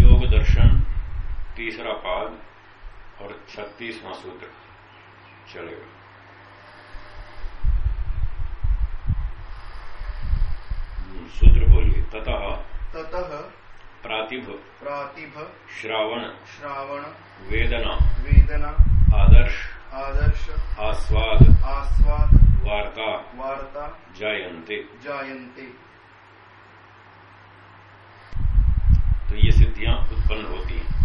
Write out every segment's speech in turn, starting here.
योग दर्शन तीसरा पाद और छत्तीसवां सूत्र चलेगा हम्म, सूत्र बोलिए। ततः ततः प्रातिभ प्रातिभ श्रावण श्रावण वेदना वेदना आदर्श आदर्श आस्वाद आस्वाद वार्ता वार्ता जायन्ते। जायन्ते। तो ये सिद्धियाँ उत्पन्न होती हैं।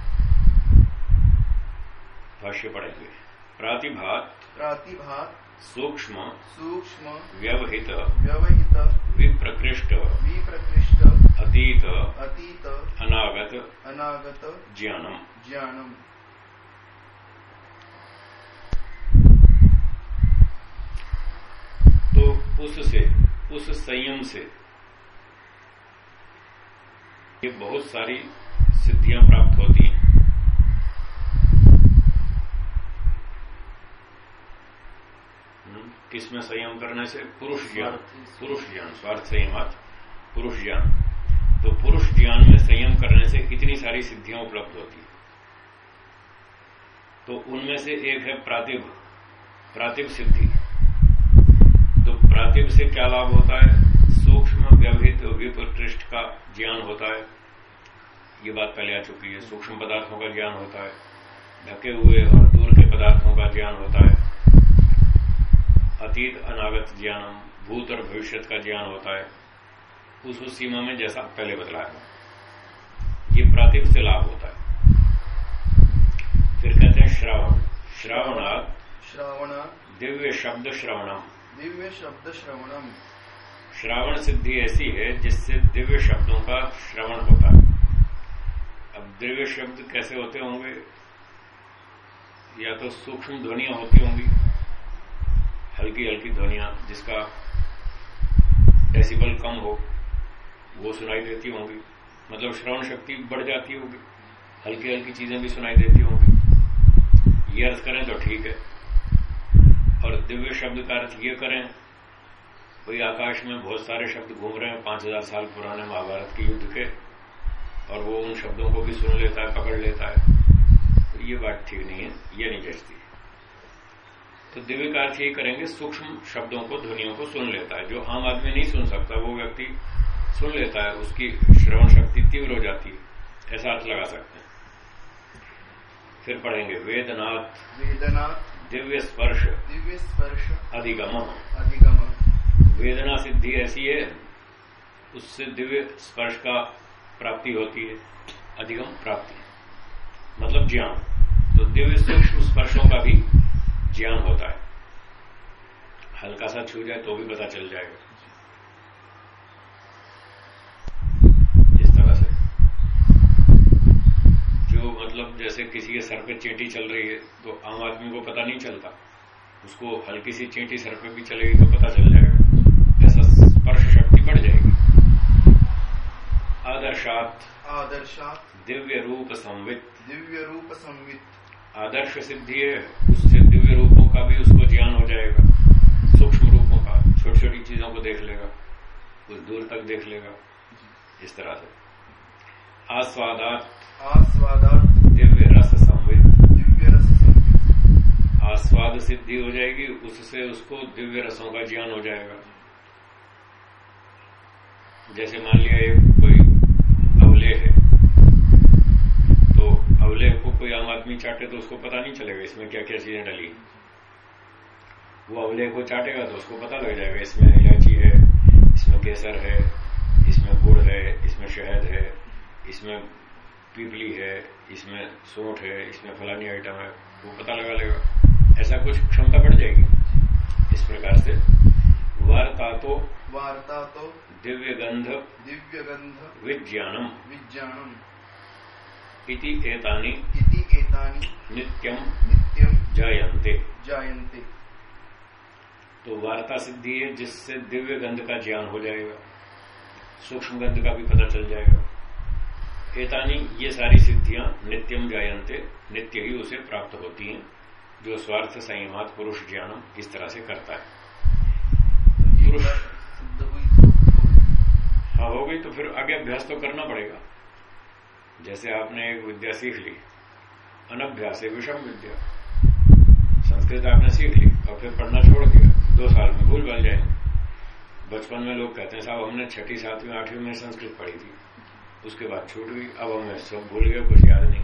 भाष्य पढ़ेंगे। प्रातिभात प्रातिभात सूक्ष्म सूक्ष्म व्यवहित व्यवहित विप्रकृष्ट विप्रकृष्ट अतीत अतीत अनागत अनागत ज्ञानम। ज्ञानम। तो उससे उस संयम से। ये बहुत सारी सिद्धियाँ प्राप्त होती हैं। हम्म, किसमें संयम करने से? पुरुष ज्ञान। पुरुष ज्ञान स्वार्थ संयमात। पुरुष ज्ञान। तो पुरुष ज्ञान में संयम करने से कितनी सारी सिद्धियाँ उपलब्ध होती है। तो उनमें से एक है प्रातिभ। प्रातिभ सिद्धि। तो प्रातिभ से क्या लाभ होता है? सूक्ष्म व्यवहित विप्रकृष्ट का ज्ञान होता है। ये बात पहले आ चुकी है। सूक्ष्म पदार्थों का ज्ञान होता है। ढके हुए और दूर के पदार्थों का ज्ञान होता है। अतीत अनागत ज्ञानम भूत और भविष्य का ज्ञान होता है। उस उस सीमा में जैसा पहले बतलाया ये प्रातिभ से लाभ होता है। फिर कहते हैं श्रावण। श्रावणात श्रावण दिव्य शब्द श्रवणम। दिव्य शब्द श्रवणम। श्रावण सिद्धि ऐसी है जिससे दिव्य शब्दों का श्रवण होता है। अब दिव्य शब्द कैसे होते होंगे? या तो सूक्ष्म ध्वनियाँ होती होंगी, हल्की हल्की ध्वनिया जिसका डेसिबल कम हो, वो सुनाई देती होंगी। मतलब श्रवण शक्ति बढ़ जाती होगी, हल्की हल्की चीज़ें भी सुनाई देती होंगी। ये अर्थ करें तो ठीक है। और दिव्य शब्द का अर्थ ये करें, कोई आकाश में बहुत सारे शब्द घूम रहे हैं, पाँच हज़ार साल पुराने महाभारत के युद्ध के, और वो उन शब्दों को भी सुन लेता है, पकड़ लेता है तो ये बात ठीक नहीं है, ये नहीं जचती तो दिव्य का अर्थ यही करेंगे, सूक्ष्म शब्दों को, ध्वनियों को सुन लेता है। जो आम आदमी नहीं सुन सकता, वो व्यक्ति सुन लेता है, उसकी श्रवण शक्ति तीव्र हो जाती है, ऐसा अर्थ लगा सकते हैं। फिर पढ़ेंगे, वेदनाथ। वेदना दिव्य स्पर्श दिव्य स्पर्श अधिगम अधिगम वेदना सिद्धि ऐसी है उससे दिव्य स्पर्श का प्राप्ति होती है अधिगम प्राप्ति। मतलब ज्ञान। तो दिव्य सूक्ष्म स्पर्शों का भी ज्ञान होता है। हल्का सा छू जाए तो भी पता चल जाएगा इस तरह से जो मतलब जैसे किसी के सर पे चींटी चल रही है तो आम आदमी को पता नहीं चलता। उसको हल्की सी चींटी सर पे भी चलेगी तो पता चल जाएगा। ऐसा स्पर्श शक्ति बढ़ जाएगी। आदर्शात। आदर्शात। दिव्य रूप संवित। दिव्य रूप संवित। आदर्श सिद्धि है उससे दिव्य रूपों का भी उसको ज्ञान हो जाएगा। सूक्ष्म रूपों का छोटी छोटी चीज़ों को देख लेगा कुछ दूर तक देख लेगा। इस तरह से। आस्वादात आस्वादात दिव्य रस संवित। दिव्य रस संवित। आस्वाद सिद्धि हो जाएगी उससे उसको दिव्य रसों का ज्ञान हो जाएगा। जैसे मान लिया एक कोई अवले है तो अवले को कोई आम आदमी चाटे तो उसको पता नहीं चलेगा इसमें क्या क्या चीज़ें डली वो अवले को चाटेगा तो उसको पता लग जाएगा इसमें इलायची है इसमें केसर है इसमें गुड़ है इसमें शहद है। इसमें पीपली है इसमें सोंठ है इसमें फलानी आइटम है वो पता लगा लेगा। ऐसा कुछ क्षमता बढ़ जाएगी इस प्रकार से। वार्ता तो वार्ता तो दिव्य गंध दिव्य गंध विज्ञानम। विज्ञानम। इति एतानि इति एतानि नित्यम नित्यम जायन्ते। जायन्ते। तो वार्ता सिद्धि है जिससे दिव्य गंध का ज्ञान हो जाएगा। सूक्ष्म गंध का भी पता चल जाएगा। एतानी ये सारी सिद्धियाँ नित्यम जायन्ते, नित्य ही उसे प्राप्त होती हैं, जो स्वार्थ संयमात पुरुष ज्ञानम इस तरह से करता है। पुरुष हाँ हो गई तो फिर आगे अभ्यास तो करना पड़ेगा। जैसे आपने एक विद्या सीख ली, अनभ्यास है विषम विद्या। संस्कृत आपने सीख ली, और फिर पढ़ना छोड़ दिया, दो साल में भूल बन जाएँगे बचपन में लोग कहते हैं, साहब, हमने छठी, सातवीं, आठवीं में संस्कृत पढ़ी थी। उसके बाद छूट गई अब हमें सब भूल गए, कुछ याद नहीं।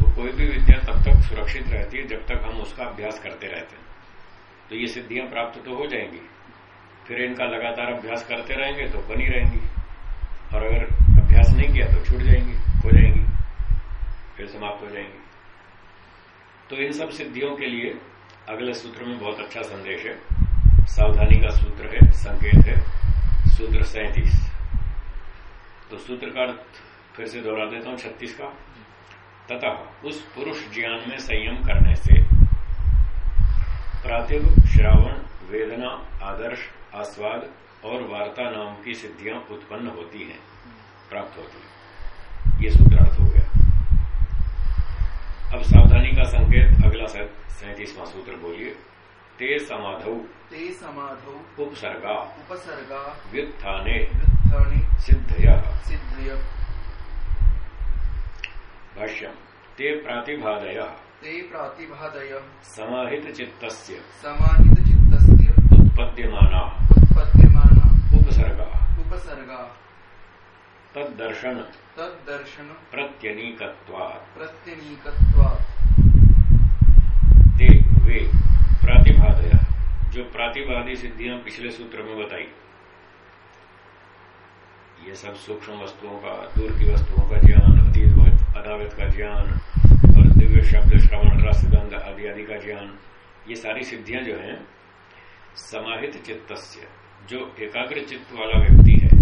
तो कोई भी विद्या तब तक सुरक्षित रहती है, जब तक हम उसका अभ्यास करते रहते हैं। तो ये सिद्धियाँ प्राप्त तो हो जाएँगी। फिर इनका लगातार अभ्यास करते रहेंगे तो बनी रहेंगी। और अगर अभ्यास नहीं किया तो छूट जाएँगी, हो जाएँगी। फिर समाप्त हो जाएँगी। तो इन सब सिद्धियों के लिए अगले सूत्र में बहुत अच्छा संदेश है। सावधानी का सूत्र है, संकेत है। सूत्र सैतीस। तो सूत्र का अर्थ फिर से दोहरा देता हूँ छत्तीस का। तथा उस पुरुष ज्ञान में संयम करने से प्रातिभ श्रावण वेदना आदर्श आस्वाद और वार्ता नाम की सिद्धियाँ उत्पन्न होती हैं प्राप्त होती हैं। ये सूत्रार्थ हो गया। अब सावधानी का संकेत अगला सैतीसवां सूत्र बोलिए। ते समाधौ ते समाधौ उपसर्गा उपसर्गा व्युत्थाने व्युत्थाने सिद्धय। सिद्धय। भाष्यम। ते प्रातिभादय। ते प्रातिभादय। समाहित चित्तस्य समाहित चित्तस्य उत्पद्यमाना। उत्पद्यमाना। उपसर्गा। उपसर्गा। तद्दर्शन। तद्दर्शन। प्रत्यनीकत्वात्। प्रत्यनीकत्वात्। ते वे प्रातिभादय। जो प्रातिभादी सिद्धियाँ पिछले सूत्र में बताई। ये सब सूक्ष्म वस्तुओं का दूर की वस्तुओं का ज्ञान अतीत अदावत का ज्ञान और दिव्य शब्द श्रवण रसगंध आदि आदि का ज्ञान ये सारी सिद्धियाँ जो हैं समाहित चित्त जो एकाग्र चित्त वाला व्यक्ति है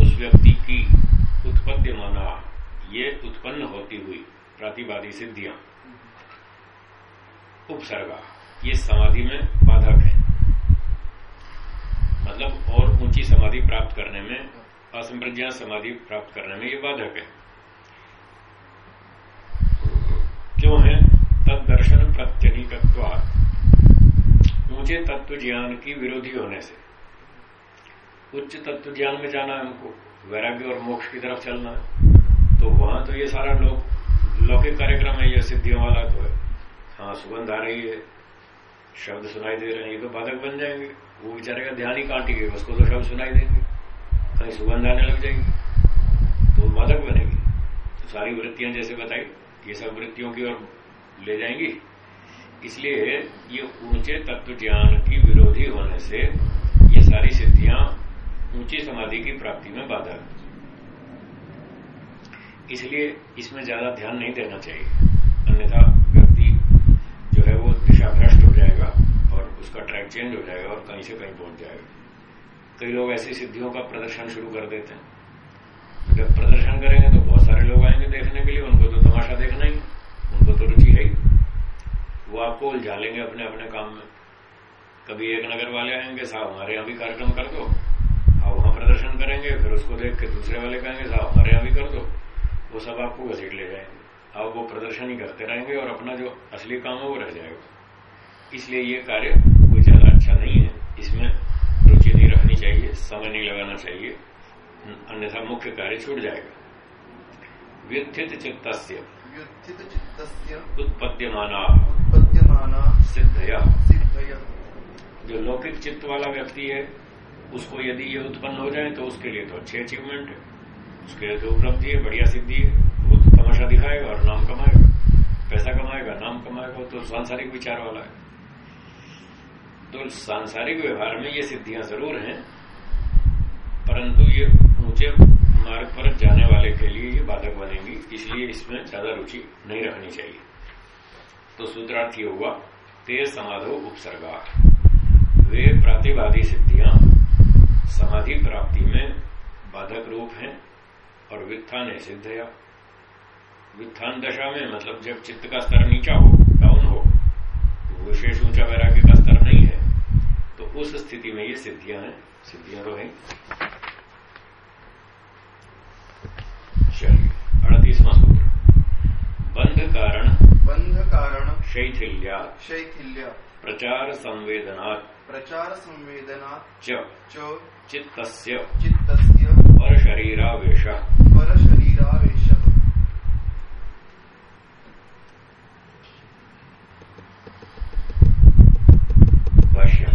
उस व्यक्ति की उत्पद्यमाना ये उत्पन्न होती हुई प्रतिवादी सिद्धियाँ उपसर्गा ये समाधि में बाधक है मतलब और ऊँची समाधि प्राप्त करने में, असंप्रज्ञा समाधि प्राप्त करने में ये बाधक है। क्यों है? तद दर्शन प्रत्यनिकत्वात्। ऊँचे तत्व ज्ञान की विरोधी होने से। उच्च तत्व ज्ञान में जाना है हमको, वैराग्य और मोक्ष की तरफ़ चलना है। तो वहाँ तो ये सारा लोग लौकिक कार्यक्रम है, ये सिद्धियों वाला तो है। हाँ सुगंध आ रही है, शब्द सुनाई दे रहे हैं, ये तो बाधक बन जाएँगे। वो बेचारे का ध्यान ही काटी गए उसको तो शब्द सुनाई देंगे। कहीं सुगंध आने लग जाएगी तो बाधक बनेगी। तो सारी वृत्तियाँ जैसे बताई, ये सब वृत्तियों की ओर ले जाएँगी। इसलिए ये ऊँचे तत्व ज्ञान की विरोधी होने से ये सारी सिद्धियाँ ऊँची समाधि की प्राप्ति में बाधा इसलिए इसमें ज़्यादा ध्यान नहीं देना चाहिए। अन्यथा व्यक्ति जो है वो दिशा भ्रष्ट उसका ट्रैक चेंज हो जाएगा और कहीं से कहीं पहुँच जाएगा। कई लोग ऐसी सिद्धियों का प्रदर्शन शुरू कर देते हैं। जब प्रदर्शन करेंगे तो बहुत सारे लोग आएँगे देखने के लिए, उनको तो तमाशा देखना ही, उनको तो रुचि है वो आपको उलझा लेंगे अपने अपने काम में। कभी एक नगर वाले आएँगे, साहब हमारे यहाँ भी कार्यक्रम कर दो। आप वहाँ प्रदर्शन करेंगे, फिर उसको देख के दूसरे वाले कहेंगे, साहब हमारे यहाँ भी कर दो। वो सब आपको घसीट ले जाएँगे। अब वो प्रदर्शन ही करते रहेंगे और अपना जो असली काम है वो रह जाएगा। इसलिए ये कार्य कोई ज़्यादा अच्छा नहीं है। इसमें रुचि नहीं रखनी चाहिए समय नहीं लगाना चाहिए। अन्यथा मुख्य कार्य छूट जाएगा। व्युत्थित चित्त व्युत्थित चित्तस्य। उत्पद्यमाना। उत्पद्यमाना। सिद्धया। सिद्धय। जो लौकिक चित्त वाला व्यक्ति है उसको यदि ये उत्पन्न हो जाए तो उसके लिए तो अच्छी अचीवमेंट है। उसके लिए तो उपलब्धि है बढ़िया सिद्धि है। वो तो तमाशा दिखाएगा और नाम कमाएगा। पैसा कमाएगा नाम कमाएगा तो सांसारिक विचार वाला है। तो सांसारिक व्यवहार में ये सिद्धियाँ ज़रूर हैं, परंतु ये ऊँचे मार्ग पर जाने वाले के लिए ये बाधक बनेंगी, इसलिए इसमें ज़्यादा रुचि नहीं रखनी चाहिए। तो सूत्रार्थी हुआ, ते समाधो उपसर्गा। वे प्रातिवादी सिद्धियाँ, समाधि प्राप्ति में बाधक रूप हैं और वित्थान है सिद्ध या। वित्थान दशा में मतलब जब चित्त का स्तर नीचा हो डाउन हो विशेष ऊँचा वैराग्य का तो उस स्थिति में ये सिद्धियाँ हैं सिद्धियाँ तो हैं। चलिए अड़तीसवा सूत्र। बंध कारण बंध कारण शैथिल्या शैथिल्य प्रचार संवेदना प्रचार संवेदना च च चित्तस्य चित्तस्य पर शरीरावेश पर शरीरावेश भाष्य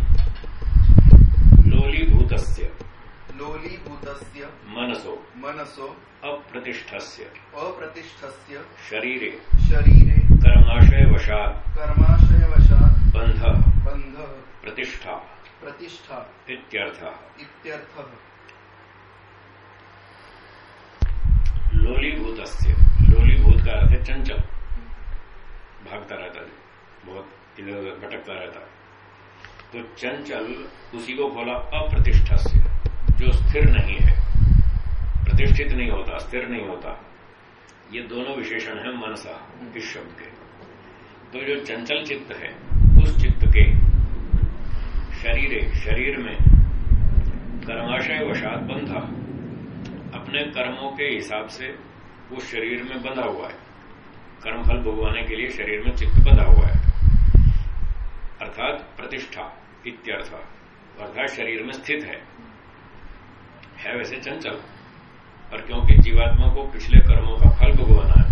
लोलीभूतस्य लोलीभूतस्य मनसो मनसो अप्रतिष्ठस्य। अप्रतिष्ठस्य। शरीरे। शरीरे। कर्माशय वशात् कर्माशयवशात्। बंध बन्धः। प्रतिष्ठा। प्रतिष्ठा। इत्यर्थः। इत्यर्थः। लोलीभूतस्य। लोलीभूत का अर्थ है चंचल भागता रहता है बहुत इधर उधर भटकता रहता है तो चंचल उसी को बोला अप्रतिष्ठा से जो स्थिर नहीं है। प्रतिष्ठित नहीं होता, स्थिर नहीं होता। ये दोनों विशेषण है मनसा, इस शब्द के। तो जो चंचल चित्त है, उस चित्त के शरीरे, शरीर में कर्माशय वशात बंधा, अपने कर्मों के हिसाब से उस शरीर में बंधा हुआ है। कर्मफल भोगवाने के लिए शरीर में चित्त बंधा हुआ है। अर्थात प्रतिष्ठा, इत्यर्थ, अर्थात शरीर में स्थित है। है वैसे चंचल। पर क्योंकि जीवात्मा को पिछले कर्मों का फल भोगवाना है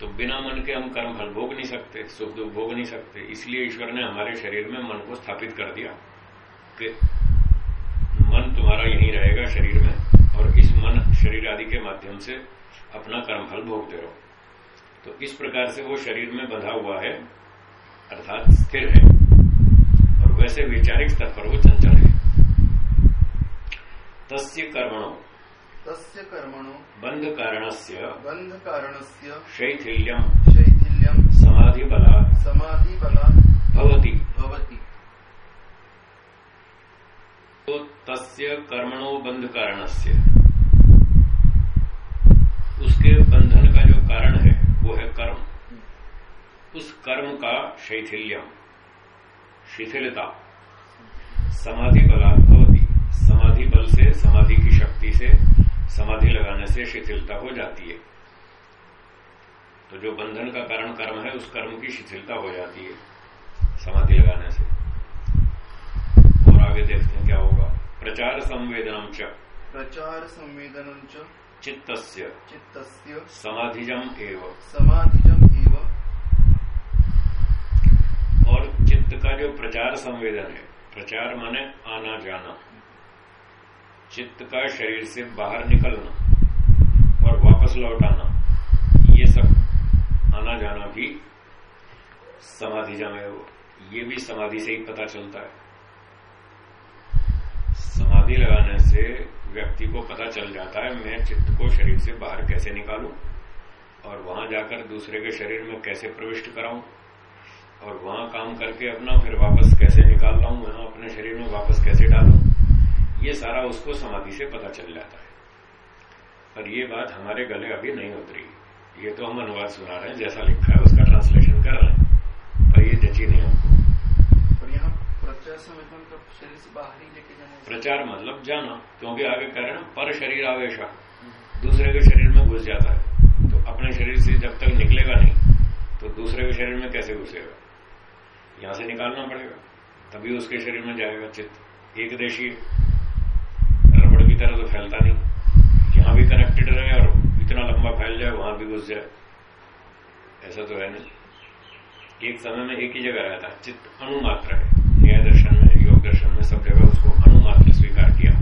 तो बिना मन के हम कर्म फल भोग नहीं सकते, सुख दुख भोग नहीं सकते। इसलिए ईश्वर ने हमारे शरीर में मन को स्थापित कर दिया कि मन तुम्हारा यहीं रहेगा शरीर में और इस मन शरीर आदि के माध्यम से अपना कर्म फल भोगते रहो। तो इस प्रकार से वो शरीर में बंधा हुआ है, अर्थात स्थिर है, और वैसे वैचारिक स्तर पर वो चंचल है। तस्य कर्मणो तस्य कर्मणो बंध कारणस्य बंध कारणस्य शैथिल्यम शैथिल्यं समाधि बला समाधिबलात् भवति। भवति। तो तस्य कर्मणो बंध कारणस्य उसके बंधन का जो कारण है वो है कर्म। उस कर्म का शैथिल्यम शिथिलता समाधि भवति समाधि बल से समाधि की शक्ति से समाधि लगाने से शिथिलता हो जाती है। तो जो बंधन का कारण कर्म है उस कर्म की शिथिलता हो जाती है समाधि लगाने से। और आगे देखते हैं क्या होगा। प्रचार संवेदनम च। प्रचार संवेदनं च। चित्तस्य। चित्तस्य। समाधिजम एव। समाधिजम् एव। और चित्त का जो प्रचार संवेदन है प्रचार माने आना जाना। चित्त का शरीर से बाहर निकलना और वापस लौट आना ये सब आना जाना भी समाधिजम है वो। ये भी समाधि से ही पता चलता है। समाधि लगाने से व्यक्ति को पता चल जाता है, मैं चित्त को शरीर से बाहर कैसे निकालूं और वहाँ जाकर दूसरे के शरीर में कैसे प्रविष्ट कराऊं और वहाँ काम करके अपना फिर वापस कैसे निकाल लाऊं, वहाँ अपने शरीर में वापस कैसे डालूं। ये सारा उसको समाधि से पता चल जाता है। पर ये बात हमारे गले अभी नहीं उतरी। ये तो हम अनुवाद सुना रहे हैं जैसा लिखा है उसका ट्रांसलेशन कर रहे हैं। पर ये जची नहीं हमको। और यहाँ प्रचार संवेदन का शरीर से बाहर ही लेके जाना प्रचार मतलब जाना क्योंकि आगे कह रहे हैं ना, पर शरीर आवेशा दूसरे के शरीर में घुस जाता है। तो अपने शरीर से जब तक निकलेगा नहीं तो दूसरे के शरीर में कैसे घुसेगा? यहाँ से निकालना पड़ेगा। तभी उसके शरीर में जाएगा चित्त। एक देशी की तरह तो फैलता नहीं। यहाँ भी कनेक्टेड रहे और इतना लंबा फैल जाए, वहाँ भी घुस जाए। ऐसा तो है नहीं। एक समय में एक ही जगह रहता। है चित्त अणुमात्र है। न्याय दर्शन में, योग दर्शन में सब जगह उसको अणुमात्र स्वीकार किया।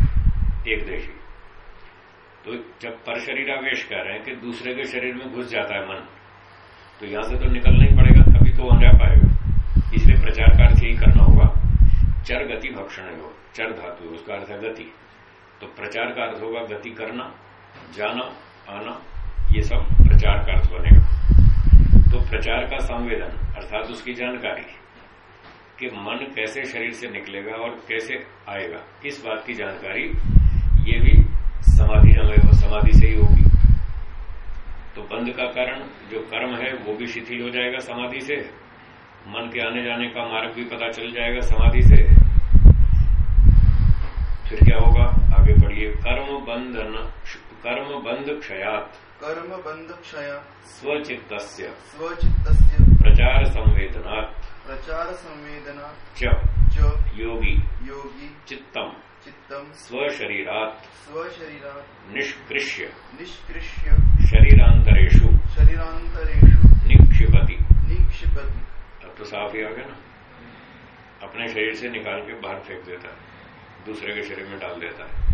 एक देशी तो जब पर शरीरावेश कह रहे हैं कि दूसरे के शरीर में घुस जाता है मन तो यहाँ से तो निकलना ही पड़ेगा। तभी तो वहाँ रह पाएगा। इसलिए प्रचार का अर्थ यही करना होगा। चर गति भक्षण हो चर धातु उसका अर्थ है गति। तो प्रचार का अर्थ होगा गति करना, जाना, आना, ये सब प्रचार का अर्थ बनेगा। तो प्रचार का संवेदन, अर्थात उसकी जानकारी, कि मन कैसे शरीर से निकलेगा और कैसे आएगा, इस बात की जानकारी ये भी समाधि समाधि से ही होगी। तो बंद का कारण, जो कर्म है, वो भी शिथिल हो जाएगा समाधि से। मन के आने जाने का मार्ग भी पता चल जाएगा समाधि से। फिर क्या होगा? आगे बढ़िए। कर्म बंधन कर्म बंध क्षयात कर्म बंध क्षया स्वचित्त स्वचित्त प्रचार संवेदना प्रचार संवेदना च। योगी। योगी। चित्तम। चित्तम। स्वशरीरात। स्वशरीरात। निष्कृष्य। निष्कृष्य। शरीरांतरेशु शरीरांतरेषु निक्षिपति। निक्षिपति। अब तो साफ़ ही आ गया ना। अपने शरीर से निकाल के बाहर फेंक देता है। दूसरे के शरीर में डाल देता है।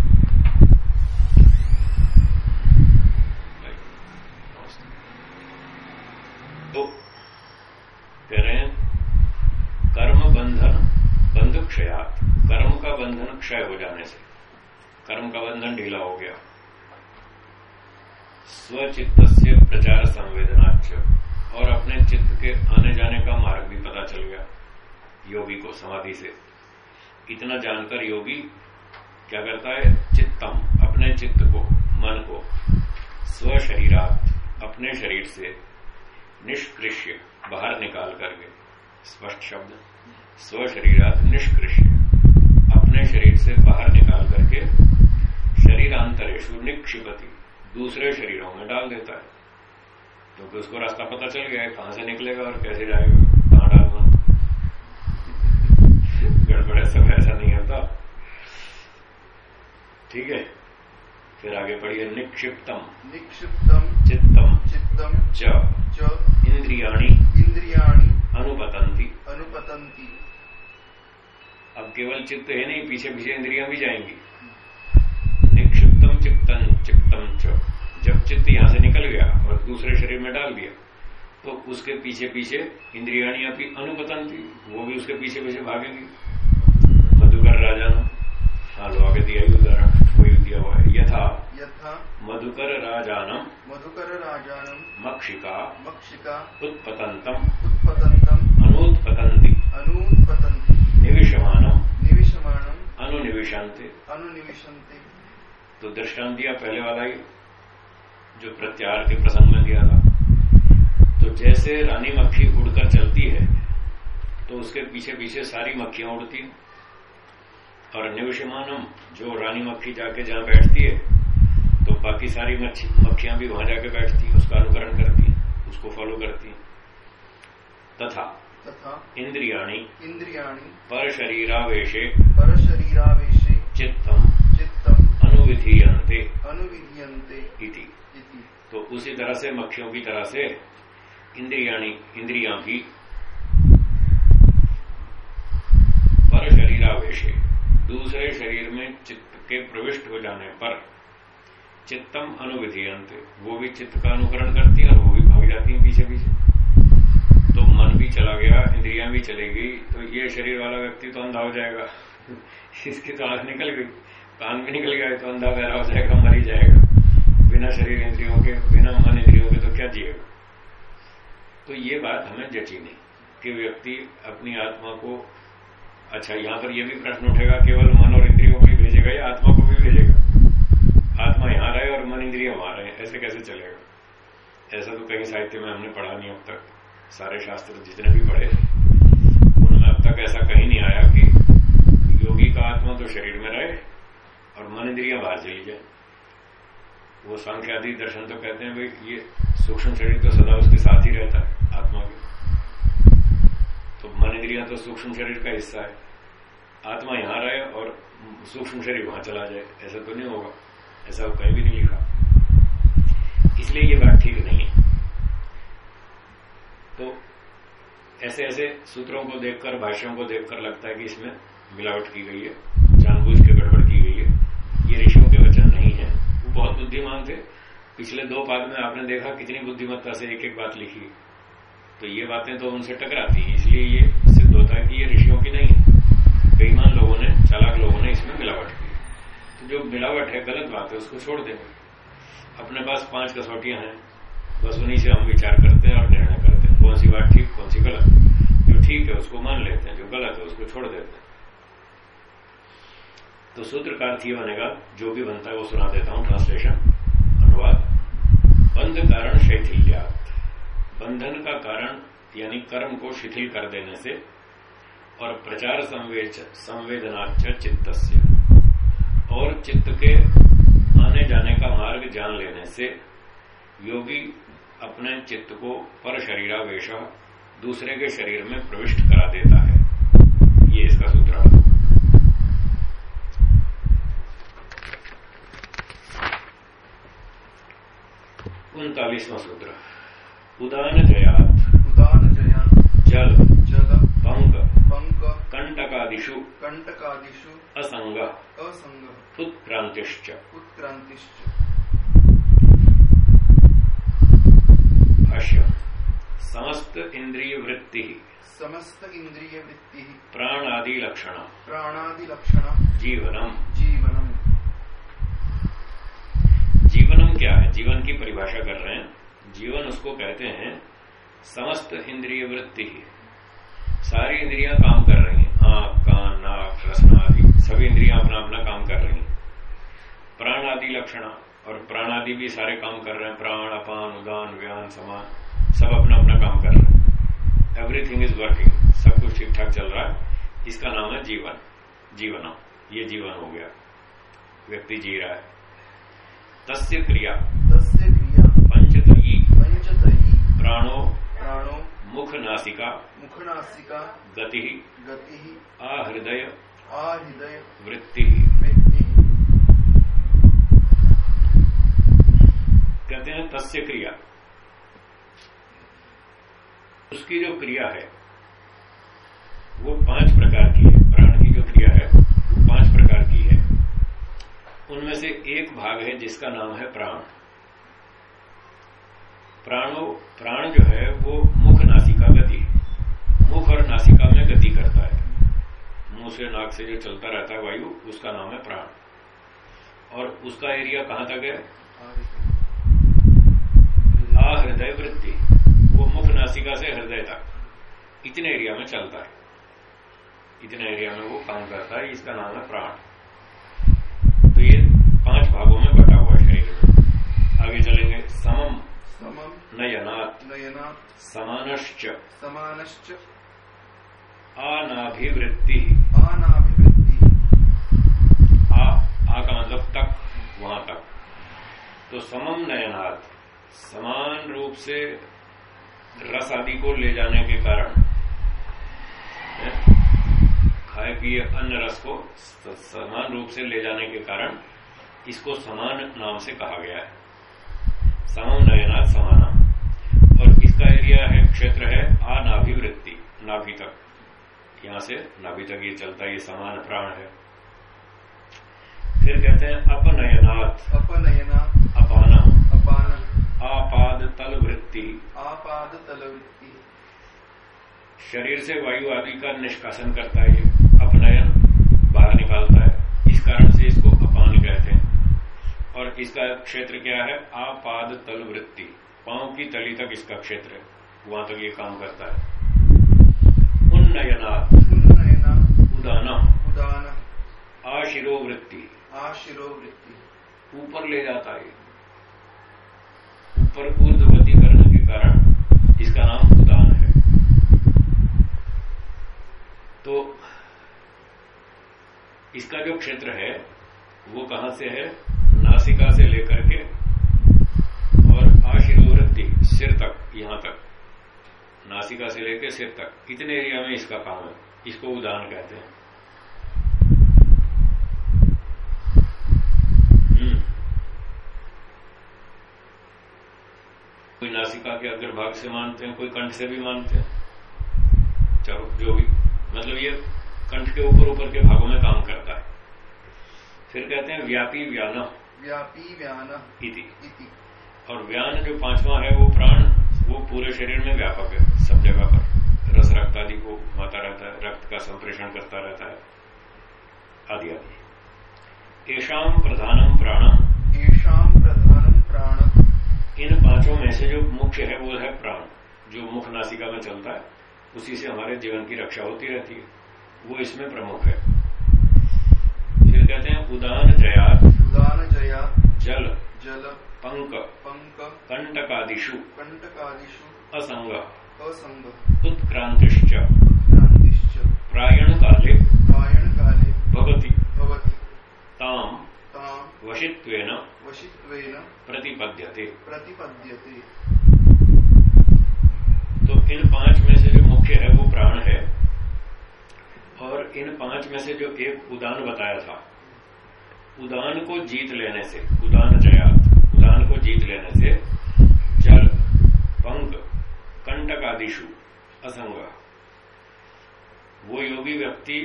तो कह रहे हैं, कर्म बंधन बंध क्षयात कर्म का बंधन क्षय हो जाने से। कर्म का बंधन ढीला हो गया। स्वचित्त से प्रचार संवेदनाच और अपने चित्त के आने जाने का मार्ग भी पता चल गया। योगी को समाधि से। इतना जानकर योगी क्या करता है? चित्तम, अपने चित्त को, मन को स्व शरीरात अपने शरीर से निष्कृष्य, बाहर निकाल करके। स्पष्ट शब्द? स्व शरीरात निष्कृष्य, अपने शरीर से बाहर निकाल करके शरीरांतरेशु निक्षिपति, दूसरे शरीरों में डाल देता है। क्योंकि तो उसको रास्ता पता चल गया है, कहाँ से निकलेगा और कैसे जाएगा कहाँ डालना सब ऐसा नहीं होता ठीक है? फिर आगे पढ़िए। निक्षिप्तम। निक्षिप्तम। चित्तम। चित्तम। च। च। इंद्रियाणी। इंद्रियाणि। अनुपतंती। अनुपतंती। अब केवल चित्त है नहीं पीछे पीछे इंद्रिया भी जाएँगी। निक्षिप्तम चित्तम चित्तम च। जब चित्त यहाँ से निकल गया और दूसरे शरीर में डाल दिया तो उसके पीछे पीछे इंद्रियाणी अपनी अनुपतंती वो भी उसके पीछे पीछे भागेंगी। मधुकर राजा। ने हाँ लो आगे दिया ही उदाहरण वही दिया हुआ। है यथा यथा मधुकर राजानम मधुकर राजानम मक्षिका मक्षिका उत्पतंतम उत्पतंतम अनुत्पतंती अनुत्पतंती निविशमानम निविशमाणम अनुनिविशांते। अनुनिविशन्ति तो दृष्टांत दिया पहले वाला ही जो प्रत्यार के प्रसंग में दिया था। तो जैसे रानी मक्खी उड़कर चलती है तो उसके पीछे पीछे सारी मक्खियाँ उड़ती हैं। और निविशमानम जो रानी मक्खी जाके जहाँ बैठती है तो बाकी सारी मक्खियाँ भी वहाँ जाके बैठती हैं उसका अनुकरण करती हैं उसको फॉलो करती हैं। तथा तथा इंद्रियाणी इंद्रियाणि पर शरीरावेशे परशरीरावेशे चित्तम चित्तम अनुविधीयन्ते अनुविधीयन्ते इति। इति। तो उसी तरह से मक्खियों की तरह से इंद्रियाणी इंद्रियाँ भी पर शरीरावेश दूसरे शरीर में चित्त के प्रविष्ट हो जाने पर चित्तम अनुविधियंत वो भी चित्त का अनुकरण करती है और वो भी भाग जाती है पीछे पीछे। तो मन भी चला गया, इंद्रियाँ भी चली गई तो ये शरीर वाला व्यक्ति तो अंधा हो जाएगा। इसकी तो आँख निकल गई। कान भी निकल गया तो अंधा बहरा हो जाएगा, मर ही जाएगा। बिना शरीर इंद्रियों के, बिना मन इंद्रियों के तो क्या जिएगा? तो ये बात हमें जची नहीं कि व्यक्ति अपनी आत्मा को अच्छा यहाँ पर यह भी प्रश्न उठेगा, केवल मन और इंद्रियों को ही भेजेगा या आत्मा को भी भेजेगा? आत्मा यहाँ रहे और मन इंद्रिय वहाँ रहे, ऐसे कैसे चलेगा? ऐसा तो कहीं साहित्य में हमने पढ़ा नहीं अब तक। सारे शास्त्र जितने भी पढ़े उनमें अब तक ऐसा कहीं नहीं आया कि योगी का आत्मा तो शरीर में रहे और मन इंद्रिया बाहर चली जाए। वो सांख्य दर्शन तो कहते हैं भाई, ये सूक्ष्म शरीर तो सदा उसके साथ ही रहता है, आत्मा के। तो मन इंद्रिया तो सूक्ष्म शरीर का हिस्सा है। आत्मा यहाँ रहे और सूक्ष्म शरीर वहाँ चला जाए। ऐसा तो नहीं होगा। ऐसा वो कहीं भी नहीं लिखा। इसलिए ये बात ठीक नहीं है। तो ऐसे ऐसे सूत्रों को देखकर, भाष्यों को देखकर लगता है कि इसमें मिलावट की गई है, जानबूझ के गड़बड़ की गई है। ये ऋषियों के वचन नहीं है। वो बहुत बुद्धिमान थे। पिछले दो पाद में आपने देखा कितनी बुद्धिमत्ता से एक एक बात लिखी तो ये बातें तो उनसे टकराती हैं, इसलिए ये सिद्ध होता है कि ये ऋषियों की नहीं है। बेईमान लोगों ने, चालाक लोगों ने इसमें मिलावट की। तो जो मिलावट है, गलत बात है, उसको छोड़ देंगे अपने पास पाँच कसौटियाँ हैं, बस उन्हीं से हम विचार करते हैं और निर्णय करते हैं, कौन सी बात ठीक, कौन सी गलत। जो ठीक है, उसको मान लेते हैं, जो गलत है, उसको छोड़ देते हैं। तो सूत्र ये बनेगा, जो भी बनता है वो सुना देता हूँ ट्रांसलेशन अनुवाद। बंद कारण शैथिल्यात बंधन का कारण, यानी कर्म को शिथिल कर देने से, और प्रचार संवेदनाच चित्त और चित्त के आने जाने का मार्ग जान लेने से, योगी अपने चित्त को पर शरीरावेश, दूसरे के शरीर में प्रविष्ट करा देता है। ये इसका सूत्र उनतालीसवां सूत्र। उदान जयात उदान जया जल जल। पंक पंक कंटकादिषु कंटकादिषु असंग। असंग। उत्क्रांतिश्च उत्क्रांतिश्च भाष्य समस्त इंद्रिय वृत्ति समस्त इंद्रिय वृत्ति प्राणादि लक्षण प्राणादि लक्षण जीवनम। जीवनम। जीवनम क्या है? जीवन की परिभाषा कर रहे हैं। जीवन उसको कहते हैं, समस्त इंद्रिय वृत्ति ही। सारी इंद्रियाँ काम कर रही हैं। आँख, कान, नाक, रसना आदि, सभी इंद्रियाँ अपना अपना काम कर रही हैं। प्राण आदि लक्षण और प्राण आदि भी सारे काम कर रहे हैं। प्राण, अपान, उदान, व्यान, समान, सब अपना अपना काम कर रहे हैं। एवरीथिंग इज़ वर्किंग सब कुछ ठीक ठाक चल रहा है। इसका नाम है जीवन। जीवनम। ये जीवन हो गया। व्यक्ति जी रहा है। तस्य क्रिया तस्य क्रिया पंचतयी पंचतयी प्राणो प्राणो मुख नासिका मुखनासिका गति गति आहृदय आहृदय वृत्ति। वृत्ति। कहते हैं तस्य क्रिया। उसकी जो क्रिया है वो पाँच प्रकार की है। प्राण की जो क्रिया है वो पाँच प्रकार की है। उनमें से एक भाग है जिसका नाम है प्राण। प्राणो, प्राण जो है, वो मुख नासिका गति मुख और नासिका में गति करता है। मुँह से नाक से जो चलता रहता है वायु, उसका नाम है प्राण। और उसका एरिया कहाँ तक है? आ हृदय वृत्ति। वो मुख नासिका से हृदय तक। इतने एरिया में चलता है। इतने एरिया में वो काम करता है, इसका नाम है प्राण। तो ये पाँच भागों में बटा हुआ शरीर आगे चलेंगे समम। समम नयनात् नयना समानश्च समानश्च अनाभिवृत्ति अनाभिवृत्ति आ आ का मतलब तक वहाँ तक तो समम नयनाथ समान रूप से रस आदि को ले जाने के कारण खाए पिए अन्य रस को समान रूप से ले जाने के कारण इसको समान नाम से कहा गया है। समम नयनाथ समाना और इसका एरिया है क्षेत्र है आ नाभिवृत्ति नाभि तक। यहाँ से नाभि तक ये चलता है ये समान प्राण है। फिर कहते हैं अपनयनाथ अपनयनाथ अपाना। अपान। आपाद तल वृत्ति आपाद तल वृत्ति शरीर से वायु आदि का निष्कासन करता है ये। अपनयन बाहर निकालता है। इस कारण से इसको अपान कहते हैं। और इसका क्षेत्र क्या है? आपाद तल वृत्ति। पाँव की तली तक इसका क्षेत्र है। वहाँ तक ये काम करता है। उन्नयनाथ उन्नयना उदाना। उदान। आशिरो वृत्ति आशिरो वृत्ति ऊपर ले जाता है। ऊपर ऊर्धवती करने के कारण इसका नाम उदान है। तो इसका जो क्षेत्र है वो कहाँ से है? नासिका से लेकर के और आशिरोवृत्ति सिर तक, यहाँ तक। नासिका से लेकर सिर तक। इतने एरिया में इसका काम है? इसको उदाहरण कहते हैं। हम्म। कोई नासिका के अग्रभाग से मानते हैं, कोई कंठ से भी मानते हैं? चलो, जो भी। मतलब ये कंठ के ऊपर ऊपर के भागों में काम करता है। फिर कहते हैं, व्यापी व्यान व्यापी व्यान इति। और व्यान जो पांचवा है वो प्राण वो पूरे शरीर में व्यापक है सब जगह पर। रस रक्त आदि को घुमाता रहता है रक्त का संप्रेषण करता रहता है आदि आदि। येषाम प्रधानम प्राणम येषाम प्रधानम प्राण। इन पाँचों में से जो मुख्य है वो है प्राण। जो मुख नासिका में चलता है उसी से हमारे जीवन की रक्षा होती रहती है। वो इसमें प्रमुख है। फिर कहते हैं उदान जया उदान जया जल जल पंक पंक कंटकादिशु कंटकादिषु असंग असंग उत्क्रांतिश्च क्रांतिश्च प्रायण काले प्रायण काले भवति भवति ताम ताम वशित्वेन वशित्वेन प्रतिपद्यते। प्रतिपद्यते। तो इन पाँच में से जो मुख्य है वो प्राण है। और इन पाँच में से जो एक उदान बताया था उदान को जीत लेने से उदान जया उदान को जीत लेने से, जल, पंख, कंटक आदिशु असंग। वो योगी व्यक्ति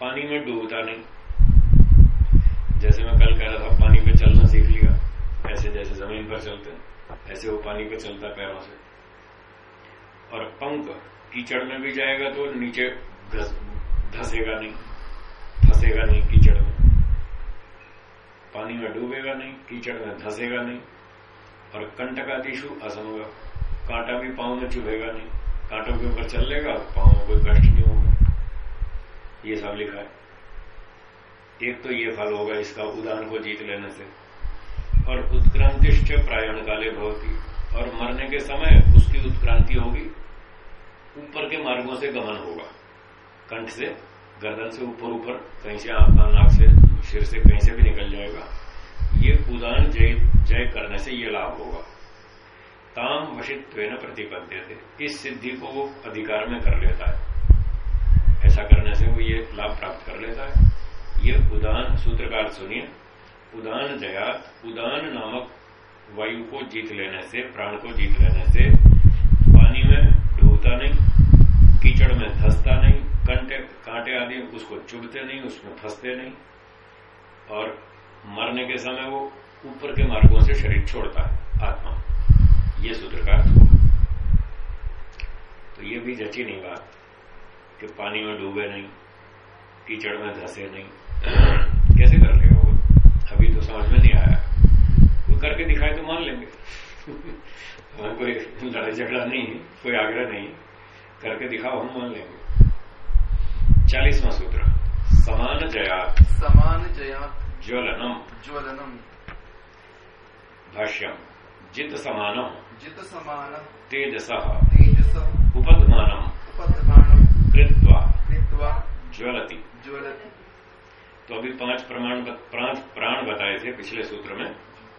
पानी में डूबता नहीं। जैसे मैं कल कह रहा था, पानी पे चलना सीख लिया। ऐसे जैसे ज़मीन पर चलते हैं, ऐसे वो पानी पे चलता पैरों से। और पंख, कीचड़ में भी जाएगा तो नीचे धसेगा नहीं, फंसेगा नहीं, कीचड़ पानी में डूबेगा नहीं, कीचड़ में धसेगा नहीं, और कंटकादिशु असंग कांटा भी पाँव में चुभेगा नहीं, कांटों के ऊपर चल लेगा पाँव में कोई कष्ट नहीं होगा। ये सब लिखा है। एक तो ये फल होगा इसका उदान को जीत लेने से। और उत्क्रांतिश्च प्रायण काले भवती। और मरने के समय उसकी उत्क्रांति होगी। ऊपर के मार्गों से गमन होगा। कंठ से, गर्दन से ऊपर ऊपर कहीं से आँख नाक से सिर से कहीं से भी निकल जाएगा। ये उदान जय जय करने से ये लाभ होगा। ताम वशित्व प्रतिपद्य थे इस सिद्धि को वो अधिकार में कर लेता है। ऐसा करने से वो ये लाभ प्राप्त कर लेता है। ये उदान सूत्रकार सुनिए। उदान जयात। उदान नामक वायु को जीत लेने से, प्राण को जीत लेने से पानी में डूबता नहीं, कीचड़ में धसता नहीं, कंटे, कांटे आदि उसको चुभते नहीं, उसमें फंसते नहीं। और मरने के समय वो ऊपर के मार्गों से शरीर छोड़ता है, आत्मा। ये सूत्र का अर्थ हुआ। तो ये भी जची नहीं बात कि पानी में डूबे नहीं, कीचड़ में धसे नहीं। कैसे कर लेगा वो अभी तो समझ में नहीं आया। कोई करके दिखाए तो मान लेंगे। हमें कोई लड़ाई झगड़ा नहीं है, कोई आग्रह नहीं करके दिखाओ, हम मान लेंगे। चालीसवां सूत्र। समान जया। समान जया। ज्वलनम। ज्वलनम। भाष्यम। जित समानम। जित समान। तेजस। तेजस। उपदमानम। उपदमानम। कृत्वा। कृत्वा। ज्वलति। ज्वलति। तो अभी पाँच प्रमाण पाँच प्राण बताए थे पिछले सूत्र में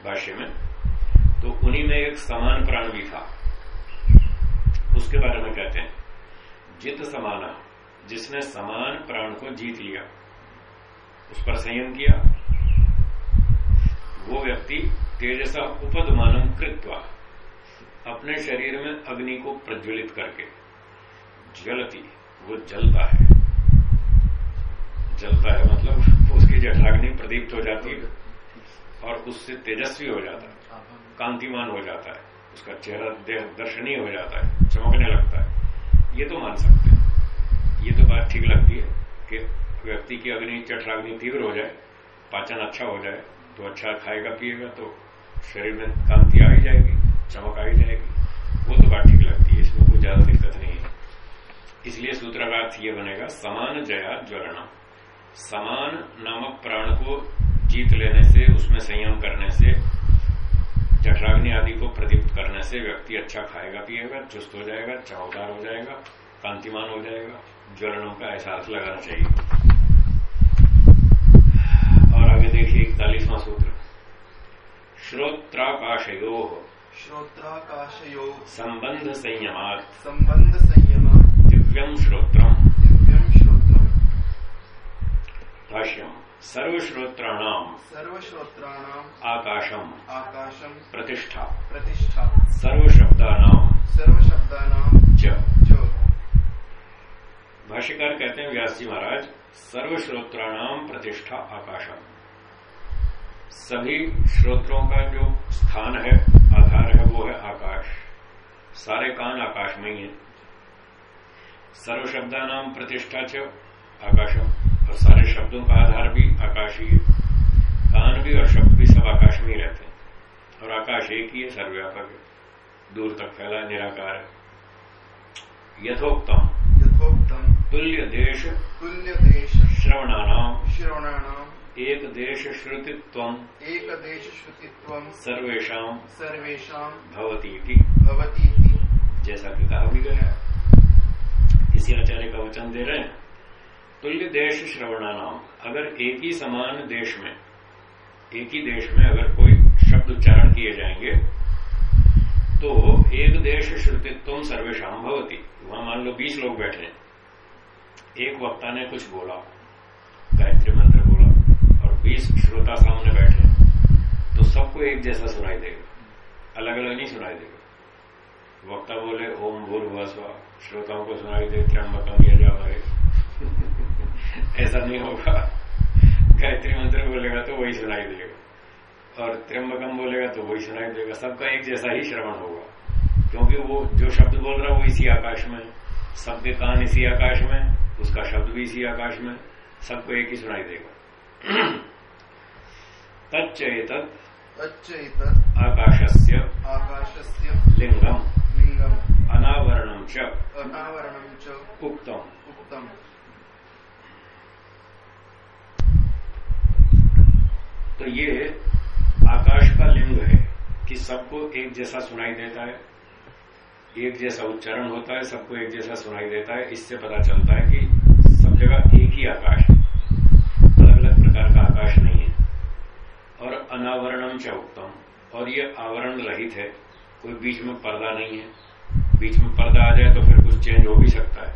भाष्य में। तो उन्हीं में एक समान प्राण भी था। उसके बारे में कहते हैं। जित समाना जिसने समान प्राण को जीत लिया, उस पर संयम किया। वो व्यक्ति तेजसा उपदमानम कृत्वा अपने शरीर में अग्नि को प्रज्वलित करके जलती, वो जलता है। जलता है मतलब उसकी जठाग्नि प्रदीप्त हो जाती है और उससे तेजस्वी हो जाता है, कांतिमान हो जाता है, उसका चेहरा देह दर्शनीय हो जाता है, चमकने लगता है। ये तो मान सकते हैं। ये तो बात ठीक लगती है कि व्यक्ति की अग्नि जठराग्नि तीव्र हो जाए, पाचन अच्छा हो जाए तो अच्छा खाएगा, पिएगा तो शरीर में कांति आ ही जाएगी, चमक आ ही जाएगी। वो तो बात ठीक लगती है, इसमें कोई ज़्यादा दिक्कत नहीं है। इसलिए सूत्र का अर्थ ये बनेगा, समान जया ज्वलना समान नामक प्राण को जीत लेने से, उसमें संयम करने से जठराग्नि आदि को प्रदीप्त करने से व्यक्ति अच्छा खाएगा, पिएगा, चुस्त हो जाएगा, चमकदार हो जाएगा, कांतिमान हो जाएगा। ज्वलनों का एहसास लगाना चाहिए। और आगे देखिए इकतालीसवां सूत्र। श्रोत्राकाशयो श्रोत्राकाशयो संबंध संयमात संबंध संयम दिव्यम श्रोत्रम। दिव्यम श्रोत्रम। भाष्यम सर्वश्रोत्राणाम सर्वश्रोत्राणाम आकाशम आकाशम प्रतिष्ठा। प्रतिष्ठा। सर्वशब्दानाम सर्वशब्दानाम च। भाष्यकार कहते हैं व्यास जी महाराज सर्वश्रोत्राणाम प्रतिष्ठा आकाशम। सभी श्रोत्रों का जो स्थान है, आधार है, वो है आकाश। सारे कान आकाश में ही है। सर्वशब्दा नाम प्रतिष्ठा च आकाशम, और सारे शब्दों का आधार भी आकाश ही है। कान भी और शब्द भी सब आकाश में ही रहते हैं। और आकाश एक ही है, सर्वव्यापक है। दूर तक फैला, निराकार है। यथोक्तम। यथोक्तम। तुल्य देश तुल्य देश श्रवणानाम श्रवणानाम एक देश श्रुतित्व एक देश श्रुतित्व सर्वेशा सर्वेशा भवती भवती जैसा कि कहा भी गया इसी आचार्य का वचन दे रहे हैं। तुल्य देश श्रवणानाम अगर एक ही समान देश में एक ही देश में अगर कोई शब्द उच्चारण किए जाएँगे तो एक देश श्रुतित्व सर्वेशा भवती। वहाँ मान लो बीस लोग बैठे हैं। एक वक्ता ने कुछ बोला, गायत्री मंत्र बोला, और बीस श्रोता सामने बैठे तो सबको एक जैसा सुनाई देगा। अलग अलग नहीं सुनाई देगा। वक्ता बोले, ओम भूर्भुव स्व श्रोताओं को सुनाई दे त्र्यंबकम जाए ऐसा नहीं होगा। गायत्री मंत्र बोलेगा तो वही सुनाई देगा। और त्र्यंबकम बोलेगा तो वही सुनाई देगा। सबका एक जैसा ही श्रवण होगा। क्योंकि वो जो शब्द बोल रहा है वो इसी आकाश में सबके कान इसी आकाश में उसका शब्द भी इसी आकाश में सबको एक ही सुनाई देगा। तच्चेत तच्चैतत् आकाशस्य आकाशस्य लिंगम लिंगम अनावरणम च अनावरणं च उक्तम। उक्तम्। तो ये आकाश का लिंग है कि सबको एक जैसा सुनाई देता है। एक जैसा उच्चारण होता है सबको एक जैसा सुनाई देता है। इससे पता चलता है कि सब जगह एक ही आकाश है। अलग अलग प्रकार का आकाश नहीं है। और अनावरणम च उत्तम और ये आवरण रहित है। कोई बीच में पर्दा नहीं है। बीच में पर्दा आ जाए तो फिर कुछ चेंज हो भी सकता है।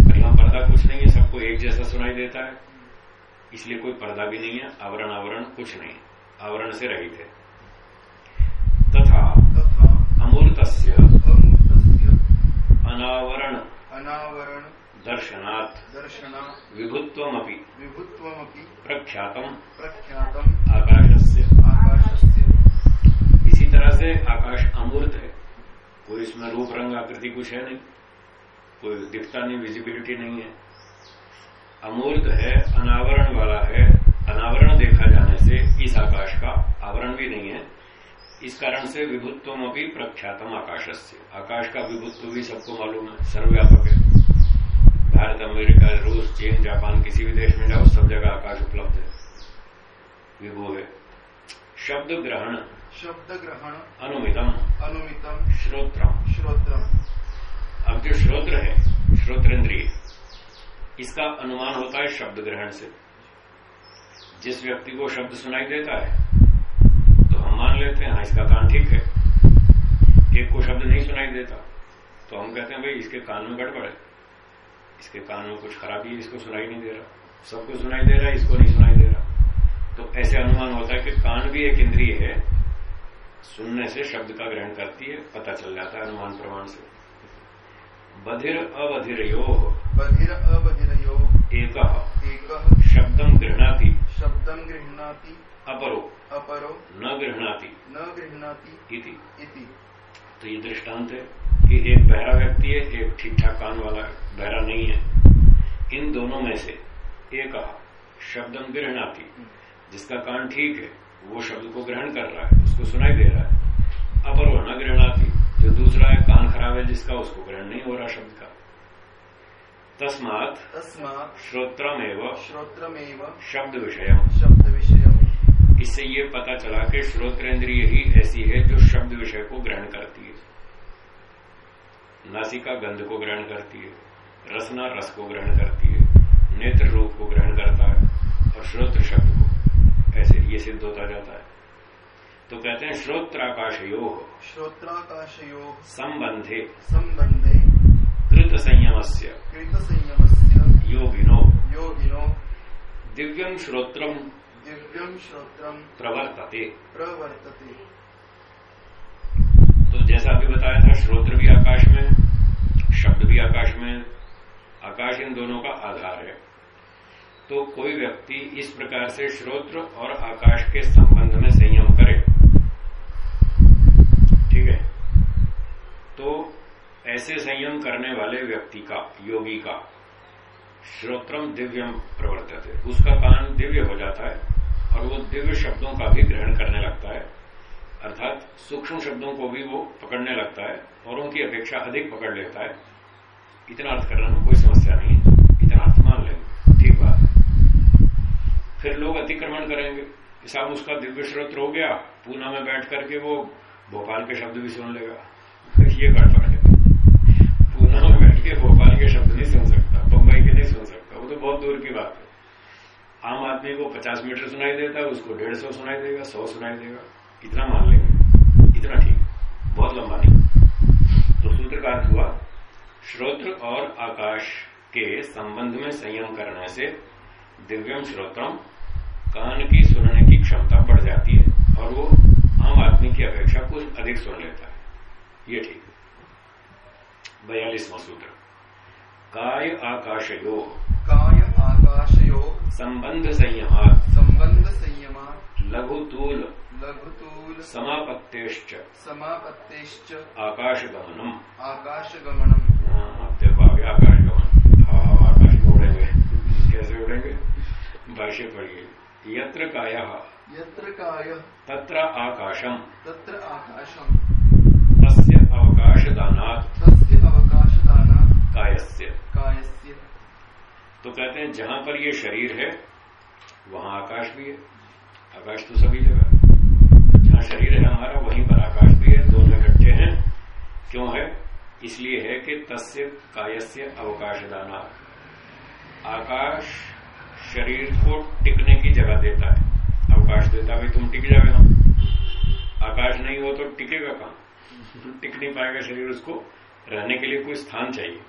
पर यहाँ पर्दा कुछ नहीं है सबको एक जैसा सुनाई देता है। इसलिए कोई पर्दा भी नहीं है आवरण आवरण कुछ नहीं आवरण से रहित है। तथा अमूर्त अनावरण। अनावरण। दर्शनात्। दर्शना विभुत्वमपि। विभुत्वमपि। प्रख्यातम। प्रख्यातम्। आकाशस्य। आकाशस्य। इसी तरह से आकाश अमूर्त है। कोई इसमें रूप रंग आकृति कुछ है नहीं। कोई दिखता नहीं विजिबिलिटी नहीं है। अमूर्त है अनावरण वाला है। अनावरण देखा जाने से इस आकाश का आवरण भी नहीं है। इस कारण से विभुत्व भी प्रख्यातम आकाश से आकाश का विभुत्व भी सबको मालूम है सर्वव्यापक है। भारत अमेरिका रूस चीन जापान किसी भी देश में जाओ सब जगह आकाश उपलब्ध है। विभु है। शब्द ग्रहण। शब्द ग्रहण। अनुमितम। अनुमितम। श्रोत्रम। श्रोत्रम। अब जो श्रोत्र है श्रोत्रेंद्रिय इसका अनुमान होता है शब्द ग्रहण से। जिस व्यक्ति को शब्द सुनाई देता है मान लेते हैं हाँ इसका कान ठीक है। एक को शब्द नहीं सुनाई देता। तो हम कहते हैं भाई इसके कान में गड़बड़ है। इसके कान में कुछ खराबी है इसको सुनाई नहीं दे रहा। सबको सुनाई दे रहा है इसको नहीं सुनाई दे रहा। तो ऐसे अनुमान होता है कि कान भी एक इंद्रिय है सुनने से शब्द का ग्रहण करती है पता चल जाता है अनुमान प्रमाण से। बधिर अबधिर यो बधिर अबधिरयो। एक। एकः। शब्दम गृहणाति। शब्दं गृह्णाति। अपरो। अपरो। न गृहणाति। न गृहणाती। इति। इति। तो ये दृष्टांत है कि एक बहरा व्यक्ति है एक ठीक ठाक कान वाला बहरा नहीं है। इन दोनों में से एक शब्दम गृहणाति। जिसका कान ठीक है वो शब्द को ग्रहण कर रहा है उसको सुनाई दे रहा है। अपरो न गृहणाति। जो दूसरा है कान खराब है जिसका उसको ग्रहण नहीं हो रहा शब्द का। तस्मात तस्मात् श्रोत्रमेव श्रोत्रमेव शब्द विषय शब्दविषयम्। इससे ये पता चला कि श्रोत्रेंद्रिय ही ऐसी है जो शब्द विषय को ग्रहण करती है। नासिका गंध को ग्रहण करती है रसना रस को ग्रहण करती है नेत्र रूप को ग्रहण करता है और श्रोत्र शब्द को। ऐसे ये सिद्ध होता जाता है। तो कहते हैं श्रोत्राकाश योग श्रोत्राकाशयोः। संबंधे। सम्बन्धे कृत संयम से कृतसंयमस्य। योगिनो। योगिनो। दिव्यम श्रोत्रम दिव्यं श्रोत्रं प्रवर्तते। प्रवर्तते। तो जैसा अभी बताया था श्रोत्र भी आकाश में शब्द भी आकाश में आकाश इन दोनों का आधार है। तो कोई व्यक्ति इस प्रकार से श्रोत्र और आकाश के संबंध में संयम करे। ठीक है? तो ऐसे संयम करने वाले व्यक्ति का योगी का श्रोत्रम दिव्यम प्रवर्तित। है उसका कान दिव्य हो जाता है। और वो दिव्य शब्दों का भी ग्रहण करने लगता है। अर्थात सूक्ष्म शब्दों को भी वो पकड़ने लगता है, और उनकी अपेक्षा अधिक पकड़ लेता है। इतना अर्थ करने में कोई समस्या नहीं इतना अर्थ मान लेंगे ठीक बात। फिर लोग अतिक्रमण करेंगे। साहब उसका दिव्य श्रोत्र हो गया, पूना में बैठ करके वो भोपाल के शब्द भी सुन लेगा। ये गड़बड़ है पूना में बैठ के भोपाल के शब्द नहीं सुन सकता, बम्बई के नहीं सुन सकता, वो तो बहुत दूर की बात है। आम आदमी को पचास मीटर सुनाई देता है, उसको डेढ़ सौ सुनाई देगा, सौ सुनाई देगा। इतना मान लेंगे। इतना ठीक बहुत लंबा नहीं। तो सूत्र का अर्थ हुआ, श्रोत्र और आकाश के संबंध में संयम करने से दिव्यम श्रोत्रम, कान की सुनने की क्षमता बढ़ जाती है और वो आम आदमी की अपेक्षा कुछ अधिक सुन लेता है। ये ठीक बयालीसवा सूत्र। काय आकाश योग काय आकाशयोग संबंध संयमात संबंध संयमा लघु तूल लघुतूल। समापत्तेश्च। समापत्तेश्च। आकाशगमनम। आकाशगमनम। हाँ, अब देखो आगे आकाश गमन हाँ, आकाश में उड़ेंगे। कैसे उड़ेंगे? भाष्य पढ़िए। यत्र काय। यत्र काय। तत्र आकाशम। तत्र आकाशम। तस्य अवकाशदानात्। तस्य अवकाशदानात्। कायस्य। कायस्य। तो कहते हैं, जहाँ पर ये शरीर है, वहाँ आकाश भी है। आकाश तो सभी जगह जहाँ शरीर है हमारा, वहीं पर आकाश भी है। दोनों इकट्ठे हैं। क्यों है? इसलिए है कि तस्य कायस्य अवकाशदाना। आकाश शरीर को टिकने की जगह देता है। अवकाश देता भाई तुम टिक जाओगे हम आकाश नहीं हो तो टिकेगा कहाँ? टिक नहीं पाएगा शरीर उसको। रहने के लिए कोई स्थान चाहिए।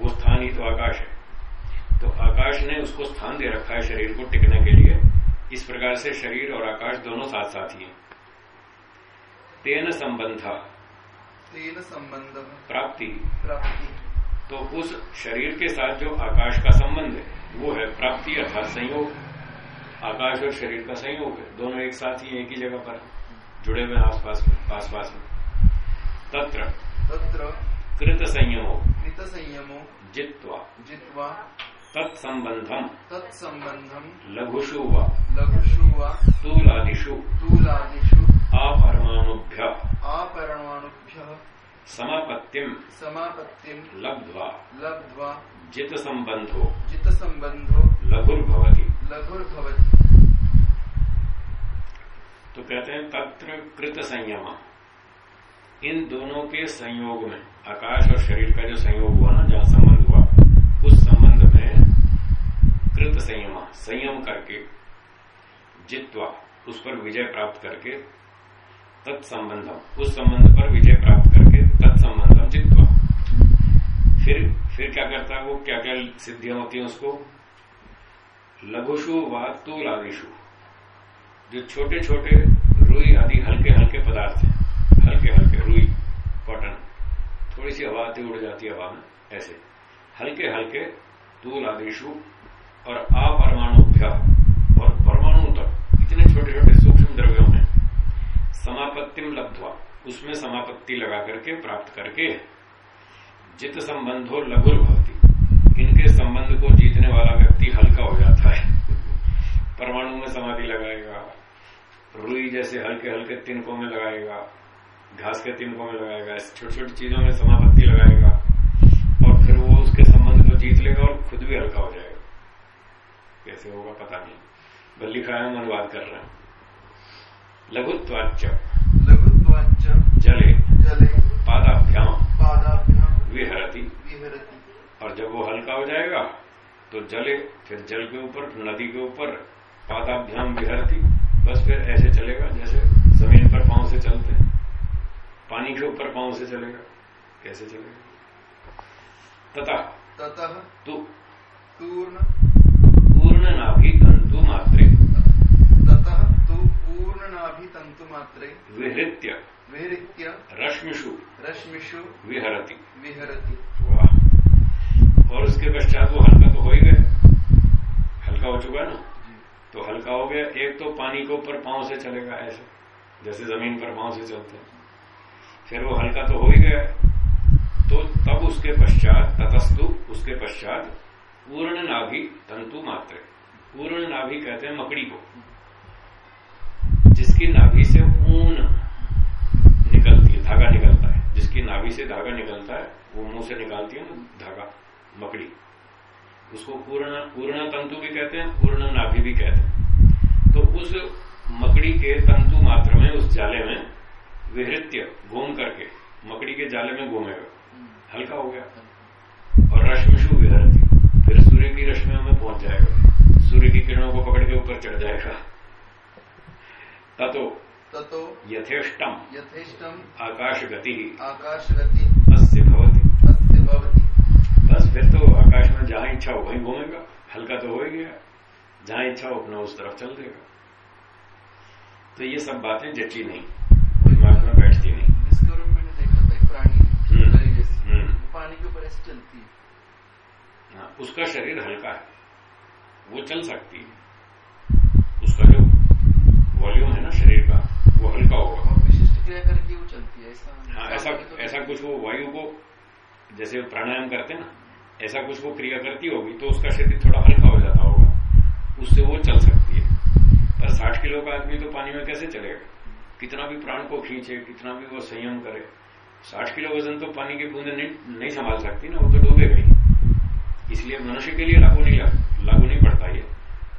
वो स्थान ही तो आकाश है। तो आकाश ने उसको स्थान दे रखा है शरीर को टिकने के लिए। इस प्रकार से शरीर और आकाश दोनों साथ साथ ही हैं। तेन संबंध। तेन संबंध प्राप्ति। प्राप्ति। तो उस शरीर के साथ जो आकाश का संबंध है वो है प्राप्ति अर्थात संयोग। आकाश और शरीर का संयोग है दोनों एक साथ ही एक ही जगह पर जुड़े हुए आसपास आस पास में। तत्र। तत्र। कृत संयमो। कृत संयमो। जित्वा। जित्वा। तत्संबंधम। तत्संबंधम। लघुषु व। लघुषु वा। तूलादिषु तूलादिषु अपरमाणुभ्य अपरमाणुभ्यः समापत्तिम। समापत्तिं लब्ध्वा। लब्ध्वा। जित संबंधो जितसम्बन्धो लघुर्भवति। लघुर्भवति। तो कहते हैं तत्र कृत संयम इन दोनों के संयोग में आकाश और शरीर का जो संयोग हुआ ना जहाँ संबंध हुआ उस संबंध में कृत संयम संयम करके जित्वा, उस पर विजय प्राप्त करके तत्संबंधम, उस संबंध पर विजय प्राप्त करके तत्संबंधम जित्वा। फिर फिर क्या करता है वो? क्या क्या सिद्धियाँ होती हैं उसको? लघुषु व तूल आदिशु जो छोटे छोटे रुई आदि हल्के हल्के पदार्थ हैं हल्के हल्के रुई कॉटन थोड़ी सी हवा आती उड़ जाती है हवा में, ऐसे। हल्के हल्के तूल आदिशु और अपरमाणुभ्य और परमाणु तक, इतने छोटे छोटे सूक्ष्म द्रव्यों में समापत्तिम लब्धवा, उसमें समापत्ति लगा करके, प्राप्त करके जित संबंधो लघुर भवती। इनके संबंध को जीतने वाला व्यक्ति हल्का हो जाता है। परमाणु में समाधि लगाएगा, रुई जैसे हल्के हल्के तिनकों में लगाएगा, घास के तिनकों में लगाएगा छोटी छोटी चीज़ों में समापत्ति लगाएगा, और फिर वो उसके संबंध को जीत लेगा और खुद भी हल्का हो जाएगा। कैसे होगा पता नहीं। बल लिखा है हम अनुवाद कर रहे हैं। लघुत्वाच लघुत्वाच्च। जले। जले। पादाभ्याम। पादाभ्याम। विहरती। विहरति। और जब वो हल्का हो जाएगा तो जले फिर जल के ऊपर नदी के ऊपर पादाभ्याम विहरती। बस फिर ऐसे चलेगा जैसे ज़मीन पर पाँव से चलते हैं। पानी के ऊपर पाँव से चलेगा कैसे चलेगा? तथा ततः। तु। पूर्ण पूर्ण नाभि तंतु मात्रे ततः तु पूर्णनाभितन्तुमात्रे विहृत्य। विहृत्य। रश्मिषु। रश्मिषु। विहरती। विहरति। वाह। और उसके पश्चात वो हल्का तो हो ही गया। हल्का हो चुका है ना? तो हल्का हो गया। एक तो पानी के ऊपर पाँव से चलेगा ऐसे जैसे ज़मीन पर पाँव से चलते हैं। फिर वो हल्का तो हो ही गया। तो तब उसके पश्चात ततस्तु उसके पश्चात पूर्ण नाभि तंतु मात्र पूर्ण नाभि कहते हैं मकड़ी को। जिसकी नाभि से ऊन निकलती है, धागा निकलता है। जिसकी नाभि से धागा निकलता है, वो मुँह से निकालती है धागा, मकड़ी। उसको पूर्ण पूर्ण तंतु भी कहते हैं, पूर्ण नाभि भी कहते हैं। तो उस मकड़ी के तंतु मात्र में, उस जाले में विहृत्य, घूम करके, मकड़ी के जाले में घूमेगा। हल्का हो गया। और रश्मिशु विहरती फिर सूर्य की रश्मियों में पहुँच जाएगा। सूर्य की किरणों को पकड़ के ऊपर चढ़ जाएगा। ततो ततो यथेष्टम यथेष्टम आकाश गति आकाश गति अस्य भवति। अस्य भवति। बस फिर तो आकाश में जहाँ इच्छा हो वहीं घूमेगा। हल्का तो हो ही गया। जहाँ इच्छा हो अपना उस तरफ़ चल देगा। तो ये सब बातें जची नहीं। दिमाग में बैठती नहीं। डिस्कवरी मैंने देखा था एक प्राणी हम्म। जैसी। हम्म। पानी के ऊपर ऐसे चलती है। हाँ, उसका शरीर हल्का है। वो चल सकती है। उसका जो वॉल्यूम है ना शरीर का वो हल्का होगा। विशिष्ट क्रिया करके वो चलती है ऐसा हाँ ऐसा तो ऐसा कुछ वो वायु को जैसे प्राणायाम करते हैं ना ऐसा कुछ वो क्रिया करती होगी तो उसका शरीर थोड़ा हल्का हो जाता होगा। उससे वो चल सकती है। पर साठ किलो का आदमी तो पानी में कैसे चलेगा? कितना भी प्राण को खींचे कितना भी वो संयम करे। साठ किलो वज़न तो पानी की बूंदे नहीं, नहीं संभाल सकती ना वो तो डूबेगा ही। इसलिए मनुष्य के लिए लागू नहीं लागू नहीं पड़ता ये।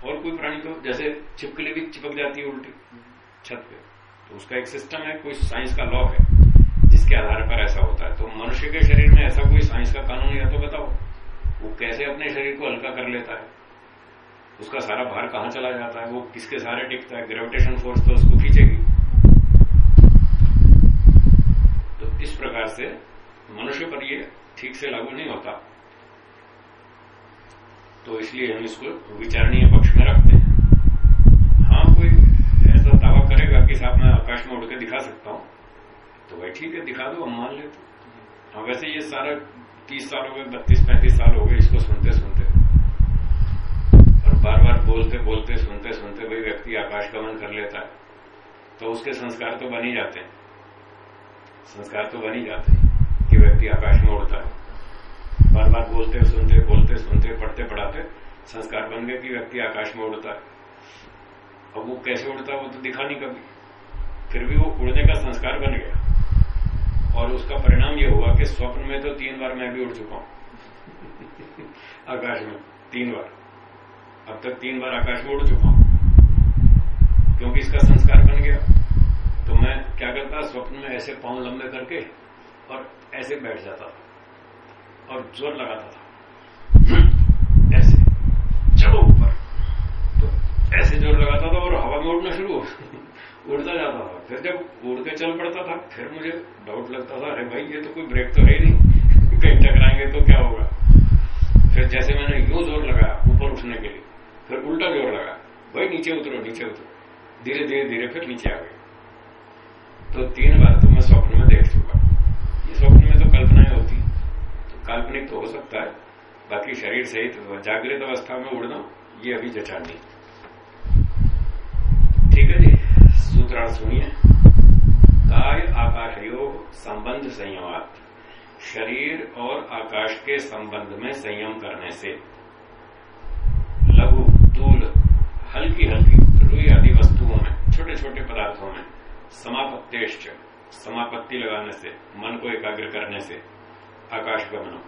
और कोई प्राणी तो जैसे छिपकली भी चिपक जाती है उल्टी छत पे तो उसका एक सिस्टम है, कोई साइंस का लॉ है, जिसके आधार पर ऐसा होता है। तो मनुष्य के शरीर में ऐसा कोई साइंस का कानून है तो बताओ, वो कैसे अपने शरीर को हल्का कर लेता है? उसका सारा भार कहाँ चला जाता है? वो किसके सहारे टिकता है? ग्रेविटेशन फोर्स तो उसको खींचेगी। तो इस प्रकार से मनुष्य पर ये ठीक से लागू नहीं होता। तो इसलिए हम इसको विचारणीय पक्ष में रखते हैं। हाँ कोई ऐसा दावा करेगा कि साहब मैं आकाश में उड़ के दिखा सकता हूँ तो भाई ठीक है, दिखा दो, हम मान लेते हाँ। वैसे ये सारा तीस साल हो गए, बत्तीस, पैंतीस साल हो गए इसको सुनते सुनते। और बार बार बोलते बोलते, सुनते सुनते भाई व्यक्ति आकाश गमन कर लेता है तो उसके संस्कार तो बन ही जाते हैं। संस्कार तो बन ही जाते हैं कि व्यक्ति आकाश में उड़ता है। बार बार बोलते, सुनते बोलते, सुनते, पढ़ते, पढ़ाते, संस्कार बन गए कि व्यक्ति आकाश में उड़ता है। अब वो कैसे उड़ता है वो तो दिखा नहीं कभी। फिर भी वो उड़ने का संस्कार बन गया। और उसका परिणाम ये हुआ कि स्वप्न में तो तीन बार मैं भी उड़ चुका हूँ। आकाश में, तीन बार। अब तक तीन बार आकाश में उड़ चुका हूँ। क्योंकि इसका संस्कार बन गया। तो मैं क्या करता, स्वप्न में ऐसे पाँव लंबे करके और ऐसे बैठ जाता था। और ज़ोर लगाता था। ऐसे। चलो ऊपर। तो ऐसे ज़ोर लगाता था और हवा में उड़ना शुरू हो उड़ता जाता था। फिर जब उड़ के चल पड़ता था, फिर मुझे डाउट लगता था, अरे भाई, ये तो कोई ब्रेक तो है नहीं। कहीं टकराएँगे तो क्या होगा? फिर जैसे मैंने यूँ ज़ोर लगाया ऊपर उठने के लिए, फिर उल्टा ज़ोर लगाया। भाई, नीचे उतरो नीचे उतरो। धीरे धीरे धीरे, फिर नीचे आ गए। तो तीन बार तो मैं स्वप्न में देख चुका। ये स्वप्न में तो कल्पनाएँ होती। काल्पनिक तो हो सकता है। बाकी शरीर सहित तो जागृत अवस्था में उड़ना, ये अभी जचा नहीं। ठीक है जी, सूत्रार्थ सुनिए। काय आकाशयोग संबंध संयमात शरीर और आकाश के संबंध में संयम करने से। लघु तूल हल्की हल्की रुई आदि वस्तुओं में छोटे छोटे पदार्थों में, समापत्तेश्च, समापत्ति लगाने से, मन को एकाग्र करने से। आकाश गमन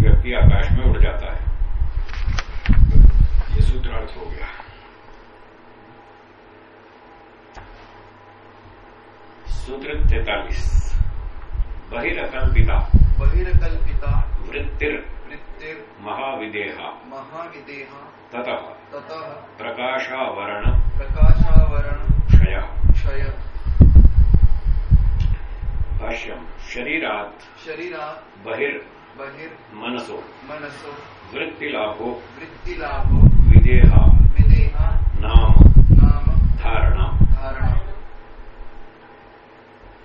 व्यक्ति आकाश में उड़ जाता है। ये सूत्रार्थ हो गया। सूत्र तैतालीस। बहिरकल्पिता। बहिर्कल्पिता। वृत्तिर। वृत्तिर। महाविदेहा। महाविदेहा। ततः। ततः। प्रकाशावरण प्रकाशावरण क्षय। क्षय। भाष्यम। शरीरात शरीरात बहिर् बहिर् मनसो। मनसो। वृत्तिलाभो। वृत्तिलाभो। विदेहा। विदेहा। नाम। नाम। धारणा। धारणा।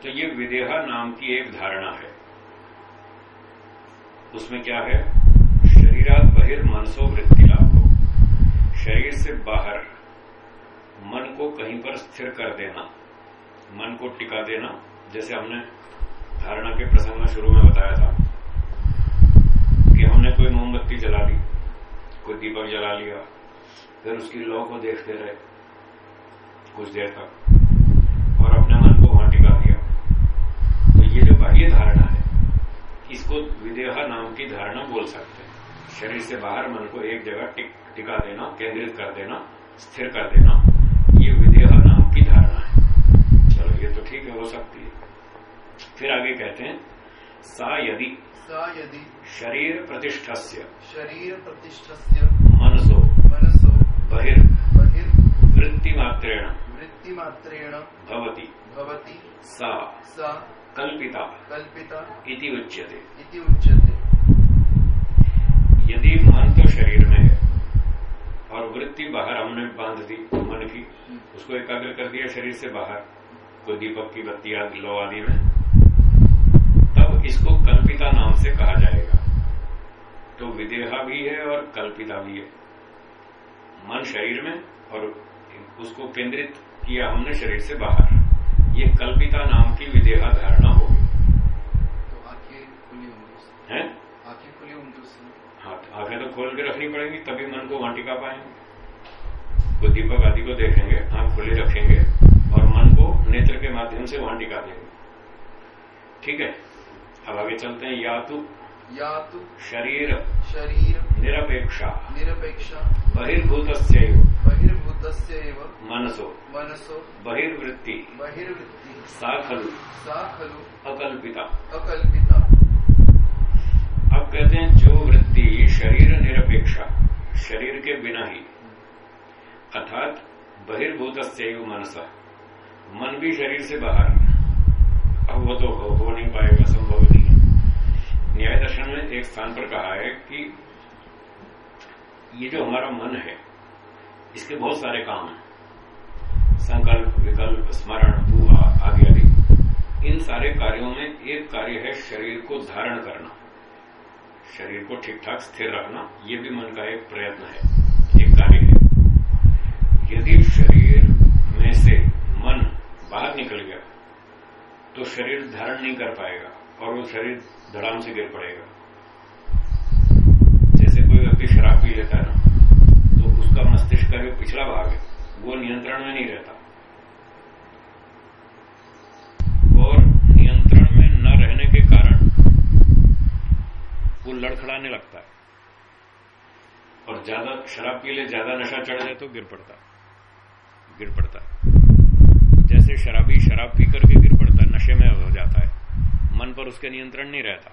तो ये विदेहा नाम की एक धारणा है। उसमें क्या है? शरीरात बहिर मनसो वृत्ति लाभो शरीर से बाहर मन को कहीं पर स्थिर कर देना। मन को टिका देना। जैसे हमने धारणा के प्रसंग में शुरू में बताया था कि हमने कोई मोमबत्ती जला ली कोई दीपक जला लिया, फिर उसकी लौ को देखते रहे कुछ देर तक और अपने मन को वहाँ टिका दिया। तो ये जो बाह्य धारणा है, इसको विदेहा नाम की धारणा बोल सकते हैं। शरीर से बाहर मन को एक जगह टिक, टिका देना, केंद्रित कर देना, स्थिर कर देना, ये विदेहा नाम की धारणा है। चलो, ये तो ठीक है, हो सकती है। फिर आगे कहते हैं सा यदि सा यदि शरीर प्रतिष्ठस्य शरीर प्रतिष्ठस्य मनसो मनसो बहिर् बहिर्वृत्तिमात्रेण वृत्तिमात्रेण भवति। भवति। सा सा कल्पिता कल्पिता इति उच्यते। इति उच्यते। यदि मन तो शरीर में है और वृत्ति बाहर हमने बाँध दी मन की उसको एकाग्र कर दिया शरीर से बाहर कोई दीपक की बत्ती आदि लो आदि में तब इसको कल्पिता नाम से कहा जाएगा। तो विदेहा भी है और कल्पिता भी है। मन शरीर में और उसको केंद्रित किया हमने शरीर से बाहर। ये कल्पिता नाम की विदेहा धारणा होगी तो। है? हाँ तो आँखें तो खोल के रखनी पड़ेंगी तभी मन को वहाँ टिका पाएँगे। कोई दीपक आदि को देखेंगे आँख खुली रखेंगे और मन को नेत्र के माध्यम से वहाँ टिका देंगे। ठीक है? अब आगे चलते हैं। या तो या तो शरीर शरीर निरपेक्षा निरपेक्षा बहिर्भूत बहिर्भूत मनसो मनसो बहिर्वृत्ति बहिर्वृत्ति सा खलु सा खलु अकल्पिता। अकल्पिता। अब कहते हैं जो वृत्ति शरीर निरपेक्षा शरीर के बिना ही। अर्थात बहिर्भूत मनस। मन भी शरीर से बाहर अब वो तो हो, हो नहीं पाएगा संभव नहीं है। न्याय दर्शन में एक स्थान पर कहा है कि ये जो हमारा मन है इसके बहुत सारे काम हैं। संकल्प विकल्प स्मरण हुआ आदि आदि। इन सारे कार्यों में एक कार्य है शरीर को धारण करना। शरीर को ठीक ठाक स्थिर रखना ये भी मन का एक प्रयत्न है एक कार्य है। यदि शरीर में से मन बाहर निकल गया तो शरीर धारण नहीं कर पाएगा और वो शरीर धड़ाम से गिर पड़ेगा। जैसे कोई व्यक्ति शराब पी लेता है ना तो उसका मस्तिष्क का जो पिछला भाग है, वो नियंत्रण में नहीं रहता। और नियंत्रण में न रहने के कारण वो लड़खड़ाने लगता है। और ज़्यादा शराब पी ले, ज़्यादा नशा चढ़ जाए तो गिर पड़ता गिर पड़ता जैसे शराबी शराब पी करके गिर नशे में हो जाता है। मन पर उसके नियंत्रण नहीं रहता।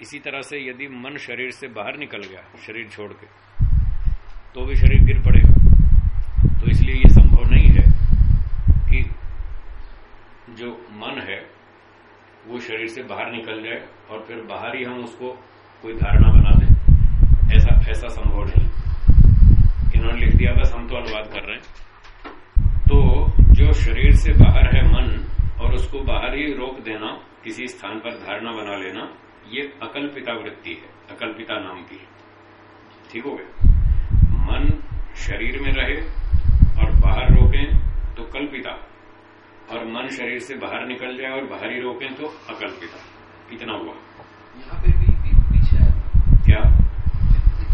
इसी तरह से यदि मन शरीर से बाहर निकल गया, शरीर छोड़ के तो भी शरीर गिर पड़ेगा। तो इसलिए ये संभव नहीं है कि जो मन है, वो शरीर से बाहर निकल जाए और फिर बाहर ही हम उसको कोई धारणा बना दें। ऐसा ऐसा संभव नहीं। इन्होंने लिख दिया, बस हम तो अनुवाद कर रहे हैं। तो जो शरीर से बाहर है मन और उसको बाहर ही रोक देना किसी स्थान पर धारणा बना लेना ये अकल्पिता वृत्ति है अकल्पिता नाम की। ठीक हो गया? मन शरीर में रहे और बाहर रोकें तो कल्पिता और मन शरीर से बाहर निकल जाए और बाहर ही रोकें तो अकल्पिता। इतना हुआ। यहाँ पे भी, पीछे आया क्या?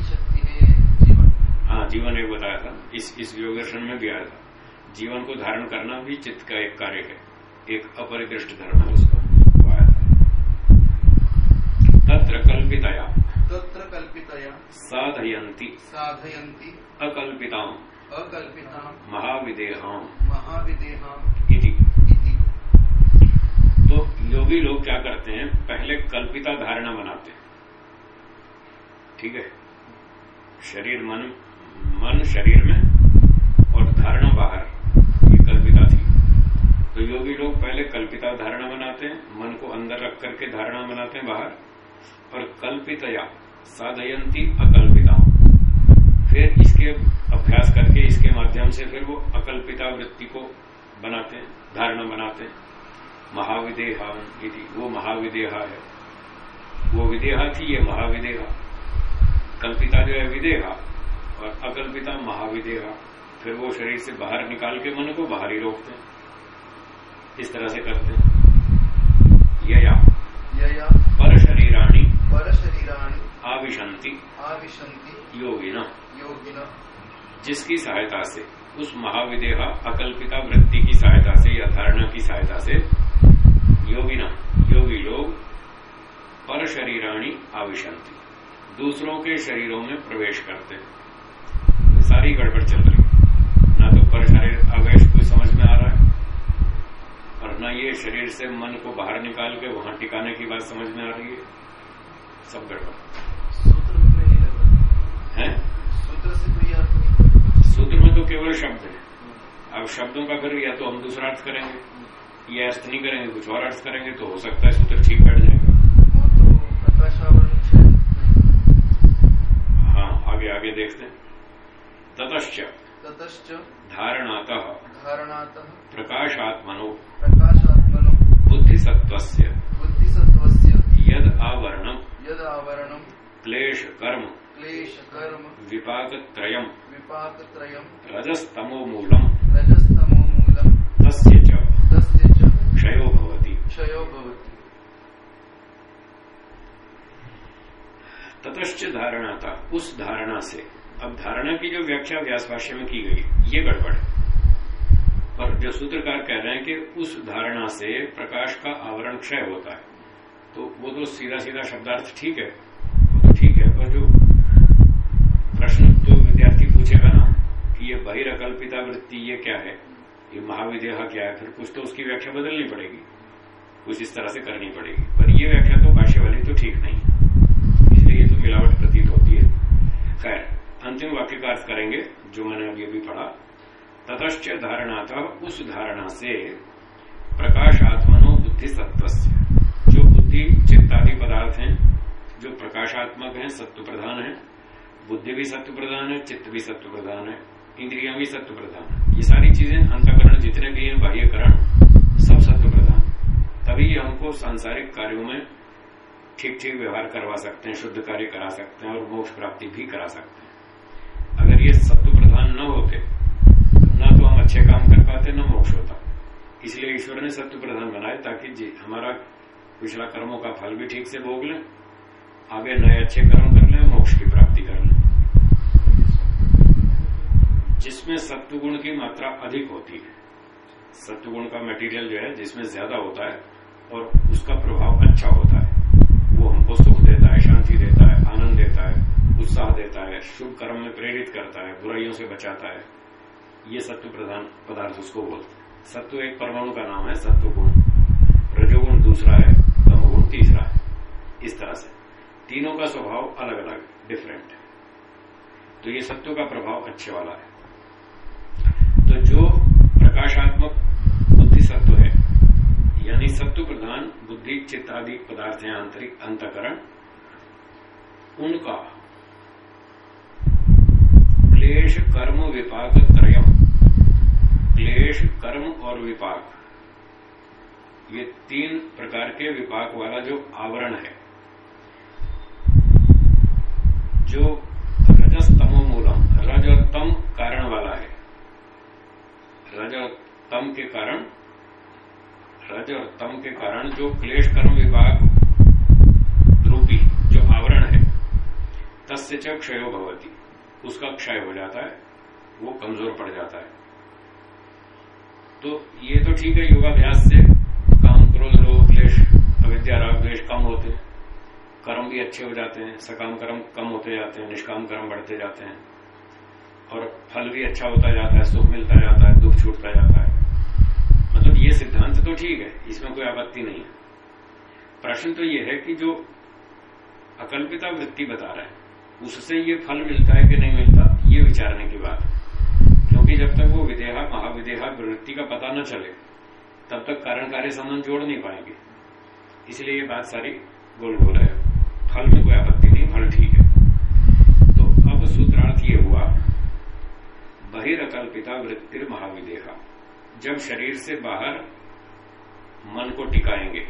शक्ति है जीवन। हाँ जीवन एक बताया था। इस इस योग दर्शन में भी आया था। जीवन को धारण करना भी चित्त का एक कार्य है। एक अपरिकृष्ट धर्म है उसका तत्र कल्पितया। तत्र कल्पितया। साधयंती साधयन्ति। अकल्पिता अकल्पिता महाविदेहा महाविदेहा इति। तो योगी लोग क्या करते हैं? पहले कल्पिता धारणा बनाते हैं। ठीक है? शरीर मन मन शरीर में और धारणा बाहर। ये कल्पिता थी। तो योगी लोग पहले कल्पिता धारणा बनाते हैं, मन को अंदर रख करके धारणा बनाते हैं बाहर, और कल्पितया साधयंती अकल्पिता। फिर इसके अभ्यास करके इसके माध्यम से फिर वो अकल्पिता वृत्ति को बनाते हैं, धारणा बनाते हैं। महाविदेहा वो महाविदेहा है। वो विदेहा थी, ये महाविदेहा। कल्पिता जो है विदेहा, और अकल्पिता महाविदेहा। फिर वो शरीर से बाहर निकाल के मन को बाहर ही रोकते हैं। इस तरह से करते हैं? यया यया पर शरीराणी परशरीराणि। आविशंति। आविशन्ति योगिना। योगिन। जिसकी सहायता से उस महाविदेहा अकल्पिता वृत्ति की सहायता से या धारणा की सहायता से योगिना योगी लोग पर शरीराणी आविशंति। दूसरों के शरीरों में प्रवेश करते सारी गड़बड़ चल रही ना तो पर शरीर आवेश कोई समझ में आ रहा है और न ये शरीर से मन को बाहर निकाल के वहाँ टिकाने की बात समझ में आ रही है। सब गड़बड़। है? सूत्र से कोई अर्थ नहीं। सूत्र में तो केवल शब्द है। अब शब्दों का फिर या तो हम दूसरा अर्थ करेंगे या अर्थ नहीं करेंगे कुछ और अर्थ करेंगे तो हो सकता है सूत्र ठीक बैठ जाएगा तो है। हाँ आगे आगे देखते हैं। ततश्च। ततश्च। धारणातः। धारणातः प्रकाशात्मनो। प्रकाशात्मनो। बुद्धिसत्त्वस्य। बुद्धिसत्त्वस्य। यद आवरणम यद आवरणम क्लेश कर्म क्लेश कर्म विपाकत्रयम। विपाकत्रयम। रजस्तमो मूलम। रजस्तमो मूलम। तस्य च। तस्य च। क्षयो भवति। क्षयो भवति। ततश्च धारणाता। उस धारणा से। अब धारणा की जो व्याख्या व्यास भाष्य में की गई ये गड़बड़ है। और जो सूत्रकार कह रहे हैं कि उस धारणा से प्रकाश का आवरण क्षय होता है। तो वो तो सीधा सीधा शब्दार्थ ठीक है। तो ठीक है, पर जो प्रश्न तो विद्यार्थी पूछेगा ना कि ये बहिरकल्पिता वृत्ति ये क्या है? ये महाविदेहा क्या है? फिर कुछ तो उसकी व्याख्या बदलनी पड़ेगी। कुछ इस तरह से करनी पड़ेगी। पर ये व्याख्या तो भाष्य वाली तो ठीक नहीं इसलिए तो मिलावट प्रतीत होती है। खैर, अंतिम वाक्य का अर्थ करेंगे, जो मैंने अभी अभी पढ़ा। ततश्च धारणाता उस धारणा से प्रकाशात्मनो बुद्धि सत्व जो बुद्धि चित्तादि पदार्थ हैं, जो प्रकाशात्मक हैं सत्व प्रधान है, बुद्धि भी सत्व प्रधान है, चित्त भी सत्व प्रधान है, इंद्रिया भी सत्व प्रधान है। ये सारी चीज़ें अंतकरण जितने भी हैं, बाह्यकरण, सब सत्व प्रधान तभी हमको सांसारिक कार्यों में ठीक ठीक व्यवहार करवा सकते हैं, शुद्ध कार्य करा सकते हैं और मोक्ष प्राप्ति भी करा सकते हैं। अगर ये सत्व प्रधान न होते अच्छे काम कर पाते, न मोक्ष होता। इसलिए ईश्वर ने सत्य प्रधान बनाए ताकि हमारा पिछला कर्मों का फल भी ठीक से भोग लें, आगे नए अच्छे कर्म कर लें, मोक्ष की प्राप्ति कर लें। जिसमें सत्वगुण की मात्रा अधिक होती है, सत्वगुण का मटेरियल जो है, जिसमें ज़्यादा होता है और उसका प्रभाव अच्छा होता है, वो हमको सुख देता है, शांति देता है, आनंद देता है, उत्साह देता है, शुभ कर्म में प्रेरित करता है, बुराइयों से बचाता है। ये सत्व प्रधान पदार्थ उसको बोलते हैं। सत्व एक परमाणु का नाम है, सत्व गुण। रजोगुण दूसरा है, तमोगुण तीसरा है। इस तरह से। तीनों का स्वभाव अलग अलग डिफरेंट है। तो ये सत्व का प्रभाव अच्छे वाला है। तो जो प्रकाशात्मक बुद्धि सत्व है, यानी सत्व प्रधान बुद्धि, चित्त आदि पदार्थ हैं, आंतरिक अंतकरण, उनका क्लेश कर्म विपाक त्रयम क्लेश, कर्म और विपाक। ये तीन प्रकार के विपाक वाला जो आवरण है, जो रजस्तमो मूलम रज कारण वाला है। रज के कारण रज और तम के कारण जो क्लेश, कर्म विभाग रूपी जो आवरण है, तस्य क्षयो भवती। उसका क्षय हो जाता है, वो कमज़ोर पड़ जाता है। तो ये तो ठीक है, योगाभ्यास से काम क्रोध लोग क्लेश, अविद्या, राग, द्वेष कम होते हैं। कर्म भी अच्छे हो जाते हैं, सकाम कर्म कम होते जाते हैं, निष्काम कर्म बढ़ते जाते हैं। और फल भी अच्छा होता जाता है, सुख मिलता जाता है, दुख छूटता जाता है। मतलब ये सिद्धांत तो ठीक है, इसमें कोई आपत्ति नहीं है। प्रश्न तो ये है कि जो अकल्पिता वृत्ति बता रहे हैं, उससे ये फल मिलता है कि नहीं मिलता, ये विचारने की बात क्योंकि जब तक वो विदेहा, महाविदेहा वृत्ति का पता न चले, तब तक कारण कार्य संबंध जोड़ नहीं पाएँगे। इसलिए ये बात सारी गोल गोल है। फल में कोई आपत्ति नहीं, फल ठीक है। तो अब सूत्रार्थ ये हुआ, बहिरकल्पिता वृत्तिर महाविदेहा। जब शरीर से बाहर मन को टिकाएँगे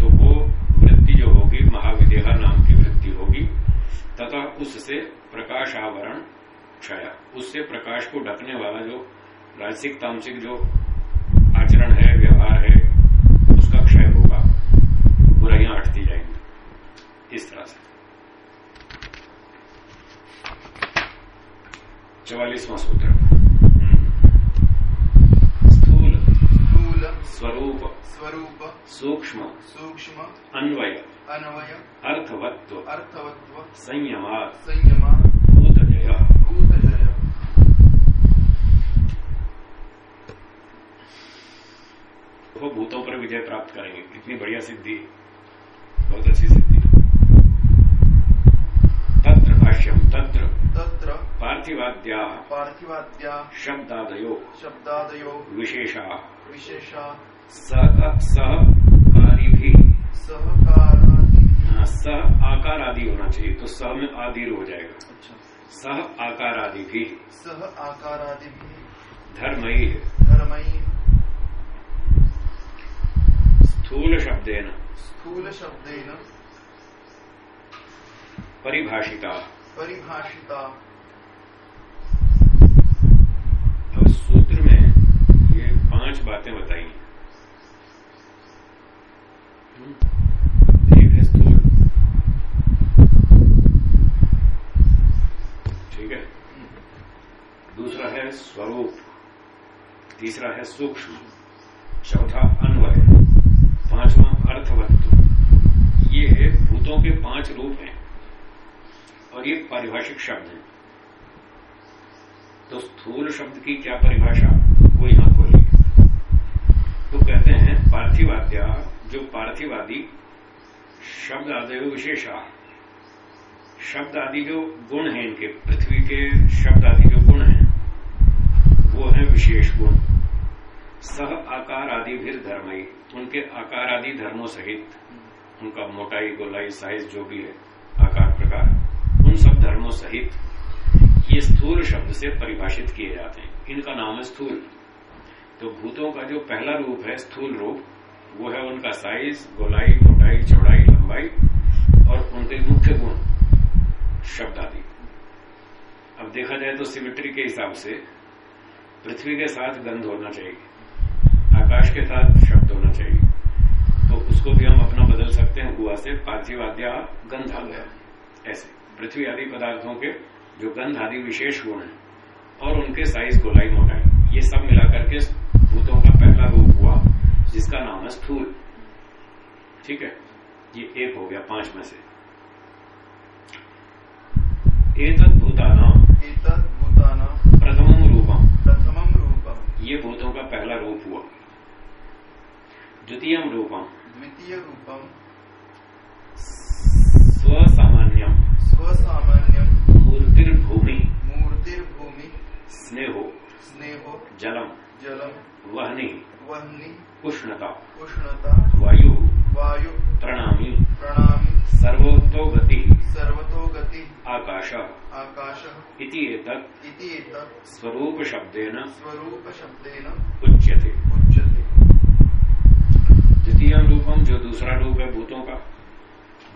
तो वो वृत्ति जो होगी, महाविदेहा नाम की वृत्ति होगी, तथा उससे प्रकाश आवरण क्षय उससे प्रकाश को ढकने वाला जो राजसिक तामसिक जो आचरण है व्यवहार है उसका क्षय होगा। बुराइयाँ हटती जाएँगी। इस तरह से। चवालीसवां सूत्र। स्थूल स्थूल स्वरूप। स्वरूप। सूक्ष्म। सूक्ष्म। अन्वय। अन्वय। अर्थवत्व। अर्थवत्व। संयमा भूतजय वो भूतों पर विजय प्राप्त करेंगे। इतनी बढ़िया सिद्धि बहुत अच्छी सिद्धि तत्र भाष्यम तत्र तत्र पार्थिवाद्या पार्थिवाद्या शब्दादयो शब्दादयो विशेषा। विशेषा। सह सहकारी भी सहकारादि सह आकार आदि होना चाहिए तो सह में आदि हो जाएगा। अच्छा। सह आकार आदि भी सह आकारादि धर्मई धर्मई स्थूल शब्देन स्थूल शब्देन परिभाषिता। परिभाषिता। अब सूत्र में ये पाँच बातें बताई हैं। एक है स्थूल। ठीक है? दूसरा है स्वरूप। तीसरा है सूक्ष्म। चौथा अन्वय। पांचवा अर्थवत्व ये भूतों के पाँच रूप हैं और ये पारिभाषिक शब्द हैं। तो स्थूल शब्द की क्या परिभाषा? वो यहाँ खोली तो कहते हैं पार्थिवाद्या, जो पार्थिवादी शब्द आदि विशेषा। शब्द आदि जो गुण हैं इनके, पृथ्वी के शब्द आदि जो गुण हैं, वो है विशेष गुण। सह आकार आदि भी धर्म ही उनके आकार आदि धर्मों सहित उनका मोटाई, गोलाई, साइज़ जो भी है, आकार, प्रकार, उन सब धर्मों सहित ये स्थूल शब्द से परिभाषित किए जाते हैं। इनका नाम है स्थूल। तो भूतों का जो पहला रूप है स्थूल रूप, वो है उनका साइज़, गोलाई, मोटाई, चौड़ाई, लंबाई और उनके मुख्य गुण शब्द आदि अब देखा जाए तो सिमिट्री के हिसाब से पृथ्वी के साथ गंध होना चाहिए। आकाश के साथ शब्द होना चाहिए। तो उसको भी हम अपना बदल सकते हैं। हुआ से पार्थिवाद्या गंध आ गया ऐसे पृथ्वी आदि पदार्थों के जो गंध आदि विशेष गुण है और उनके साइज़ गोलाई मोटाई ये सब मिलाकर के भूतों का पहला रूप हुआ जिसका नाम है स्थूल। ठीक है? ये एक हो गया पाँच में से। एतद भूतानाम एतद् भूतानां। प्रथमम रूपम प्रथमं रूपम् ये भूतों का पहला रूप हुआ। द्वितीयम रूपम द्वितीय रूपम् स्वसामान्यम स्वसामान्यं। मूर्तिर्भूमि। मूर्तिर्भूमि। स्नेहो। स्नेहो। जलम जलं। वहनी। वह्नि। उष्णता। उष्णता। वायु। वायु। प्रणामी। प्रणामी। सर्वतो गति। सर्वतो गति। आकाश। आकाशः। इति एतत्। इति एतत्। स्वरूप शब्देन स्वरूपशब्देन। उच्यते। उच्यते। द्वितीय रूपम, जो दूसरा रूप है भूतों का,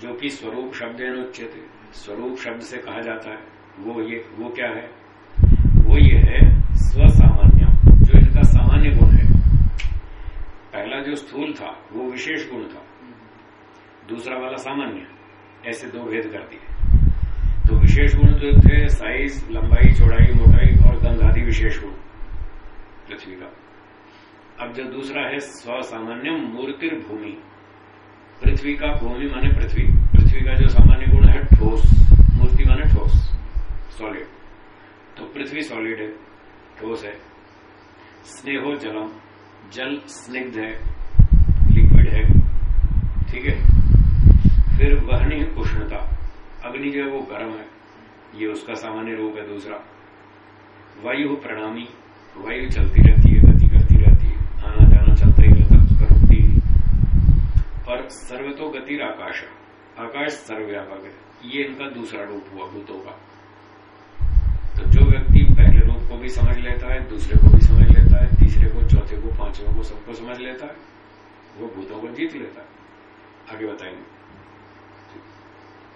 जो कि स्वरूप शब्द उच्यते स्वरूप शब्द से कहा जाता है, वो ये, वो क्या है? वो ये है स्वसामान्य, जो इनका सामान्य गुण है। पहला जो स्थूल था, वो विशेष गुण था। दूसरा वाला सामान्य, ऐसे दो भेद कर दिए। तो विशेष गुण जो थे, साइज़, लंबाई, चौड़ाई, मोटाई और गंध आदि विशेष गुण, पृथ्वी का। अब जो दूसरा है स्वसामान्य मूर्तिर भूमि। पृथ्वी का भूमि माने पृथ्वी। पृथ्वी का जो सामान्य गुण है ठोस। मूर्ति माने ठोस। सॉलिड तो पृथ्वी सॉलिड है। ठोस है। स्नेहो जलम। जल स्निग्ध है। लिक्विड है। ठीक है? फिर वहनी उष्णता। अग्नि जो है वो गर्म है। ये उसका सामान्य रूप है दूसरा। वायु प्रणामी। वायु चलती रहती है गति करती रहती है आना जाना चलता ही रहता है उसका रुकती नहीं और सर्वतो गतिर आकाश आकाश सर्वव्यापक है। ये इनका दूसरा रूप हुआ, भूतों का। तो जो व्यक्ति पहले रूप को भी समझ लेता है, दूसरे को भी समझ लेता है, तीसरे को, चौथे को, पांचवे को सबको समझ लेता है, वो भूतों को जीत लेता है। आगे बताएँगे।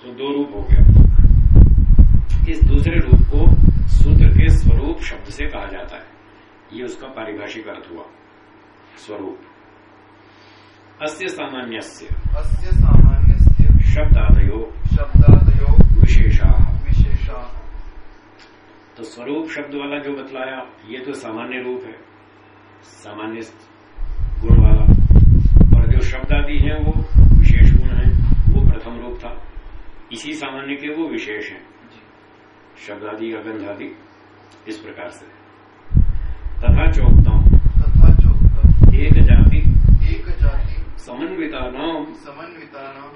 तो दो रूप हो गया। इस दूसरे रूप को सूत्र के स्वरूप शब्द से कहा जाता है। ये उसका पारिभाषिक अर्थ हुआ, स्वरूप। अस्य सामान्यस्य। अस्य सामान्यस्य शब्दादयो। शब्दादयो विशेषा। विशेषा। तो स्वरूप शब्द वाला जो बतलाया ये तो सामान्य रूप है। सामान्य गुण वाला। और जो शब्द आदि है वो विशेष गुण है। वो प्रथम रूप था। इसी सामान्य के वो विशेष है। शब्द आदि या गंध आदि इस प्रकार से। तथा चौकतम। तथा चोक्तम। एक एक जाति समन्विता नाम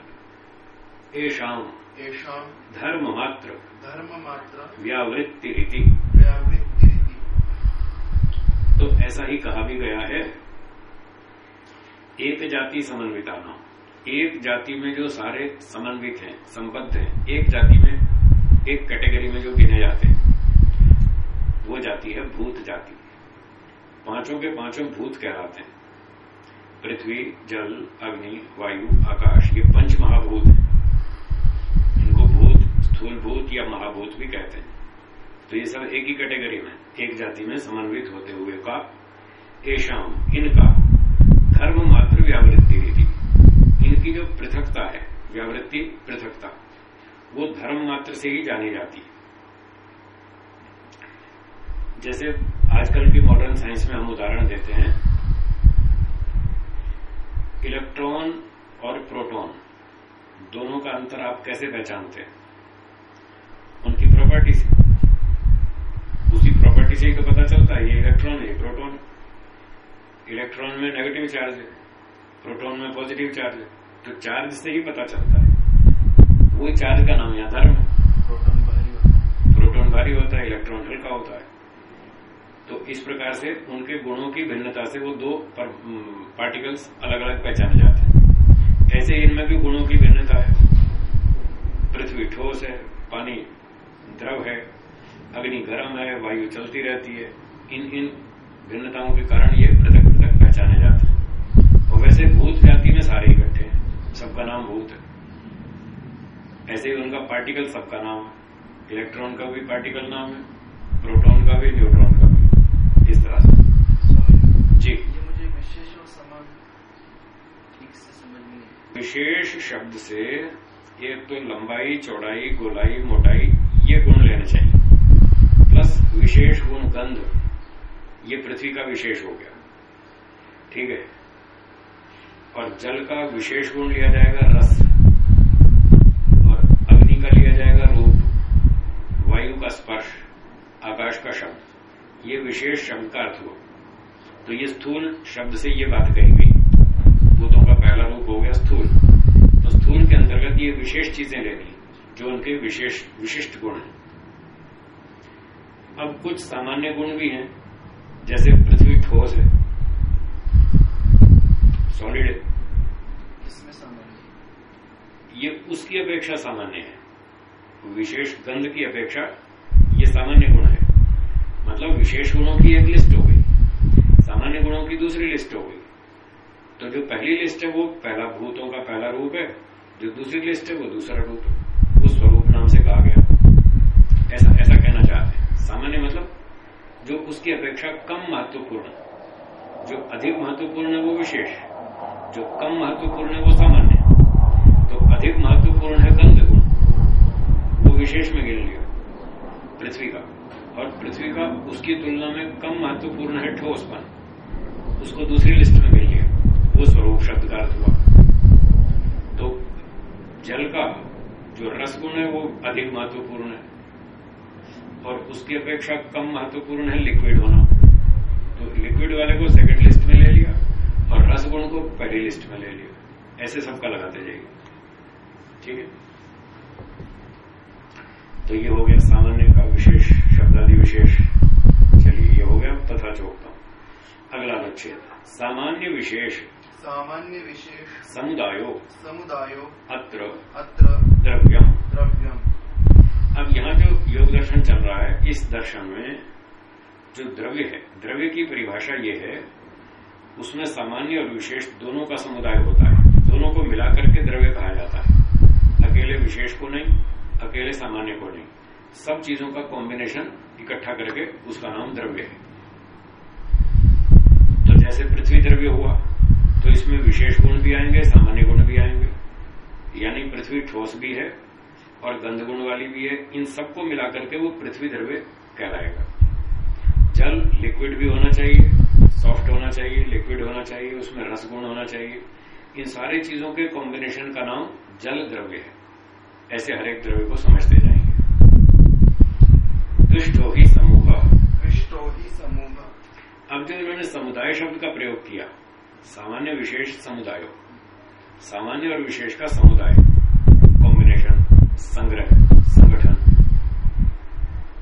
एशाम येषां धर्म मात्र धर्म मात्र व्यावृत्ति रीति व्यावृत्ति रीति तो ऐसा ही कहा भी गया है एक जाति समन्विता नाम एक जाति में जो सारे समन्वित हैं संबद्ध हैं एक जाति में एक कैटेगरी में जो गिने जाते हैं वो जाति है भूत जाति। पाँचों के पाँचों भूत कहलाते हैं। पृथ्वी, जल, अग्नि, वायु, आकाश, ये पंच महाभूत इनको भूत स्थूल भूत या महाभूत भी कहते हैं। तो ये सब एक ही कैटेगरी में, एक जाति में समन्वित होते हुए का एशाम इनका धर्म मात्र व्यावृत्ति रीति। इनकी जो पृथकता है, व्यावृत्ति पृथकता, वो धर्म मात्र से ही जानी जाती है। जैसे आजकल की मॉडर्न साइंस में हम उदाहरण देते हैं इलेक्ट्रॉन और प्रोटॉन दोनों का अंतर आप कैसे पहचानते हैं? उनकी प्रॉपर्टी से। उसी प्रॉपर्टी से ही तो पता चलता है ये इलेक्ट्रॉन है प्रोटॉन इलेक्ट्रॉन में नेगेटिव चार्ज है प्रोटॉन में पॉजिटिव चार्ज है। तो चार्ज से ही पता चलता है। वही चार्ज का नाम है प्रोटॉन भारी होता है। प्रोटॉन भारी होता है इलेक्ट्रॉन हल्का होता है। तो इस प्रकार से उनके गुणों की भिन्नता से वो दो पार्टिकल्स अलग अलग पहचाने जाते हैं। ऐसे इनमें भी गुणों की भिन्नता है। पृथ्वी ठोस है, पानी द्रव है, अग्नि गर्म है, वायु चलती रहती है। इन इन भिन्नताओं के कारण ये पृथक पृथक पहचाने जाते हैं। और वैसे भूत जाति में सारे इकट्ठे हैं। सबका नाम भूत है। ऐसे ही उनका पार्टिकल सबका नाम है। इलेक्ट्रॉन का भी पार्टिकल नाम है। प्रोटॉन का भी न्यूट्रॉन इस तरह से। जी। विशेष शब्द से एक तो लंबाई, चौड़ाई, गोलाई, मोटाई, ये गुण लेने चाहिए। प्लस विशेष गुण गंध, ये पृथ्वी का विशेष हो गया। ठीक है? और जल का विशेष गुण लिया जाएगा रस। और अग्नि का लिया जाएगा रूप। वायु का स्पर्श, आकाश का शब्द। ये विशेष शब्द का अर्थ हुआ। तो ये स्थूल शब्द से ये बात कही गई। भूतों का पहला रूप हो गया स्थूल। तो स्थूल के अंतर्गत ये विशेष चीज़ें लेनी जो उनके विशेष विशिष्ट गुण हैं। अब कुछ सामान्य गुण भी हैं जैसे पृथ्वी ठोस है। सॉलिड है। इसमें सामान्य ये उसकी अपेक्षा सामान्य है। विशेष गंध की अपेक्षा ये सामान्य गुण मतलब विशेष गुणों की एक लिस्ट हो गई। सामान्य गुणों की दूसरी लिस्ट हो गई। तो जो पहली लिस्ट है, वो पहला भूतों का पहला रूप है। जो दूसरी लिस्ट है, वो दूसरा रूप है। वो स्वरूप नाम से कहा गया। ऐसा ऐसा कहना चाहते हैं। सामान्य मतलब जो उसकी अपेक्षा कम महत्वपूर्ण जो अधिक महत्वपूर्ण है, वो विशेष जो कम महत्वपूर्ण है, वो सामान्य तो अधिक महत्वपूर्ण है गंध गुण। वो विशेष में गिन लिया पृथ्वी का। और पृथ्वी का उसकी तुलना में कम महत्वपूर्ण है ठोसपन उसको दूसरी लिस्ट में गिन लिया वो स्वरूप शब्द का अर्थ हुआ। तो जल का जो रस गुण है वो अधिक महत्वपूर्ण है। और उसकी अपेक्षा कम महत्वपूर्ण है लिक्विड होना। तो लिक्विड वाले को सेकंड लिस्ट में ले लिया और रस गुण को पहली लिस्ट में ले लिया। ऐसे सबका लगाते जाइए ठीक है? तो ये हो गया सामान्य का विशेष शब्दादि विशेष। चलिए ये हो गया तथा चौकता। अगला लक्ष्य सामान्य विशेष। सामान्य विशेष। समुदायो। समुदायो। अत्र। अत्र। द्रव्यम। द्रव्यम। अब यहाँ जो योग दर्शन चल रहा है इस दर्शन में जो द्रव्य है द्रव्य की परिभाषा ये है उसमें सामान्य और विशेष दोनों का समुदाय होता है। दोनों को मिलाकर के द्रव्य कहा जाता है। अकेले विशेष को नहीं अकेले सामान्य को नहीं। सब चीज़ों का कॉम्बिनेशन इकट्ठा करके उसका नाम द्रव्य है। तो जैसे पृथ्वी द्रव्य हुआ तो इसमें विशेष गुण भी आएँगे, सामान्य गुण भी आएँगे। यानी पृथ्वी ठोस भी है और गंध गुण वाली भी है। इन सबको मिलाकर के वो पृथ्वी द्रव्य कहलाएगा। जल लिक्विड भी होना चाहिए सॉफ्ट होना चाहिए लिक्विड होना चाहिए, उसमें रस गुण होना चाहिए। इन सारी चीज़ों के कॉम्बिनेशन का नाम जल द्रव्य है। ऐसे हर एक द्रव्य को समझते जाएँगे। दुष्टो ही समूह। दृष्टो ही समूह। अब जो इन्होंने समुदाय शब्द का प्रयोग किया सामान्य विशेष समुदाय सामान्य और विशेष का समुदाय कॉम्बिनेशन संग्रह संगठन।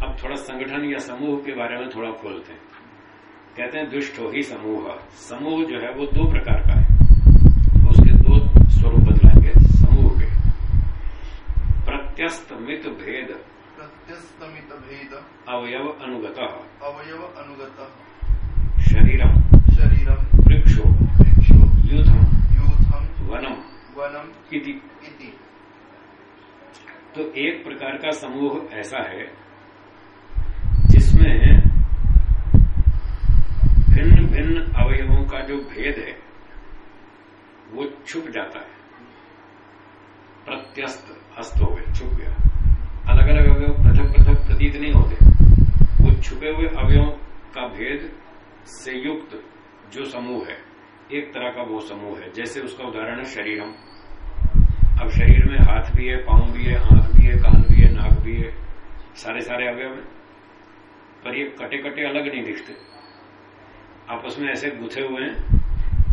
अब थोड़ा संगठन या समूह के बारे में थोड़ा खोलते हैं। कहते हैं दुष्ट हो ही समूह। समूह जो है वो दो प्रकार का है तो उसके दो स्वरूप बदलाएँगे समूह के प्रत्यस्तमित भेद प्रत्यस्तमित भेद अवयव अनुगत अवयव अनुगत शरीरम। शरीरम। वृक्षो। वृक्षो। युधम यूथम वनम। वनम। इति। इति। तो एक प्रकार का समूह ऐसा है जिसमें भिन्न भिन्न अवयवों का जो भेद है वो छुप जाता है। प्रत्यस्त हस्त हो गए छुप गया। अलग अलग अवयव पृथक पृथक प्रतीत नहीं होते। वो छुपे हुए अवयवों का भेद से युक्त जो समूह है, एक तरह का वो समूह है, जैसे उसका उदाहरण है शरीरम। अब शरीर में हाथ भी है, पाँव भी है, आँख भी है, कान भी है, नाक भी है सारे सारे अवयव है। पर ये कटे कटे अलग नहीं दिखते। आपस में ऐसे गुथे हुए हैं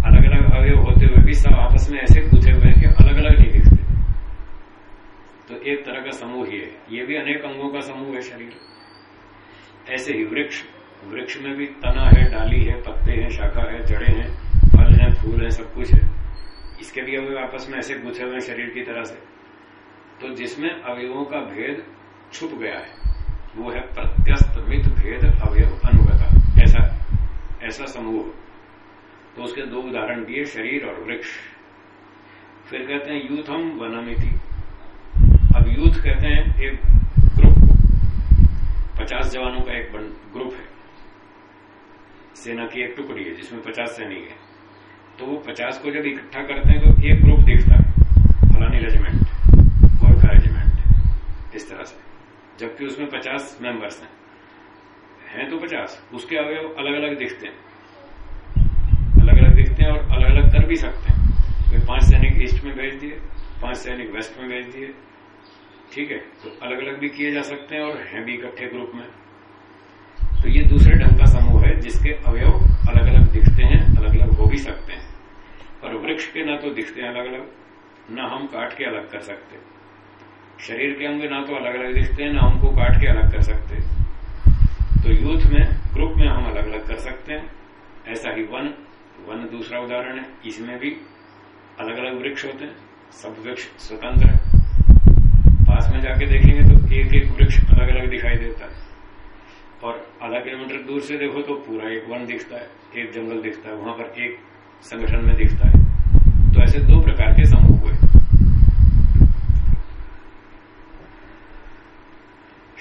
अलग अलग अवयव होते हुए भी सब आपस में ऐसे गुथे हुए हैं कि अलग अलग नहीं दिखते तो एक तरह का समूह ही है। ये भी अनेक अंगों का समूह है शरीर। ऐसे ही वृक्ष वृक्ष में भी तना है, डाली है, पत्ते हैं, शाखा है, जड़े हैं, फल हैं, फूल हैं, सब कुछ है। इसके भी अवयव आपस में ऐसे गुथे हुए शरीर की तरह से। तो जिसमें अवयवों का भेद छुप गया है, वो है प्रत्यस्त मित भेद अवयव अनुगता। ऐसा ऐसा समूह। तो उसके दो उदाहरण दिए, शरीर और वृक्ष। फिर कहते हैं, यूथम वनमिति। अब यूथ कहते हैं, एक ग्रुप पचास जवानों का एक ग्रुप है। सेना की एक टुकड़ी है, जिसमें पचास सैनिक है। तो वो पचास को जब इकट्ठा करते हैं तो एक ग्रुप दिखता है, फलानी रेजिमेंट गोरखा रेजिमेंट इस तरह से। जबकि उसमें पचास मेंबर्स हैं। हैं तो पचास, उसके अवयव अलग अलग दिखते हैं। अलग अलग दिखते हैं और अलग अलग कर भी सकते हैं। पाँच सैनिक ईस्ट में भेज दिए, पाँच सैनिक वेस्ट में भेज दिए ठीक है तो अलग अलग भी किए जा सकते हैं और हैं भी इकट्ठे ग्रुप में। तो ये दूसरे ढंग का समूह है, जिसके अवयव अलग अलग दिखते हैं अलग अलग हो भी सकते हैं। पर वृक्ष के ना तो दिखते हैं अलग अलग ना हम काट के अलग कर सकते। शरीर के अंग ना तो अलग अलग दिखते हैं, ना हमको काट के अलग कर सकते। तो यूथ में, ग्रुप में हम अलग अलग कर सकते हैं। ऐसा ही वन वन दूसरा उदाहरण है, इसमें भी अलग अलग वृक्ष होते हैं, सब वृक्ष स्वतंत्र है। पास में जाके देखेंगे तो एक एक वृक्ष अलग अलग दिखाई देता है। और आधा किलोमीटर दूर से देखो तो पूरा एक वन दिखता है एक जंगल दिखता है वहाँ पर एक संगठन में दिखता है। तो ऐसे दो प्रकार के समूह हुए।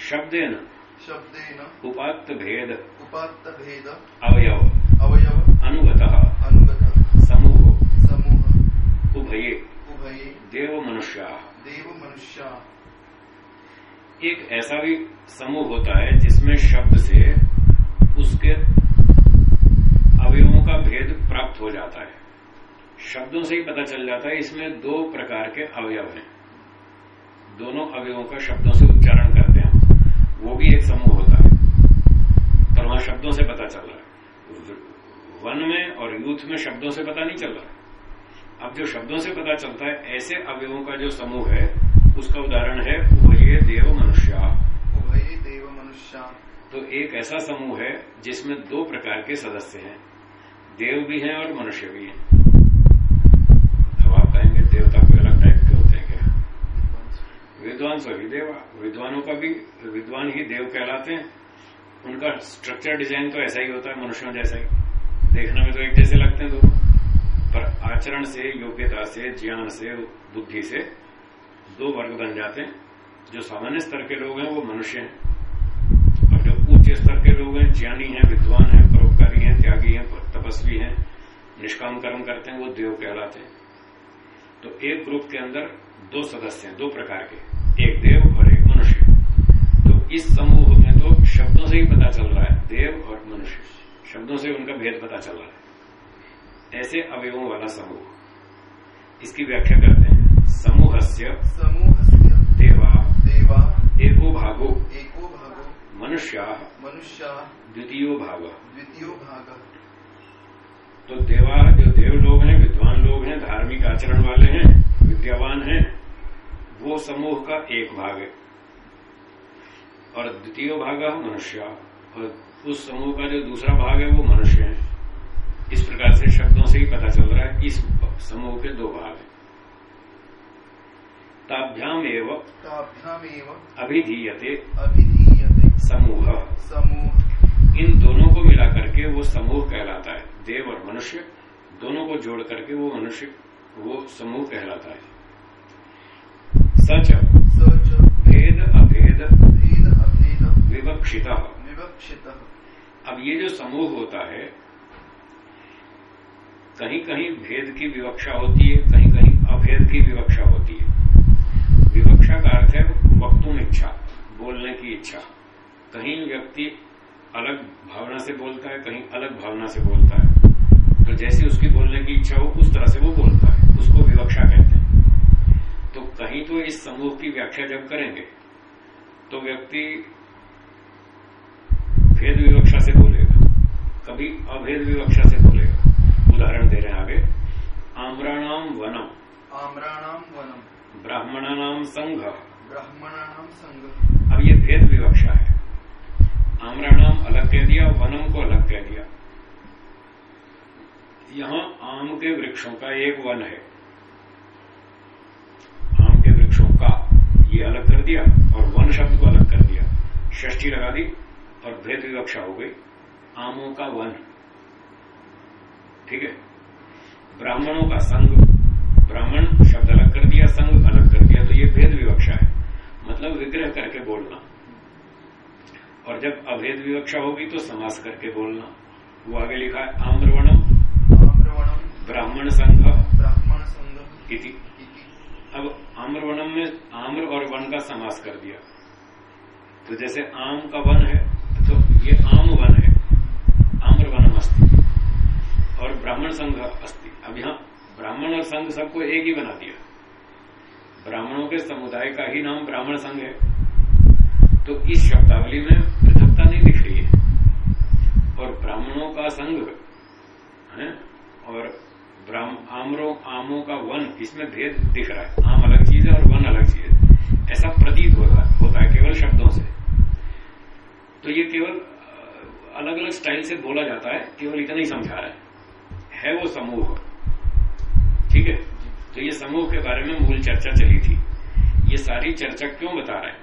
शब्देन। शब्देन। उपात्त भेद। उपात्त भेद। अवयव। अवयव। अनुगत। अनुगत। समूह। समूह। उभये। उभये। देव मनुष्या देव मनुष्या एक ऐसा भी समूह होता है जिसमें शब्द से उसके अवयवों का भेद प्राप्त हो जाता है। शब्दों से ही पता चल जाता है, इसमें दो प्रकार के अवयव हैं। दोनों अवयवों का शब्दों से उच्चारण करते हैं। वो भी एक समूह होता है। पर वहाँ शब्दों से पता चल रहा है। वन में और यूथ में शब्दों से पता नहीं चल रहा है। अब जो शब्दों से पता चलता है, ऐसे अवयवों का जो समूह है उसका उदाहरण है उभय देव मनुष्या। उभये देव मनुष्या। तो एक ऐसा समूह है जिसमें दो प्रकार के सदस्य हैं देव भी हैं और मनुष्य भी हैं। अब आप कहेंगे देवता कोई अलग टाइप के होते हैं क्या? विद्वान सभी देवा विद्वानों का भी विद्वान ही देव कहलाते हैं। उनका स्ट्रक्चर डिज़ाइन तो ऐसा ही होता है मनुष्यों जैसा ही। देखने में तो एक जैसे लगते हैं दोनों। पर आचरण से योग्यता से ज्ञान से बुद्धि से दो वर्ग बन जाते हैं। जो सामान्य स्तर के लोग हैं, वो मनुष्य हैं। और जो ऊँचे स्तर के लोग हैं, ज्ञानी हैं, विद्वान हैं, परोपकारी हैं, त्यागी हैं, तपस्वी हैं, निष्काम कर्म करते हैं, वो देव कहलाते हैं। तो एक ग्रुप के अंदर दो सदस्य हैं, दो प्रकार के, एक देव और एक मनुष्य। तो इस समूह में तो शब्दों से ही पता चल रहा है, देव और मनुष्य। शब्दों से उनका भेद पता चल रहा है। ऐसे अवयवों वाला समूह। इसकी व्याख्या करते हैं। समूह से समूहस्य देवा देवा एको भागो एको भागो मनुष्या मनुष्या द्वितीयो भाग। द्वितीयो भाग। तो देवा जो देव लोग हैं विद्वान लोग हैं धार्मिक आचरण वाले हैं विद्यावान हैं वो समूह का एक भाग है। और द्वितीय भाग है मनुष्य और उस समूह का जो दूसरा भाग है वो मनुष्य है। इस प्रकार से शब्दों से ही पता चल रहा है इस समूह के दो भाग हैं। ताभ्याम एवं ताभ्यामेव अभिधीयते। अभिधीयते। समूह। समूह। इन दोनों को मिला करके वो समूह कहलाता है। देव और मनुष्य दोनों को जोड़ करके वो मनुष्य वो समूह कहलाता है। सच सच भेद अभेद भेद अभेद विवक्षित। विवक्षितः। अब ये जो समूह होता है कहीं कहीं भेद की विवक्षा होती है कहीं कहीं अभेद की विवक्षा होती है। विवक्षा का अर्थ है वक्तुम इच्छा, बोलने की इच्छा। कहीं व्यक्ति अलग भावना से बोलता है, कहीं अलग भावना से बोलता है। तो जैसे उसकी बोलने की इच्छा हो, उस तरह से वो बोलता है, उसको विवक्षा कहते हैं। तो कहीं तो इस समूह की व्याख्या जब करेंगे तो व्यक्ति भेद विवक्षा से बोलेगा, कभी अभेद विवक्षा से बोलेगा। उदाहरण दे रहे हैं आगे। आम्राणाम वनम। आम्राणाम वनम। ब्राह्मणानाम संघ। ब्राह्मणा नाम संघ। अब ये भेद विवक्षा है। आम्राणाम अलग कह दिया वनम को अलग कह दिया। यहाँ आम के वृक्षों का एक वन है। आम के वृक्षों का ये अलग कर दिया और वन शब्द को अलग कर दिया। षष्ठी लगा दी और भेद विवक्षा हो गई। आमों का वन। ठीक है? ब्राह्मणों का संघ। ब्राह्मण शब्द अलग कर दिया संघ अलग कर तो ये भेद विवक्षा है। मतलब विग्रह करके बोलना। और जब अभेद विवक्षा होगी तो समास करके बोलना। वो आगे लिखा है आम्रवणम। आम्रवणम। ब्राह्मण संघ। ब्राह्मण संघ। इति। अब आम्रवणम में आम्र और वन का समास कर दिया। तो जैसे आम का वन है तो ये आम वन है। आम्र वनम अस्ति। और ब्राह्मण संघ अस्थि अब यहाँ ब्राह्मण और संघ सबको एक ही बना दिया। ब्राह्मणों के समुदाय का ही नाम ब्राह्मण संघ है। तो इस शब्दावली में पृथकता नहीं दिख रही है। और ब्राह्मणों का संघ, है, और आमरों, आमों का वन, इसमें भेद दिख रहा है। आम अलग चीज़ है और वन अलग चीज़ है। ऐसा प्रतीत होता है होता है केवल शब्दों से। तो ये केवल अलग अलग स्टाइल से बोला जाता है, केवल इतना ही समझा रहा है। है वो समूह। तो ये समूह के बारे में मूल चर्चा चली थी। ये सारी चर्चा क्यों बता रहे हैं?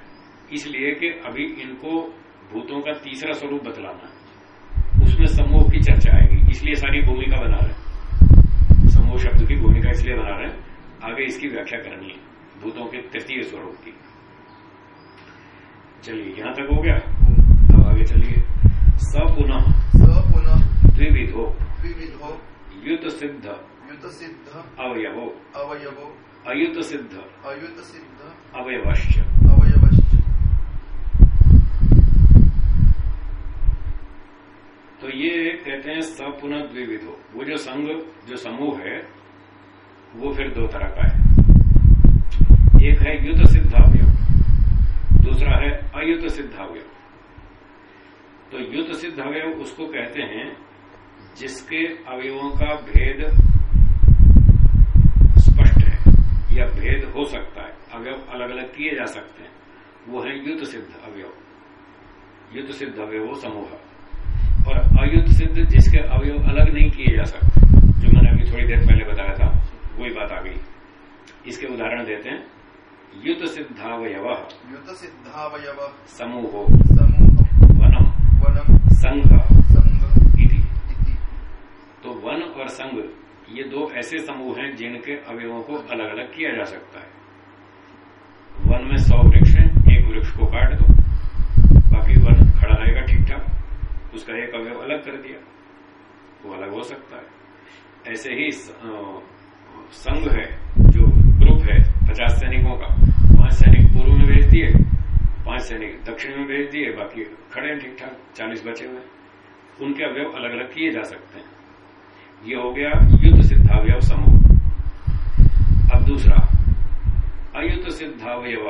इसलिए कि अभी इनको भूतों का तीसरा स्वरूप बतलाना है। उसमें समूह की चर्चा आएगी इसलिए सारी भूमिका बना रहे हैं। समूह शब्द की भूमिका इसलिए बना रहे हैं आगे इसकी व्याख्या करनी है भूतों के तृतीय स्वरूप की। चलिए यहाँ तक हो गया? अब आगे चलिए। स पुनः स पुनः द्विविधो। द्विविधो। युत सिद्ध। युत सिद्ध अवयवो। अवयवो। अयुत सिद्ध अयुत सिद्ध अवयवश्च। अवयवश्च। तो ये कहते हैं सपुन द्विविधो वो जो संघ जो समूह है वो फिर दो तरह का है। एक है युद्ध सिद्धावयव दूसरा है अयुत सिद्धावयव तो युद्ध सिद्धावयव उसको कहते हैं जिसके अवयवों का भेद स्पष्ट है या भेद हो सकता है अवयव अलग अलग किए जा सकते हैं। वो है युद्ध सिद्ध अवयव। युद्ध सिद्ध अवयव समूह। और अयुद्ध सिद्ध जिसके अवयव अलग नहीं किए जा सकते जो मैंने अभी थोड़ी देर पहले बताया था वही बात आ गई। इसके उदाहरण देते हैं। युद्ध सिद्धावयव युत सिद्धावयव समूहो। समूह। वनम। वनम। संघ। इति। तो वन और संघ ये दो ऐसे समूह हैं जिनके अवयवों को अलग अलग किया जा सकता है। वन में सौ वृक्ष हैं, एक वृक्ष को काट दो। बाकी वन खड़ा रहेगा ठीक ठाक उसका एक अवयव अलग कर दिया, वो अलग हो सकता है। ऐसे ही संघ है, जो ग्रुप है पचास सैनिकों का, पाँच सैनिक पूर्व में भेज दिए, पाँच सैनिक दक्षिण में भेज दिए, बाकी खड़े हैं ठीक ठाक चालीस बचे हुए उनके अवयव अलग अलग किए जा सकते हैं। ये हो गया सिद्धावयव समूह दूसरा अयुत सिद्धावयव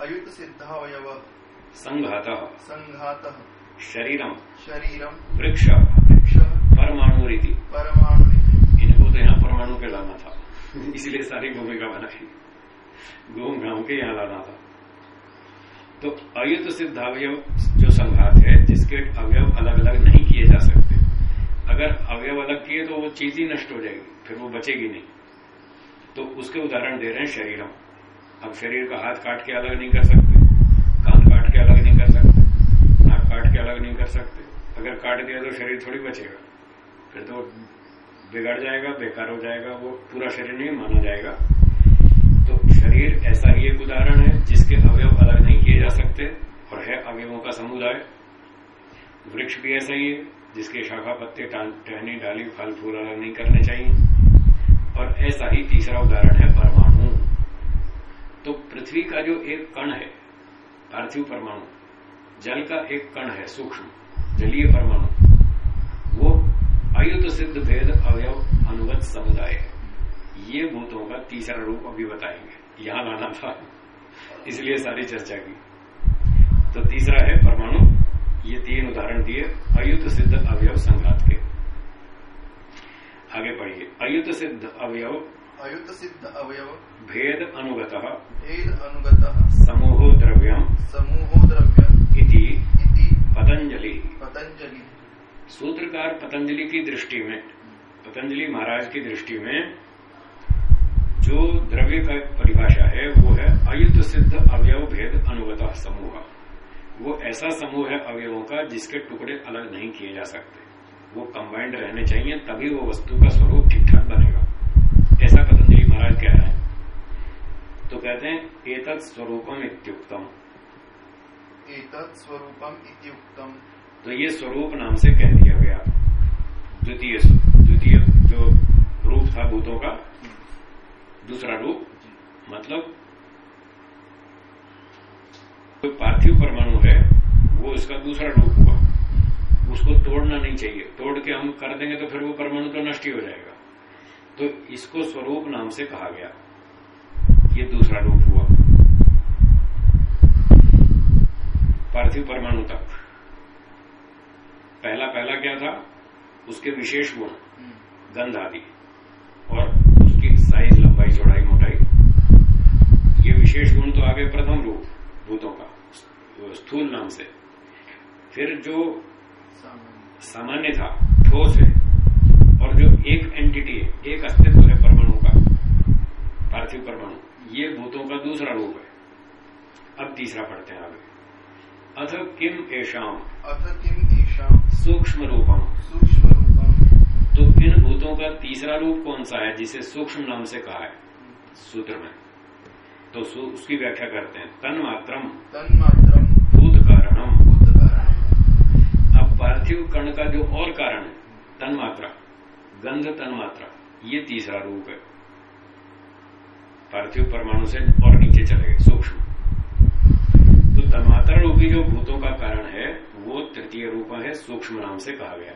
अयुत सिद्धावयव संघात। संघात। शरीरम। शरीरम। वृक्ष। वृक्ष। परमाणु रीति परमाणु इनको तो यहाँ परमाणु के लाना था। इसलिए सारी भूमिका बनाई घूम घाम के यहाँ लाना था। तो अयुत सिद्ध अवयव जो संघात है जिसके अवयव अलग अलग नहीं किए जा सकते। अगर अवयव अलग किए तो वो चीज़ ही नष्ट हो जाएगी। फिर वो बचेगी नहीं। तो उसके उदाहरण दे रहे हैं शरीरम। अब शरीर का हाथ काट के अलग नहीं कर सकते, कान काट के अलग नहीं कर सकते, नाक काट के अलग नहीं कर सकते। अगर काट दिया तो शरीर थोड़ी बचेगा। फिर तो बिगड़ जाएगा, बेकार हो जाएगा, वो पूरा शरीर नहीं माना जाएगा। तो शरीर ऐसा ही एक उदाहरण है, जिसके अवयव अलग नहीं किए जा सकते, और है अवयवों का समुदाय। वृक्ष भी ऐसा ही है, जिसके शाखा पत्ते टहनी, डाली, फल, फूल अलग नहीं करने चाहिए। और ऐसा ही तीसरा उदाहरण है परमाणु। तो पृथ्वी का जो एक कण है, पार्थिव परमाणु, जल का एक कण है, सूक्ष्म, जलीय परमाणु, वो अयुत सिद्ध भेद अवयव अनुगत समुदाय ये भूतों का तीसरा रूप अभी बताएँगे। यहाँ लाना था, इसलिए सारी चर्चा की। तो तीसरा है परमाणु ये तीन उदाहरण दिए अयुत सिद्ध अवयव संघात के आगे पढ़िए अयुत सिद्ध अवयव। अयुत सिद्ध अवयव। भेद अनुगत। भेद अनुगत। समूहो द्रव्यम। समूहो द्रव्य इति। इति। पतंजलि पतंजलि सूत्रकार पतंजलि की दृष्टि में पतंजलि महाराज की दृष्टि में जो द्रव्य का परिभाषा है वो है अयुत सिद्ध अवयव भेद अनुगत समूह। वो ऐसा समूह है अवयवों का जिसके टुकड़े अलग नहीं किए जा सकते। वो कंबाइंड रहने चाहिए तभी वो वस्तु का स्वरूप ठीक बनेगा। ऐसा पतंजलि महाराज कह रहे हैं? तो कहते हैं एतत् स्वरूपम इत्युक्तम। एतत् स्वरूपम इत्युक्तम। तो ये स्वरूप नाम से कह दिया गया। द्वितीय द्वितीय जो रूप था भूतों का दूसरा रूप मतलब जो पार्थिव परमाणु है वो इसका दूसरा रूप हुआ। उसको तोड़ना नहीं चाहिए। तोड़ के हम कर देंगे तो फिर वो परमाणु तो नष्ट ही हो जाएगा। तो इसको स्वरूप नाम से कहा गया। ये दूसरा रूप हुआ। पार्थिव परमाणु तक। पहला पहला क्या था? उसके विशेष गुण, गंध आदि। और उसकी साइज़ लंबाई, चौड़ाई, मोटाई। ये विशेष गुण तो आगे प्रथम रूप, भूतों का, स्थूल नाम से। फिर जो सामान्य था, ठोस है और जो एक एंटिटी है एक अस्तित्व है परमाणु का पार्थिव परमाणु ये भूतों का दूसरा रूप है। अब तीसरा पढ़ते हैं आगे। अथ किम एशाम अथ किम ईशाम सूक्ष्म रूपम। सूक्ष्म रूपम। तो इन भूतों का तीसरा रूप कौन सा है जिसे सूक्ष्म नाम से कहा है? सूत्र में। तो उसकी व्याख्या करते हैं। तन मात्रम तन मात्रम भूत कारणम भूत कारण अब पार्थिव कर्ण का जो और कारण है तन मात्रा गंध तन मात्रा ये तीसरा रूप है। पार्थिव परमाणु से और नीचे चले गए सूक्ष्म। तो तन्मात्रा रूपी जो भूतों का कारण है वो तृतीय रूप है सूक्ष्म नाम से कहा गया।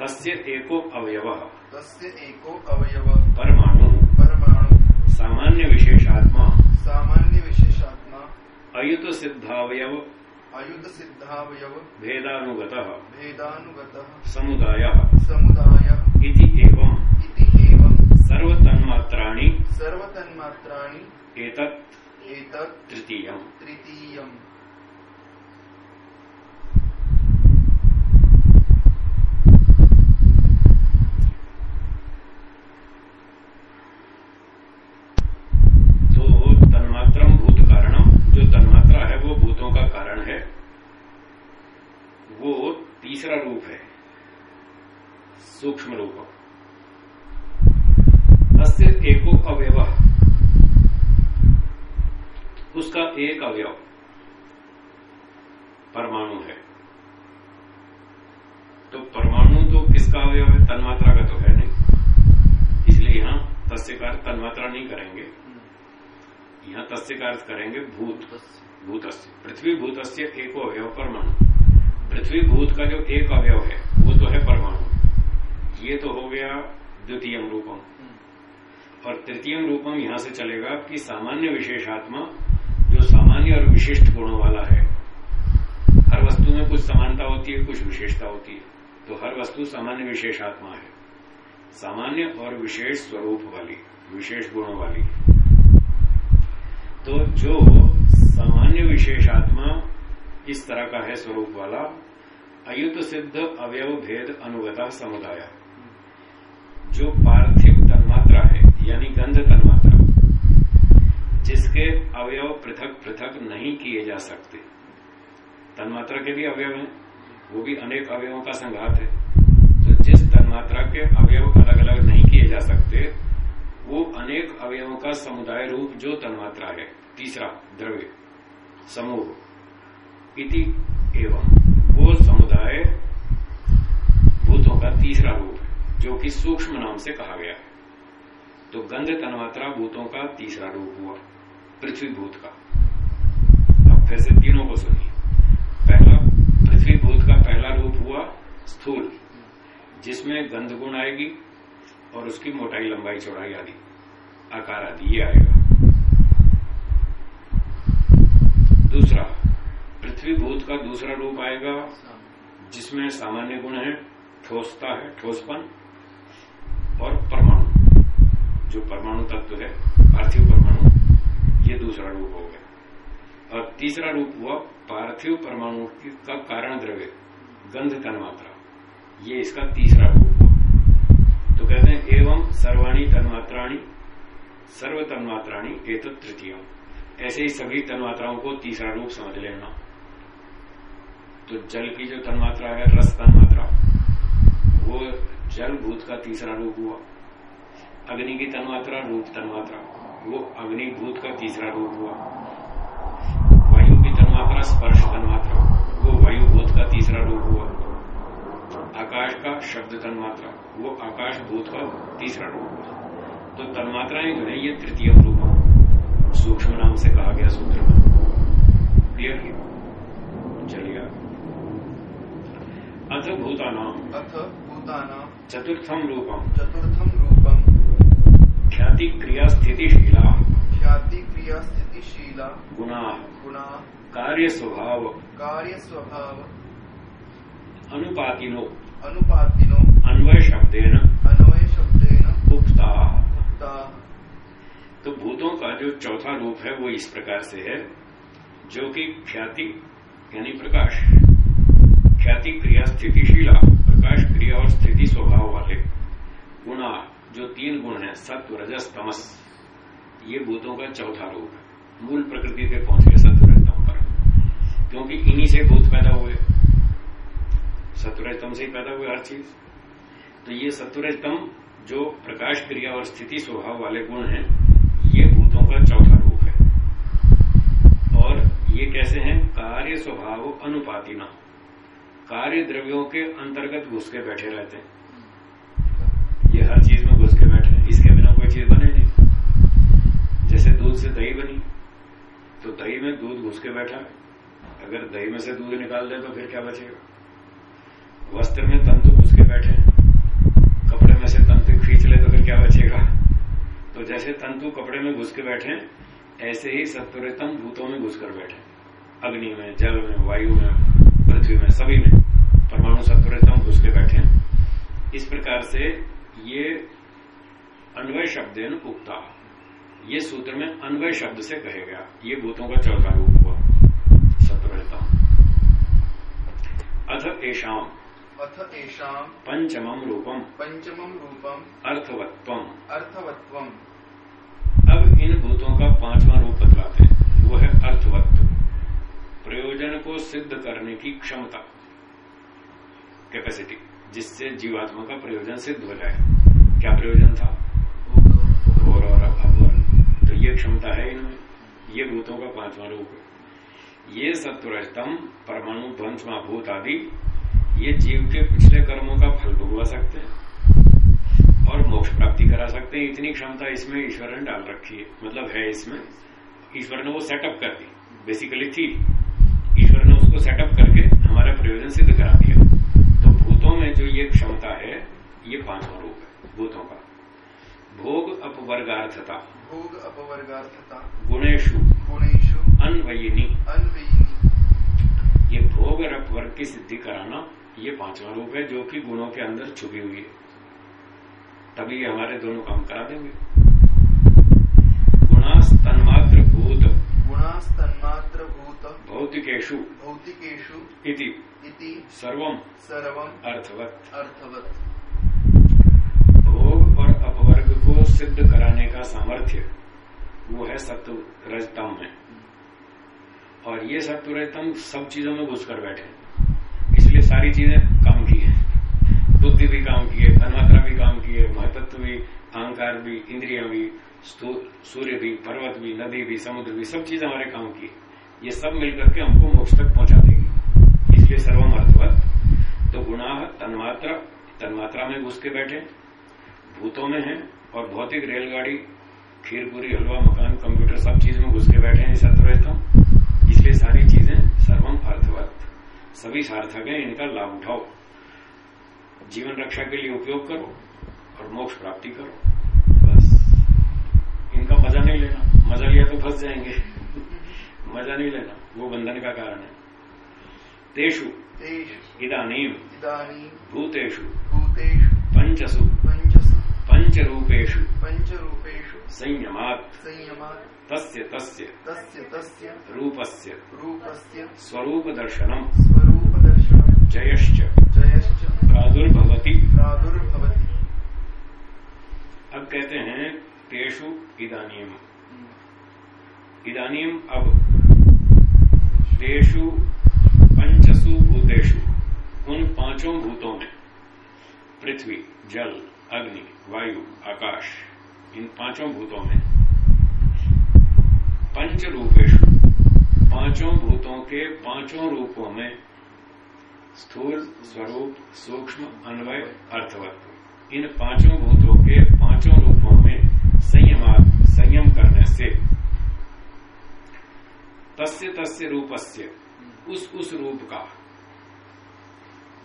तस्य एको अवयव। तस्य एको अवयव। परमाणु। परमाणु। सामान्य विशेषात्मा। सामान्य विशेषात्मा। अयुत सिद्धावयव अयुध सिद्धावयव भेदानुगत। भेदानुगत। समुदाय। समुदाय। इति एवं इति एवं सर्वतन्मात्राणि। सर्वतन्मात्राणि। एतत् एतत् तृतीयम्। तृतीयम्। तो तन्मात्रम भूत कारणम जो तन्मात्रा है, वो भूतों का कारण है। वो तीसरा रूप है, सूक्ष्म रूप। एको अवयव। उसका एक अवयव परमाणु है। तो परमाणु तो किसका अवयव है? तन्मात्रा का तो है नहीं। इसलिए यहाँ तस्कार तन्मात्रा नहीं करेंगे। यहाँ तस्कार करेंगे भूत। भूतस्य पृथ्वी भूतस्य एको अवयव परमाणु। पृथ्वी भूत का जो एक अवयव है, वो तो है परमाणु। ये तो हो गया द्वितीय रूपम। और तृतीय रूपम यहाँ से चलेगा कि सामान्य विशेषात्मा जो सामान्य और विशिष्ट गुणों वाला है, हर वस्तु में कुछ समानता होती है, कुछ विशेषता होती है। तो हर वस्तु सामान्य विशेषात्मा है। सामान्य और विशेष स्वरूप वाली, विशेष गुणों वाली। तो जो सामान्य विशेषात्मा इस तरह का है स्वरूप वाला, अयुत सिद्ध अवयव भेद अनुगता समुदाय। जो पार्थिव तन्मात्रा है, यानी गंध तन्मात्रा, जिसके अवयव पृथक पृथक नहीं किए जा सकते। तन्मात्रा के भी अवयव हैं, वो भी अनेक अवयवों का संघात है। तो जिस तन्मात्रा के अवयव अलग अलग नहीं किए जा सकते, वो अनेक अवयवों का समुदाय रूप जो तन्मात्रा है, तीसरा द्रव्य। समूह। इति एवं। वो समुदाय भूतों का तीसरा रूप है जो कि सूक्ष्म नाम से कहा गया है। तो गंध तन्मात्रा भूतों का तीसरा रूप हुआ, पृथ्वी भूत का। अब फिर से तीनों को सुनिए। पहला, पृथ्वी भूत का पहला रूप हुआ स्थूल, जिसमें गंध गुण आएगी और उसकी मोटाई, लंबाई, चौड़ाई आदि, आकार आदि, ये आएगा। दूसरा, पृथ्वी भूत का दूसरा रूप आएगा, जिसमें सामान्य गुण है, ठोसता है, ठोसपन, और परमाणु। जो परमाणु तत्व है, पार्थिव परमाणु, ये दूसरा रूप हो गया। और तीसरा रूप हुआ पार्थिव परमाणु का कारण द्रव्य, गंध तन्मात्रा ये इसका तीसरा रूप हुआ। तो कहते हैं, एवं सर्वाणी तन्मात्राणी सर्व तन्मात्राणी एक तृतीय ऐसे ही सभी तन्मात्राओं को तीसरा रूप समझ लेना। तो जल की जो तन्मात्रा है, रस तन्मात्रा, वो जल भूत का तीसरा रूप हुआ। अग्नि की तन्मात्रा, रूप तन्मात्रा, वो अग्निभूत का तीसरा रूप हुआ। वायु की तन्मात्रा, स्पर्श तन्मात्रा, वो वायु भूत का तीसरा रूप हुआ। आकाश का शब्द तन्मात्रा, वो आकाश भूत का तीसरा रूप हुआ। तो तन्मात्राएँ जो है, ये तृतीय रूप सूक्ष्म नाम से कहा गया सूत्र में। क्लियर चलिए। अथ भूतानाम अथ भूतानां। चतुर्थम रूपम चतुर्थं रूपं। ख्याति क्रिया स्थितिशीला ख्याति क्रिया स्थितिशीला गुणा। गुणा। कार्य स्वभाव कार्य स्वभाव अनुपातिनो। अनुपातिनो। अन्वय शब्देन अन्वय शब्देन उक्ता। उक्ता। तो भूतों का जो चौथा रूप है, वो इस प्रकार से है, जो कि ख्याति, यानी प्रकाश। ख्याति क्रिया स्थितिशीला, प्रकाश क्रिया और स्थिति स्वभाव वाले गुणा जो तीन गुण है, सत्व, रजस, तमस। ये भूतों का चौथा रूप है। मूल प्रकृति पे पहुँच गए सत्व, रजतम पर। क्योंकि इन्हीं से भूत पैदा हुए। सत्वरजतम से ही पैदा हुए हर चीज़। तो ये सत्वरजतम जो प्रकाश क्रिया और स्थिति स्वभाव वाले गुण हैं भूतों का चौथा रूप है। और ये कैसे हैं? कार्य स्वभाव अनुपातिना कार्य द्रव्यों के अंतर्गत घुस के बैठे रहते हैं। ये हर चीज़ में घुस के बैठे हैं। इसके बिना कोई चीज़ बने नहीं। जैसे दूध से दही बनी तो दही में दूध घुस के बैठा अगर दही में से दूध निकाल दे तो फिर क्या बचेगा? वस्त्र में तंतु घुस के बैठे कपड़े में से तंतु खींच ले तो फिर क्या बचेगा? जैसे तंतु कपड़े में घुस के बैठे ऐसे ही सत्वरतम भूतों में घुस कर बैठे अग्नि में जल में वायु में पृथ्वी में सभी में परमाणु सत्वरतम घुस के बैठे इस प्रकार से ये अन्वय शब्द उक्ता। ये सूत्र में अन्वय शब्द से कहे गया। ये भूतों का चौथा रूप हुआ सत्वरतम। अथ एशाम अथ एषां पंचमम रूपम। पंचमं रूपम्। अर्थवत्वम। अर्थवत्वम्। अब इन भूतों का पांचवा रूप बतलाते हैं। वो है अर्थवत्व प्रयोजन को सिद्ध करने की क्षमता। कैपेसिटी जिससे जीवात्मा का प्रयोजन सिद्ध हो जाए। क्या प्रयोजन था? घोर और अघोर तो ये क्षमता है इनमें। ये भूतों का पांचवा रूप है। ये सत्वरजतम परमाणु पंचमा भूत आदि, ये जीव के पिछले कर्मों का फल भुगवा सकते हैं। और मोक्ष प्राप्ति करा सकते हैं। इतनी क्षमता इसमें ईश्वर ने डाल रखी है। मतलब है इसमें। ईश्वर ने वो सेटअप कर दी। बेसिकली थी। ईश्वर ने उसको सेटअप करके हमारा प्रयोजन सिद्ध करा दिया। तो भूतों में जो ये क्षमता है ये पांचवा रूप है भूतों का। भोग अपवर्ग अपवर्गार्थता। भोग अपवर्गार्थता। गुणेशु गुणेशु अनवयिनी। अन्वयिनी। ये भोग और अपवर्ग की सिद्धि कराना ये पांचवा रूप है जो कि गुणों के अंदर छुपी हुई है। तभी हमारे दोनों काम करा देंगे। गुणास तन्मात्र भूत। गुणास्तन्मात्र भूत। भौतिकेशु भौतिकेषु। इति। इति। सर्वम। सर्वम। अर्थवत। अर्थवत। भोग और अपवर्ग को सिद्ध कराने का सामर्थ्य वो है सत्व रजतम में और ये सत्व रजतम सब चीज़ों में घुसकर बैठे इसलिए सारी चीज़ें काम बुद्धि भी काम की है तन्मात्रा भी काम की है महतत्व भी, अहंकार भी, इंद्रिया भी सूर्य भी, पर्वत भी, नदी भी, समुद्र भी, सब चीज़ हमारे काम की ये सब मिलकर के हमको मोक्ष तक पहुँचा देगी। इसलिए सर्वम अर्थवत तो गुणा तन्मात्रा तन्मात्रा में घुस के बैठे, भूतों में है और भौतिक रेलगाड़ी खीर पूरी हलवा, मकान, कंप्यूटर, सब चीज़ में घुस के बैठे हैं सत्वरतम इसलिए सारी चीज़ें सर्वम अर्थवत सभी सार्थक है, इनका लाभ उठाओ। जीवन रक्षा के लिए उपयोग करो और मोक्ष प्राप्ति करो। बस। इनका मज़ा नहीं लेना। मज़ा लिया तो फंस जाएँगे। मज़ा नहीं लेना। वो बंधन का कारण है। तेषु। इदानीं। भूतेषु। भूतेषु। पंचसु। पञ्चसु पंचरूपेषु। पञ्चरूपेषु संयमात्। संयमात्। तस्य तस्य। तस्य तस्य। रूपस्य। रूपस्य। स्वरूप दर्शनम स्वरूपदर्शनं जयश्च। जयश्च। प्रादुर्भवति। प्रादुर्भवति। अब कहते हैं तेषु इदानीम। इदानीम अब तेषु पंचसु भूतेषु उन पाँचों भूतों में पृथ्वी जल अग्नि वायु आकाश इन पाँचों भूतों में पंच रूपेशु पाँचों भूतों के पाँचों रूपों में स्थूल, स्वरूप, सूक्ष्म, अन्वय अर्थवत्व इन पाँचों भूतों के पाँचों रूपों में संयम संयम करने से। तस्य तस्य रूपस्य, उस उस रूप का।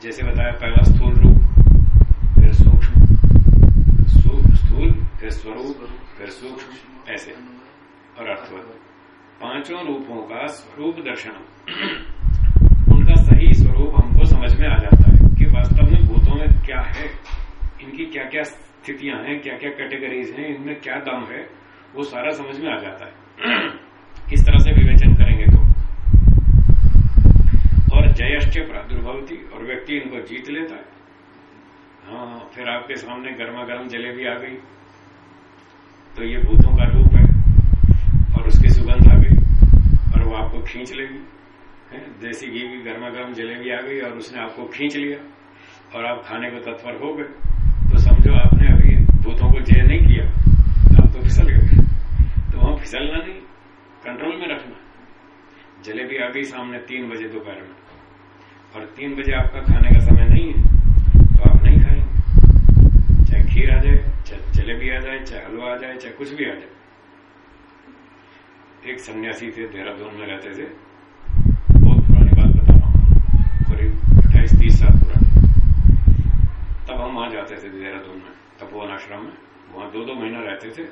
जैसे बताया, पहला स्थूल रूप, फिर सूक्ष्म स्थूल, फिर स्वरूप, फिर सूक्ष्म, ऐसे। और अर्थवत। पाँचों रूपों का स्वरूप दर्शन। समझ में आ जाता है कि वास्तव में भूतों में क्या है, इनकी क्या क्या स्थितियाँ हैं क्या क्या कैटेगरीज हैं, इनमें क्या दम है, वो सारा समझ में आ जाता है। किस तरह से विवेचन करेंगे तो। और जयश्च प्रादुर्भवती, और व्यक्ति इनको जीत लेता है। हाँ फिर आपके सामने गर्मा गर्म जलेबी आ गई। तो ये भूतों का रूप है, और उसकी सुगंध आ गई, और वो आपको खींच लेगी? देसी घी की गर्मा गर्म जलेबी आ गई और उसने आपको खींच लिया और आप खाने को तत्पर हो गए। तो समझो आपने अभी भूतों को जय नहीं किया। आप तो फिसल गए। तो वहाँ फिसलना नहीं, कंट्रोल में रखना। जलेबी आ गई सामने तीन बजे दोपहर में। और तीन बजे आपका खाने का समय नहीं है तो आप नहीं खाएँगे। चाहे खीर आ जाए, चाहे जलेबी आ जाए, चाहे हलवा आ जाए, चाहे कुछ भी आ जाए। एक सन्यासी थे, देहरादून में रहते थे बहुत पुरानी बात बता रहा हूँ करीब अट्ठाईस तीस साल पुरानी तब हम वहाँ जाते थे देहरादून में तपोवन आश्रम में वहाँ दो दो महीना रहते थे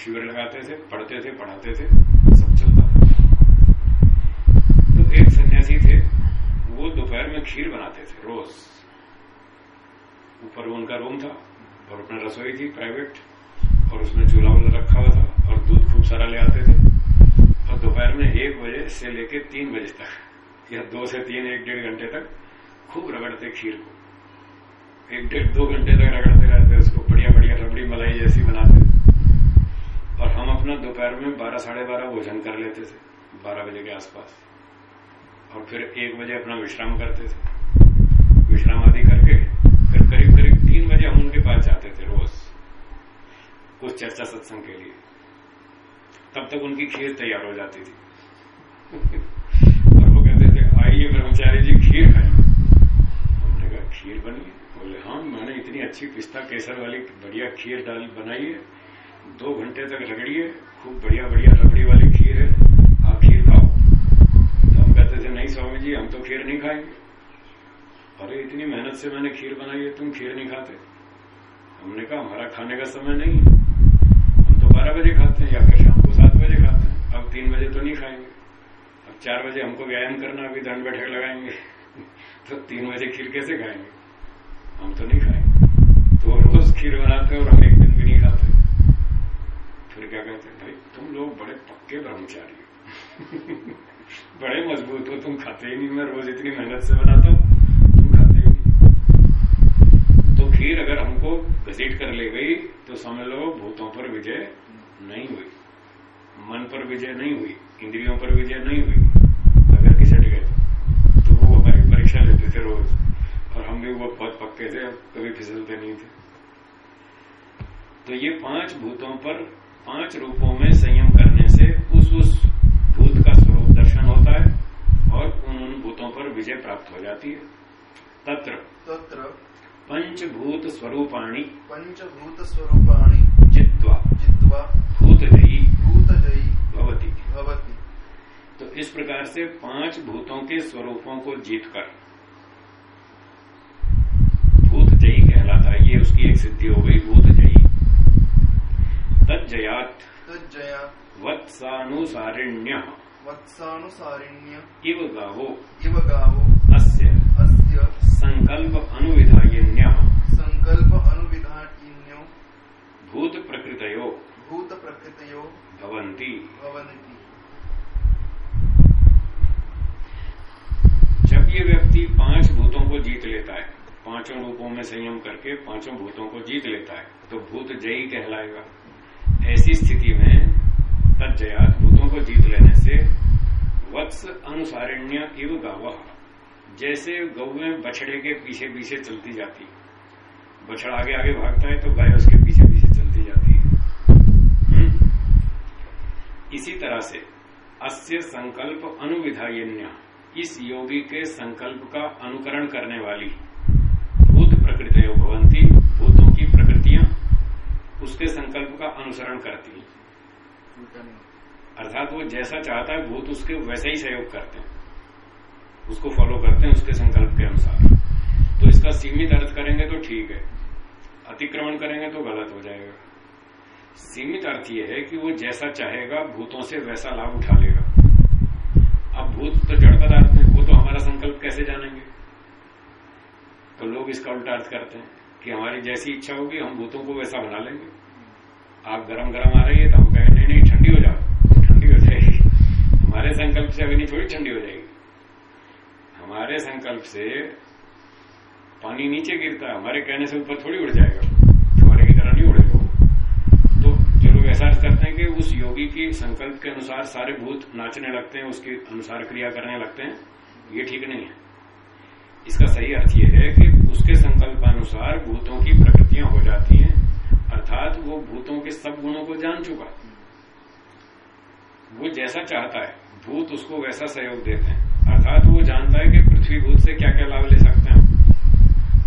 शिविर लगाते थे पढ़ते थे पढ़ाते थे सब चलता था तो एक सन्यासी थे वो दोपहर में खीर बनाते थे रोज ऊपर उनका रूम था और अपना रसोई थी प्राइवेट और उसमें चूल्हा वूल्हा रखा हुआ था और दूध खूब सारा ले आते थे और दोपहर में एक बजे से लेकर तीन बजे तक या दो से तीन, एक डेढ़ घंटे तक खूब रगड़ते खीर को। एक डेढ़, दो घंटे तक रगड़ते रहते उसको, बढ़िया बढ़िया रबड़ी मलाई जैसी बनाते और हम अपना दोपहर में बारह, साढ़े बारह भोजन कर लेते थे, बारह बजे के आसपास। और फिर एक बजे अपना विश्राम करते थे। विश्राम आदि करके फिर करीब करीब तीन बजे हम उनके पास जाते थे रोज, कुछ चर्चा सत्संग के लिए। तब तक उनकी खीर तैयार हो जाती थी और वो कहते थे आइए ब्रह्मचारी जी खीर खाए। हमने कहा, खीर बनी? बोले हाँ मैंने इतनी अच्छी पिस्ता केसर वाली बढ़िया खीर डाल बनाई है। दो घंटे तक रगड़िए, खूब बढ़िया बढ़िया रबड़ी वाली खीर है। आप खीर खाओ। तो हम कहते थे, नहीं स्वामी जी, हम तो खीर नहीं खाएँगे। अरे, इतनी मेहनत से मैंने खीर बनाई है, तुम खीर नहीं खाते? हमने कहा, हमारा खाने का समय नहीं हम तो बारह बजे खाते हैं या फिर शाम को सात बजे खाते हैं। अब तीन बजे तो नहीं खाएँगे। चार बजे हमको व्यायाम करना, अभी दंड बैठक लगाएँगे। तो तीन बजे खीर कैसे खाएँगे। हम तो नहीं खाएँगे। तो रोज खीर बनाते और हम एक दिन भी नहीं खाते। फिर क्या कहते भाई, तुम लोग बड़े पक्के ब्रह्मचारी हो। बड़े मज़बूत हो, तुम खाते ही नहीं। मैं रोज इतनी मेहनत से बनाता हूँ, तुम खाते ही नहीं। तो खीर अगर हमको घसीट कर ले गई तो समझ लो भूतों पर विजय नहीं हुई। मन पर विजय नहीं हुई, इंद्रियों पर विजय नहीं हुई अगर घिसट गए तो वो हमारी परीक्षा लेते थे रोज। और हम भी वो बहुत पक्के थे कभी फिसलते नहीं थे। तो ये पाँच भूतों पर पाँच रूपों में संयम करने से उस उस भूत का स्वरूप दर्शन होता है और उन उन भूतों पर विजय प्राप्त हो जाती है। तत्र। तत्र। पंचभूत स्वरूपाणी। पंचभूत स्वरूपाणि। जित्वा। जित्वा। भूतजयी भूतजयी भवती। भवति। तो इस प्रकार से पाँच भूतों के स्वरूपों को जीतकर भूतजयी कहलाता है ये उसकी एक सिद्धि हो गई भूतजयी तज्जयात तज्जया वत्सानुसारिण्य। वत्सानुसारिण्य। इव गावो। इव गावो। अस्य। अस्य। संकल्प अनुविधायिन्य। संकल्प अनुविधान्यो भूत प्रकृतयो। भूत प्रकृतयो। भवन्ति। भवन्ति। जब ये व्यक्ति पाँच भूतों को जीत लेता है, पाँचों रूपों में संयम करके पाँचों भूतों को जीत लेता है तो भूत जयी कहलाएगा। ऐसी स्थिति में तज्जयात भूतों को जीत लेने से वत्स अनुसारिण्य इव गावा, जैसे गौएँ बछड़े के पीछे पीछे चलती जाती बछड़ा आगे आगे भागता है तो गाय उसके पीछे पीछे चलती जाती है। हम्म? इसी तरह से अस्य संकल्प अनुविधायन्य इस योगी के संकल्प का अनुकरण करने वाली भूत प्रकृत भवंती, भूतों की प्रकृतियाँ उसके संकल्प का अनुसरण करती हैं। अर्थात वो जैसा चाहता है भूत उसके वैसे ही सहयोग करते हैं। उसको फॉलो करते हैं उसके संकल्प के अनुसार। तो इसका सीमित अर्थ करेंगे तो ठीक है। अतिक्रमण करेंगे तो गलत हो जाएगा। सीमित अर्थ यह है कि वो जैसा चाहेगा, भूतों से वैसा लाभ उठा लेगा। अब भूत तो जड़ पदार्थ है, वो तो हमारा संकल्प कैसे जानेंगे? तो लोग इसका उल्टा अर्थ करते हैं कि हमारी जैसी इच्छा होगी, हम भूतों को वैसा बना लेंगे। आप गरम गरम आ रही है तो हम कहें, नहीं नहीं, ठंडी हो जाओ, ठंडी हो जाएगी। हमारे संकल्प से अग्नि थोड़ी ठंडी हो जाएगी। हमारे संकल्प से पानी नीचे गिरता है, हमारे कहने से ऊपर थोड़ी उड़ जाएगा फुहारे की तरह नहीं उड़ेगा वो। तो ऐसा करते हैं कि उस योगी की संकल्प के अनुसार सारे भूत नाचने लगते हैं, उसके अनुसार क्रिया करने लगते हैं। ये ठीक नहीं है। इसका सही अर्थ ये है कि उसके संकल्पानुसार भूतों की प्रकृतियाँ हो जाती हैं, अर्थात वो भूतों के सब गुणों को जान चुका वो जैसा चाहता है, भूत उसको वैसा सहयोग देते हैं। अर्थात वो जानता है कि पृथ्वी भूत से क्या क्या लाभ ले सकते हैं।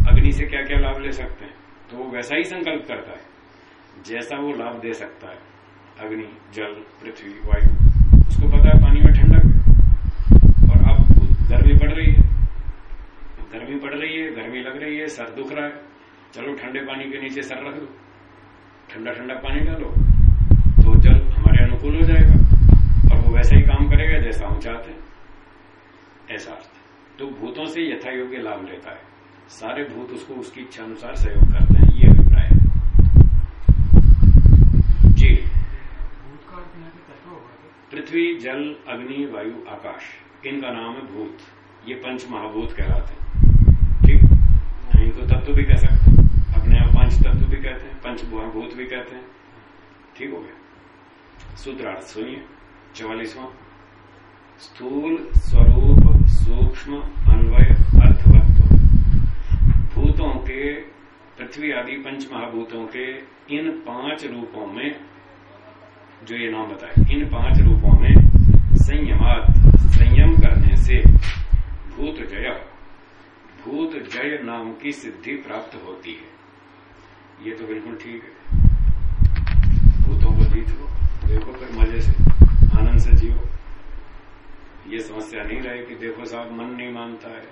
अग्नि से क्या क्या लाभ ले सकते हैं। तो वो वैसा ही संकल्प करता है। जैसा वो लाभ दे सकता है, अग्नि, जल, पृथ्वी, वायु, उसको पता है पानी में ठंडक। और अब गर्मी पड़ रही है। गर्मी पड़ रही है, गर्मी लग रही है, सर दुख रहा है। चलो ठंडे पानी के नीचे सर रख दो। ठंडा ठंडा पानी डालो। तो जल हमारे अनुकूल हो जाएगा। और वो वैसा ही काम करेगा जैसा हम चाहते हैं। ऐसा अर्थ। तो भूतों से यथा योग्य लाभ लेता है। सारे भूत उसको उसकी इच्छा अनुसार सहयोग करते हैं ये अभिप्राय है जी भूत का अर्थ यहाँ पे तत्व होगा क्या? पृथ्वी, जल, अग्नि, वायु, आकाश। इनका नाम है भूत। ये पंच महाभूत कहलाते हैं। ठीक? इनको तत्व भी कह सकते हैं। अपने आप पंच तत्व भी कहते हैं, पंच महाभूत भी कहते हैं। ठीक हो गया। सूत्रार्थ सुनिए। चौवालीसवां। स्थूल स्वरूप, सूक्ष्म, अन्वय, अर्थवत्व। भूतों के, पृथ्वी आदि पंच महाभूतों के इन पाँच रूपों में जो ये नाम बताए, इन पाँच रूपों संयमात संयम करने से भूत जय भूत जय नाम की सिद्धि प्राप्त होती है। ये तो बिल्कुल ठीक है। भूतों को जीत लो देखो फिर मज़े से आनंद से जियो। ये समस्या नहीं रहे कि देखो साहब मन नहीं मानता है।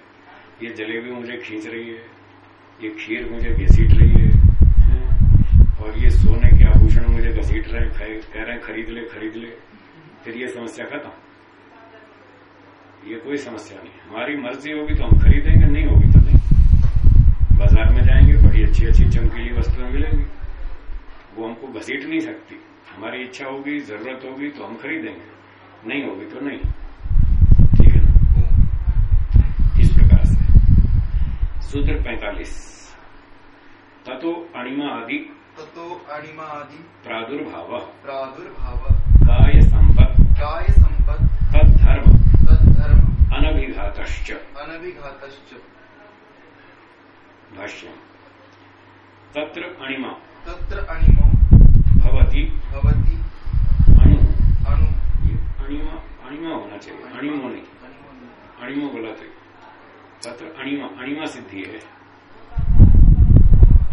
ये जलेबी मुझे खींच रही है ये खीर मुझे घसीट रही है, और ये सोने के आभूषण मुझे घसीट रहे हैं कह रहे हैं खरीद ले खरीद ले। फिर ये समस्या खत्म। ये कोई समस्या नहीं हमारी मर्ज़ी होगी तो हम खरीदेंगे नहीं होगी तो नहीं। बाज़ार में जाएँगे बड़ी अच्छी अच्छी चमकीली वस्तुएँ मिलेंगी। वो हमको घसीट नहीं सकती। हमारी इच्छा होगी ज़रूरत होगी तो हम खरीदेंगे। नहीं होगी तो नहीं। ठीक है ना? इस प्रकार से। सूत्र पैंतालीस। ततो अणिमा आदि। ततो अणिमा आदि। प्रादुर्भाव। प्रादुर्भाव। काय संपत्। काय संपत्। तद्धर्म तद्धर्म अनभिघात अनभिघातश्च। भाष्य तत्र अणिमा। तत्र अणिमो। भवती। भवति। अणु। अणु। अणिमा अणिमा होना चाहिए। अणिमो नहीं। अणिमो गलत है तत्र अणिमा अणिमा सिद्धि है।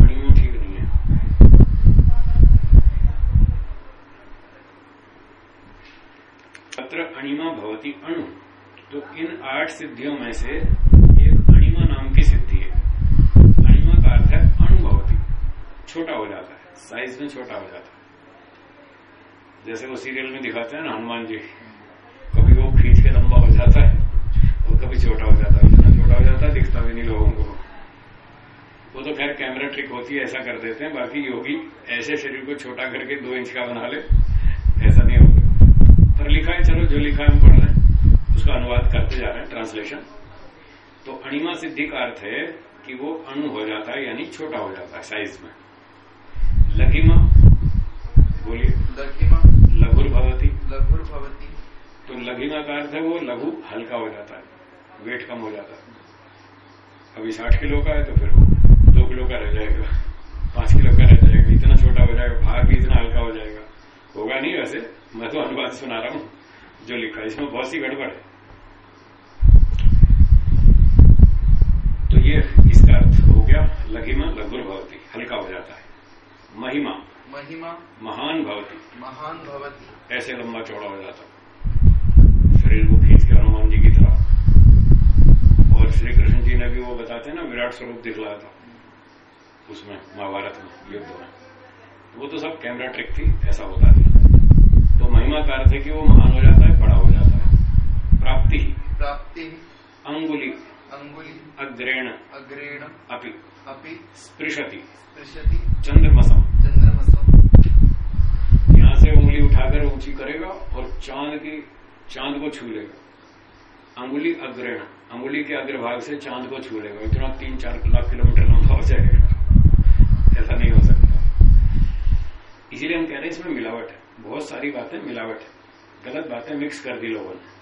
अणिमो ठीक नहीं है। तत्र अणिमा भवती अणु। तो इन आठ सिद्धियों में से एक अणिमा नाम की सिद्धि है। अणिमा का अर्थ है अणु भवती छोटा हो जाता है। साइज़ में छोटा हो जाता है। जैसे वो सीरियल में दिखाते हैं ना हनुमान जी। कभी वो खींच के लंबा हो जाता है और कभी छोटा हो जाता है। इतना छोटा हो जाता है, दिखता भी नहीं लोगों को। वो तो खैर कैमरा ट्रिक होती है, ऐसा कर देते हैं। बाकी योगी ऐसे शरीर को छोटा करके दो इंच का बना ले। ऐसा नहीं होता। पर लिखा है, चलो जो लिखा है हम पढ़ रहे हैं उसका अनुवाद करते जा रहे हैं ट्रांसलेशन तो अणिमा सिद्धि का अर्थ है कि वो अणु हो जाता है यानी छोटा हो जाता है साइज़ में। लघिमा बोलिए। लघिमा। लघुर भवती। लघुर भवति। तो लघिमा का अर्थ है वो लघु हल्का हो जाता है वेट कम हो जाता है। अभी साठ किलो का है तो फिर वो दो किलो का रह जाएगा पाँच किलो का रह जाएगा इतना छोटा हो जाएगा भार भी इतना हल्का हो जाएगा। होगा नहीं वैसे मैं तो अनुवाद सुना रहा हूँ जो लिखा है इसमें बहुत सी गड़बड़ है तो ये इसका अर्थ हो गया लघिमा लघुर भवती हल्का हो जाता है। महिमा। महिमा। महान भवती। महान भवति। ऐसे लंबा चौड़ा हो जाता शरीर को खींच के हनुमान जी की तरह। और श्री कृष्ण जी ने भी वो बताते ना विराट स्वरूप दिखलाया था। उसमें महाभारत में युद्ध में। वो तो सब कैमरा ट्रिक थी ऐसा होता नहीं तो महिमा का अर्थ है कि वो महान हो जाता है बड़ा हो जाता है। प्राप्ति ही। प्राप्ति अंगुली। अंगुली। अग्रेण। अग्रेण। अपि। अपि। स्पृशति। स्पृशति। चंद्रमसम। चंद्रमसम। यहाँ से उंगली उठाकर ऊँची करेगा और चाँद की चाँद को छू लेगा। अंगुली अग्रेण। अंगुली के अग्रभाग से चाँद को छू लेगा। इतना तीन चार लाख किलोमीटर लंबा हो जाएगा। ऐसा नहीं हो सकता। इसीलिए हम कह रहे हैं इसमें मिलावट है। बहुत सारी बातें मिलावट है। गलत बातें मिक्स कर दी लोगों ने।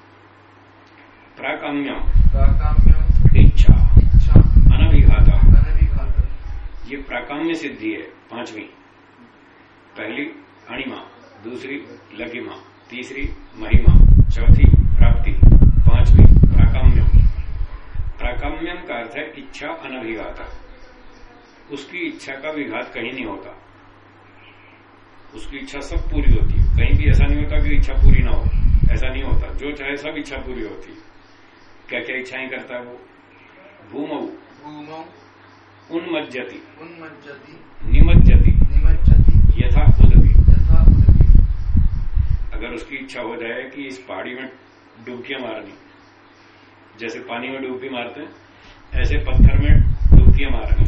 प्राकाम्यम। प्राकाम्यम इच्छा इच्छा अनभिघाता अनभिघात ये प्राकाम्य सिद्धि है, पांचवी। पहली, अणिमा, दूसरी, लघिमा, तीसरी, महिमा, चौथी, प्राप्ति, पांचवी, प्राकाम्यम। प्राकाम्यम का अर्थ है इच्छा अनभिघाता। उसकी इच्छा का विघात कहीं नहीं होता। उसकी इच्छा सब पूरी होती है। कहीं भी ऐसा नहीं होता कि इच्छा पूरी ना हो। ऐसा नहीं होता। जो चाहे सब इच्छा पूरी होती। है क्या क्या इच्छाएँ करता है वो? भूमऊ भूमौ। उन्मज्जति। उन्मज्जति। निमज्जति। निमज्जति। यथा उदगी यथा उदति अगर उसकी इच्छा हो जाए कि इस पहाड़ी में डुबकियाँ मारनी। जैसे पानी में डुबकी मारते हैं ऐसे पत्थर में डुबकियाँ मारनी।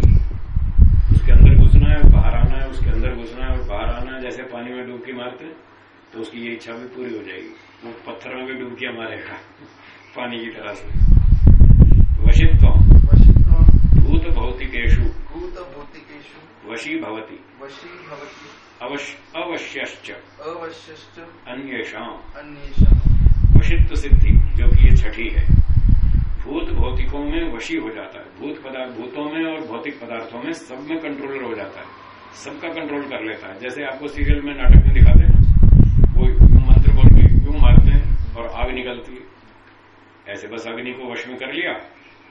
उसके अंदर घुसना है बाहर आना है उसके अंदर घुसना है और बाहर आना है जैसे पानी में डुबकी मारते हैं तो उसकी ये इच्छा भी पूरी हो जाएगी। वो पत्थर में भी डुबकियाँ मारेगा पानी की तरह से। वशित्व वशित्वं भूत भौतिकेशु भूत वशी भवती। वशी भवति। अवश्य अवश्यश्च। अवश्यश्च। अन्येषाम अन्येषां। वशित्व सिद्धि जो कि ये छठी है। भूत भौतिकों में वशी हो जाता है। भूत पदार्थ भूतों में और भौतिक पदार्थों में सब में कंट्रोलर हो जाता है। सबका कंट्रोल कर लेता है। जैसे आपको सीरियल में नाटक में दिखाते हैं वो मंत्र बोल के यूँ मारते हैं और आग निकलती है। ऐसे बस अग्नि को वश में कर लिया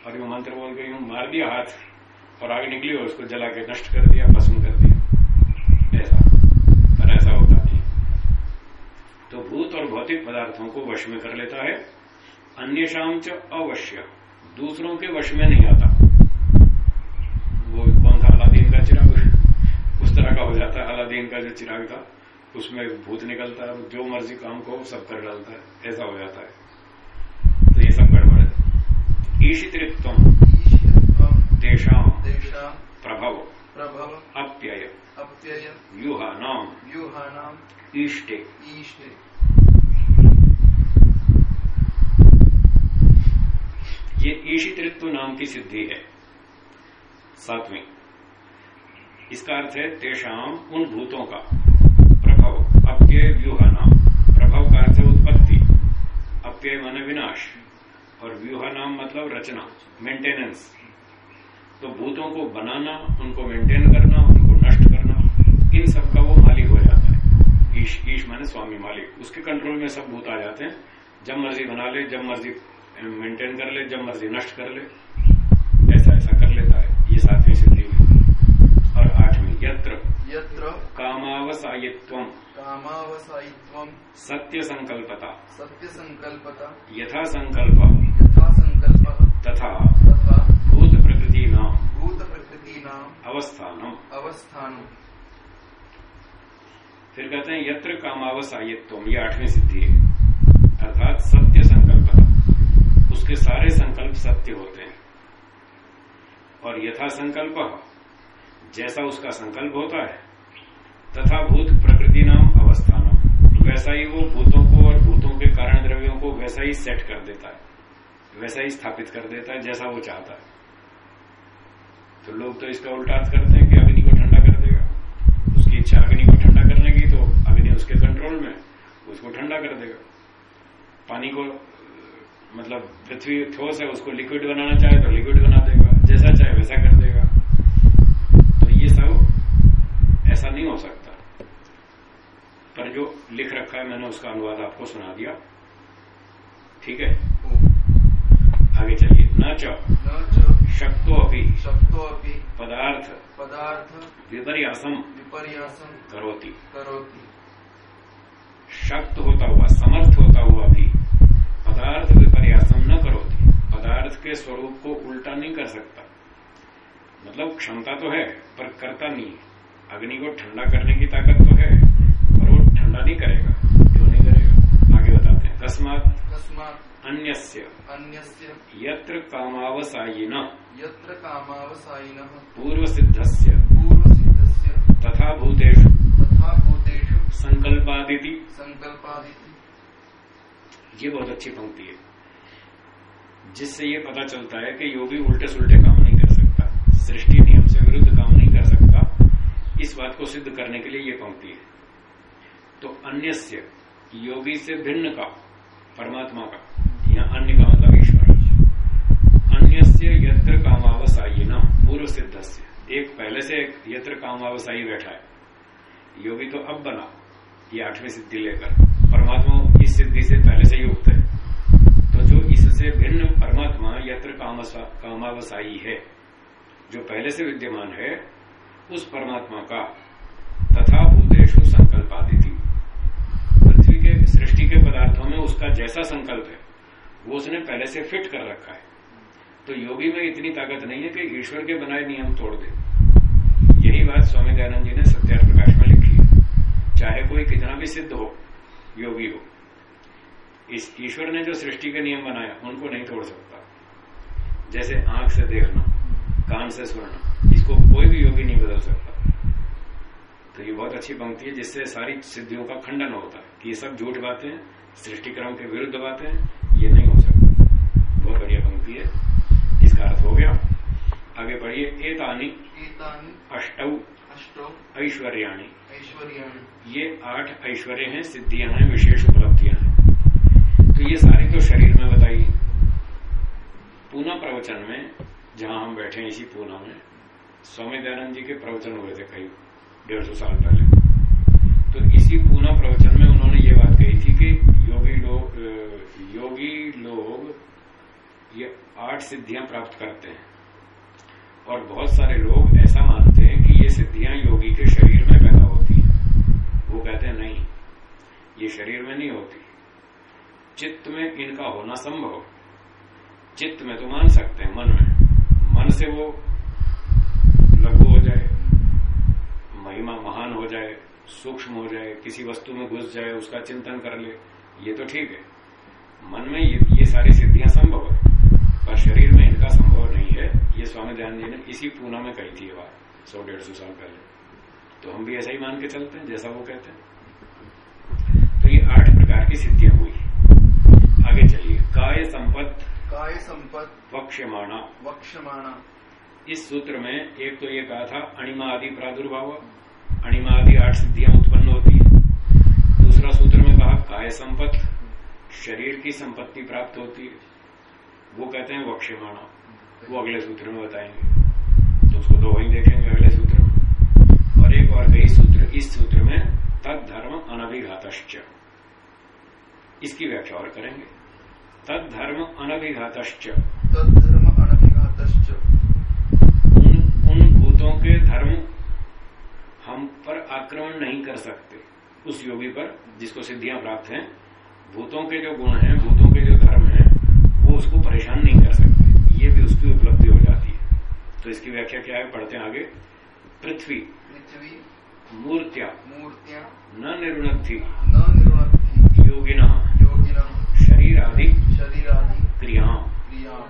और यूँ मंत्र बोल के यूँ मार दिया हाथ। और आग निकली और उसको जला के नष्ट कर दिया, भस्म कर दिया। ऐसा। पर ऐसा होता नहीं। तो भूत और भौतिक पदार्थों को वश में कर लेता है। अन्य शाम च अवश्य। दूसरों के वश में नहीं आता। वो कौन था? अलादीन का चिराग? उस तरह का हो जाता है, अलादीन का जो चिराग था। उसमें भूत निकलता है, जो मर्ज़ी काम को सब कर डालता है। ऐसा हो जाता है। तो ये सब गड़बड़ है। तेषाम तेषां प्रभव। प्रभव। अप्यय। अप्यय। व्यूहानाम। व्यूहानाम्। ईष्टे। ईष्टे। ये ईशितृत्व नाम की सिद्धि है। सातवीं। इसका अर्थ है तेषाम उन भूतों का। प्रभव। अप्यय व्यूहा नाम प्रभव का अर्थ है उत्पत्ति। अप्यय माने विनाश। और व्यूहा नाम मतलब रचना। मेंटेनेंस। तो भूतों को बनाना उनको मेंटेन करना उनको नष्ट करना इन सब का वो मालिक हो जाता है। ईश ईश माने स्वामी मालिक। उसके कंट्रोल में सब भूत आ जाते हैं। जब मर्ज़ी बना ले जब मर्ज़ी मेंटेन कर ले जब मर्ज़ी नष्ट कर ले ऐसा ऐसा कर लेता है। ये सातवीं सिद्धि हुई और आठवीं यत्र। यत्र। कामावसायित्व कामावसायित्वं सत्य संकल्पता। सत्य संकल्पता। यथा संकल्प। यथा संकल्प। तथा। तथा। भूत प्रकृति नाम भूतप्रकृतीनाम् अवस्थानम फिर कहते हैं यत्र कामावसायित्व ये आठवीं सिद्धि है। अर्थात सत्य संकल्प उसके सारे संकल्प सत्य होते हैं। और यथा संकल्प जैसा उसका संकल्प होता है तथा भूत प्रकृति नाम अवस्थानम वैसा ही वो भूतों को और भूतों के कारण द्रव्यों को वैसा ही सेट कर देता है। वैसा ही स्थापित कर देता है जैसा वो चाहता है। तो लोग तो इसका उल्टा अर्थ करते हैं कि अग्नि को ठंडा कर देगा। उसकी इच्छा अग्नि को ठंडा करने की तो अग्नि उसके कंट्रोल में उसको ठंडा कर देगा। पानी को मतलब पृथ्वी ठोस है उसको लिक्विड बनाना चाहे तो लिक्विड बना देगा जैसा चाहे वैसा कर देगा। तो ये सब ऐसा नहीं हो सकता। पर जो लिख रखा है मैंने उसका अनुवाद आपको सुना दिया। ठीक है? आगे चलिए। न च। न शक्तो अपि पदार्थ। पदार्थ। विपर्यासम विपर्यासं। करोति। करोति। शक्त होता हुआ समर्थ होता हुआ भी पदार्थ विपर्यासम न करोति। पदार्थ के स्वरूप को उल्टा नहीं कर सकता। मतलब क्षमता तो है पर करता नहीं है। अग्नि को ठंडा करने की ताकत तो है पर वो ठंडा नहीं करेगा। क्यों नहीं करेगा? आगे बताते हैं। तस्मात तस्मात् अन्यस्य। अन्यस्य। यत्र कामावसायिन। यत्र कामावसायिनः। पूर्व सिद्धस्य पूर्वसिद्धस्य। तथा भूतेषु तथा भूतेषु संकल्पादिति। सङ्कल्पादिति ये बहुत अच्छी पंक्ति है। जिससे ये पता चलता है कि योगी उल्टे सुल्टे काम नहीं कर सकता। सृष्टि नियम से विरुद्ध काम नहीं कर सकता। इस बात को सिद्ध करने के लिए ये पंक्ति है। तो अन्यस्य योगी से भिन्न का परमात्मा का। यहाँ अन्य का मतलब ईश्वर अन्यस्य यत्र कामावसायी न पूर्व सिद्ध एक पहले से यत्र कामावसायी बैठा है। योगी तो अब बना, ये आठवीं सिद्धि लेकर। परमात्मा इस सिद्धि से पहले से युक्त है। तो जो इससे भिन्न परमात्मा यत्र कामावसायी है, जो पहले से विद्यमान है, उस परमात्मा का तथा भूतेषु संकल्पादि थी पृथ्वी के सृष्टि के पदार्थों में उसका जैसा संकल्प है वो उसने पहले से फिट कर रखा है। तो योगी में इतनी ताकत नहीं है कि ईश्वर के बनाए नियम तोड़ दे। यही बात स्वामी दयानंद जी ने सत्यार्थ प्रकाश में लिखी है। चाहे कोई कितना भी सिद्ध हो, योगी हो, इस ईश्वर ने जो सृष्टि के नियम बनाया उनको नहीं तोड़ सकता। जैसे आँख से देखना, कान से सुनना, इसको कोई भी योगी नहीं बदल सकता। तो ये बहुत अच्छी पंक्ति है, जिससे सारी सिद्धियों का खंडन होता है, कि ये सब झूठ बातें हैं सृष्टि के विरुद्ध बातें बढ़िया पंक्ति है। इसका अर्थ हो गया। आगे बढ़िए एतानी एतानि अष्टौ अष्टौ ऐश्वर्याणी। ऐश्वर्याणि। ये आठ ऐश्वर्य हैं सिद्धियाँ हैं विशेष उपलब्धियाँ हैं। तो ये सारी तो शरीर में बताई। पूना प्रवचन में जहाँ हम बैठे हैं इसी पूना में स्वामी दयानंद जी के प्रवचन हुए थे कई डेढ़ सौ साल पहले। तो इसी पूना प्रवचन में उन्होंने ये बात कही थी कि योगी लोग योगी लोग ये आठ सिद्धियाँ प्राप्त करते हैं। और बहुत सारे लोग ऐसा मानते हैं कि ये सिद्धियाँ योगी के शरीर में पैदा होती हैं। वो कहते हैं नहीं ये शरीर में नहीं होती। चित्त में इनका होना संभव चित्त में तो मान सकते हैं मन में। मन से वो लघु हो जाए महिमा महान हो जाए सूक्ष्म हो जाए किसी वस्तु में घुस जाए उसका चिंतन कर ले ये तो ठीक है। मन में ये, ये सारी सिद्धियाँ संभव है। पर शरीर में इनका संभव नहीं है। ये स्वामी दयानंद जी ने इसी पूना में कही थी ये बात सौ डेढ़ सौ साल पहले। तो हम भी ऐसा ही मान के चलते हैं जैसा वो कहते हैं। तो ये आठ प्रकार की सिद्धियाँ हुई। आगे चलिए। काय संपत्त काय संपत वक्ष्यमाणा। वक्षमाणा इस सूत्र में एक तो ये कहा था अणिमा आदि प्रादुर्भाव। अणिमा आदि आठ सिद्धियाँ उत्पन्न होती है। दूसरा सूत्र में कहा काय संपत्त शरीर की संपत्ति प्राप्त होती है। वो कहते हैं वक्षमाणा वो अगले सूत्र में बताएँगे। तो उसको तो वही देखेंगे अगले सूत्र में। और एक और कई सूत्र इस सूत्र में तद धर्म अनभिघात इसकी व्याख्या और करेंगे। तद धर्म अनभिघात तद्धर्म अनभिघात उन उन भूतों के धर्म हम पर आक्रमण नहीं कर सकते। उस योगी पर जिसको सिद्धियाँ प्राप्त हैं। भूतों के जो गुण हैं भूतों के जो धर्म हैं वो उसको परेशान नहीं कर सकते। ये भी उसकी उपलब्धि हो जाती है। तो इसकी व्याख्या क्या है? पढ़ते हैं आगे। पृथ्वी। पृथ्वी। मूर्त्या। मूर्तिया। न निर्णति न निरुणति योगिन। योगिन। शरीर आदि शरीरादि। क्रिया। क्रिया।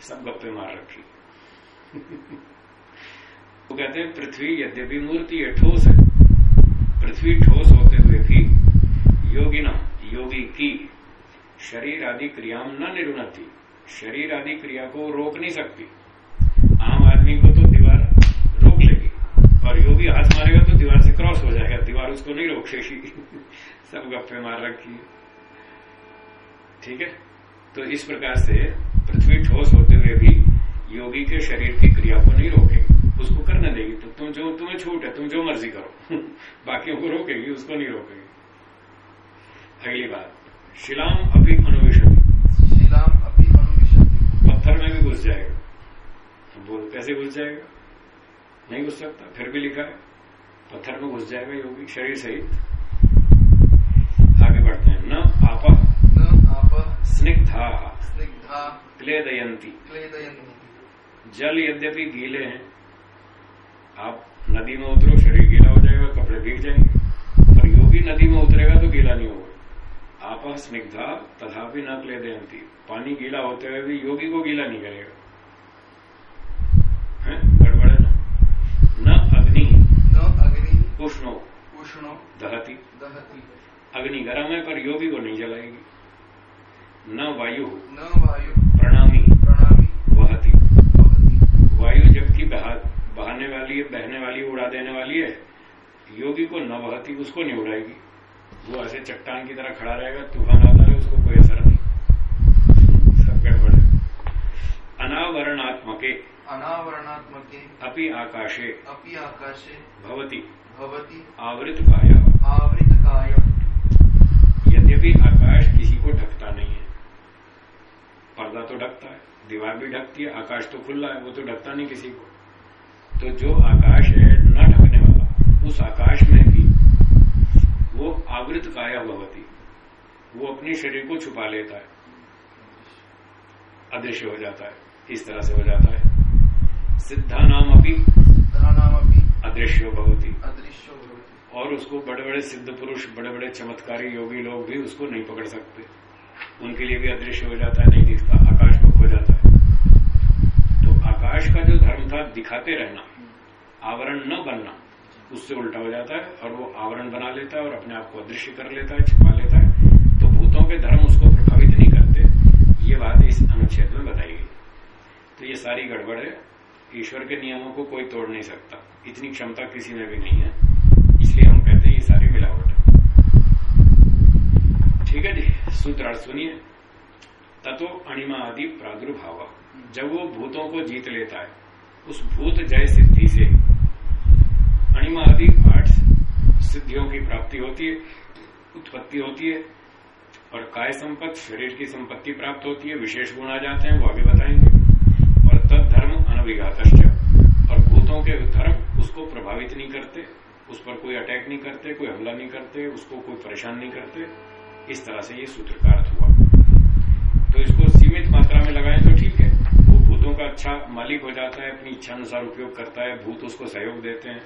सब गप्पे मार रखी। वो कहते हैं पृथ्वी यद्यपि मूर्ति है ठोस है। पृथ्वी ठोस होते हुए भी योगिना योगी की शरीर आदि क्रिया न निरुणती। शरीर आदि क्रिया को रोक नहीं सकती। आम आदमी को तो दीवार रोक लेगी। और योगी हाथ मारेगा तो दीवार से क्रॉस हो जाएगा। दीवार उसको नहीं रोक सकेगी सब गप्पे मार रखी ठीक है? तो इस प्रकार से पृथ्वी ठोस होते हुए भी योगी के शरीर की क्रिया को नहीं रोकेगी। उसको करने देगी। तो तुम जो, तुम्हें छूट है, तुम जो मर्ज़ी करो। बाकियों को रोकेगी, उसको नहीं रोकेगी। अगली बात। शिलाम अभी अनुविशति। शिलाम अपि अनुविशति। पत्थर में भी घुस जाएगा। तो बोल कैसे घुस जाएगा? नहीं घुस सकता फिर भी लिखा है। पत्थर में घुस जाएगा योगी शरीर सहित। आगे बढ़ते हैं। न आपा न आप स्निग्धा। स्निग्धा। क्लेदयंती क्लेदयन्ति। जल यद्यपि गीले हैं आप नदी में उतरो शरीर गीला हो जाएगा कपड़े भीग जाएँगे। और योगी नदी में उतरेगा तो गीला नहीं होगा। आप स्निग्धा तथापि न क्लेदयंती पानी गीला होते हुए भी योगी को गीला नहीं करेगा। हैं? गड़बड़ है ना? न अग्नि। न अग्नि। उष्णो। उष्णो। दहती। दहति। अग्नि गर्म है पर योगी को नहीं जलाएगी। न वायु। न वायु। प्रणामी। प्रणामी। वहती। वायु जबकि बहा बहाने वाली है बहने वाली है, उड़ा देने वाली है। योगी को न बहती उसको नहीं उड़ाएगी। वो ऐसे चट्टान की तरह खड़ा रहेगा तूफ़ान आता रहे उसको कोई असर नहीं। सब गड़बड़ है। अनावरणात्मके। अनावरणात्मके। अपि आकाशे। अपि आकाशे। भवति। भवति। आवृत काया आवृतकाय यद्यपि आकाश किसी को ढकता नहीं है। पर्दा तो ढकता है दीवार भी ढकती है आकाश तो खुला है वो तो ढकता नहीं किसी को। तो जो आकाश है न ढकने वाला उस आकाश में वो आवृत काया भवती वो अपने शरीर को छुपा लेता है। अदृश्य हो जाता है। इस तरह से हो जाता है। सिद्धा नाम अभी धनामपि अदृश्य भवती। अदृश्यो भवति। और उसको बड़े बड़े सिद्ध पुरुष बड़े बड़े चमत्कारी योगी लोग भी उसको नहीं पकड़ सकते। उनके लिए भी अदृश्य हो जाता है नहीं दिखता। आकाश में खो जाता है। तो आकाश का जो धर्म था दिखाते रहना। आवरण न बनना। उससे उल्टा हो जाता है और वो आवरण बना लेता है और अपने आप को अदृश्य कर लेता है, छिपा लेता है। तो भूतों के धर्म उसको प्रभावित नहीं करते। ये बात इस अनुच्छेद में बताई गई। तो ये सारी गड़बड़ है। ईश्वर के नियमों को कोई तोड़ नहीं सकता। इतनी क्षमता किसी में भी नहीं है। इसलिए हम कहते हैं ये सारी मिलावट ठीक है जी सूत्रार्थ सुनिए। तत्व अणिमा आदि प्रादुर्भाव। जब वो भूतों को जीत लेता है, उस भूत जय सिद्धि से अणिमा आदि आठ सिद्धियों की प्राप्ति होती है, उत्पत्ति होती है, और काय संपत्ति, शरीर की संपत्ति प्राप्त होती है, विशेष गुण आ जाते हैं, वो आगे बताएँगे। और तद धर्म अनविघात और भूतों के धर्म उसको प्रभावित नहीं करते, उस पर कोई अटैक नहीं करते, कोई हमला नहीं करते, उसको कोई परेशान नहीं करते। इस तरह से ये सूत्र का अर्थ हुआ। तो इसको सीमित मात्रा में लगाएँ तो ठीक है। वो भूतों का अच्छा मालिक हो जाता है, अपनी इच्छा अनुसार उपयोग करता है, भूत उसको सहयोग देते हैं।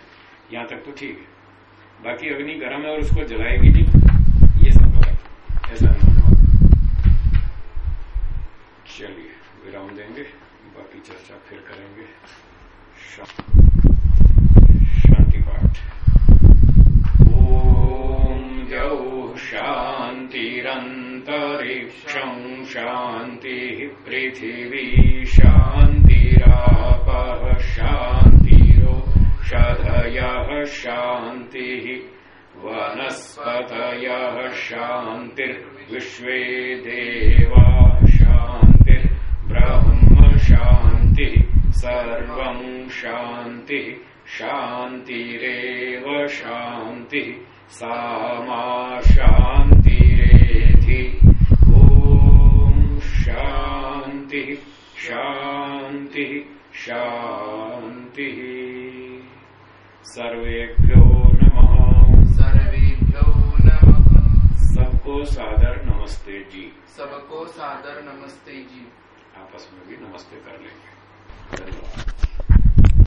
यहाँ तक तो ठीक है। बाकी अग्नि गर्म है और उसको जलाएगी नहीं। ये सब है। ऐसा नहीं वाला चलिए, विराम देंगे, बाकी चर्चा फिर करेंगे। शांति पाठ। ओम द्यौ शान्तिरन्तरिक्षं शान्ति पृथिवी शान्तिरापः शान्तिरोषधयः शान्तिः। वनस्पतयः शान्तिर्विश्वे देवा शान्तिर्ब्रह्म शान्तिः। सर्वं शान्तिः। शान्तिरेव शान्तिः। सा मा शान्तिः। शान्तिः। सर्वेभ्यो नमः। सर्वेभ्यो नमः। सबको सादर नमस्ते जी। सबको सादर नमस्ते जी। आपस में भी नमस्ते कर लेंगे। धन्यवाद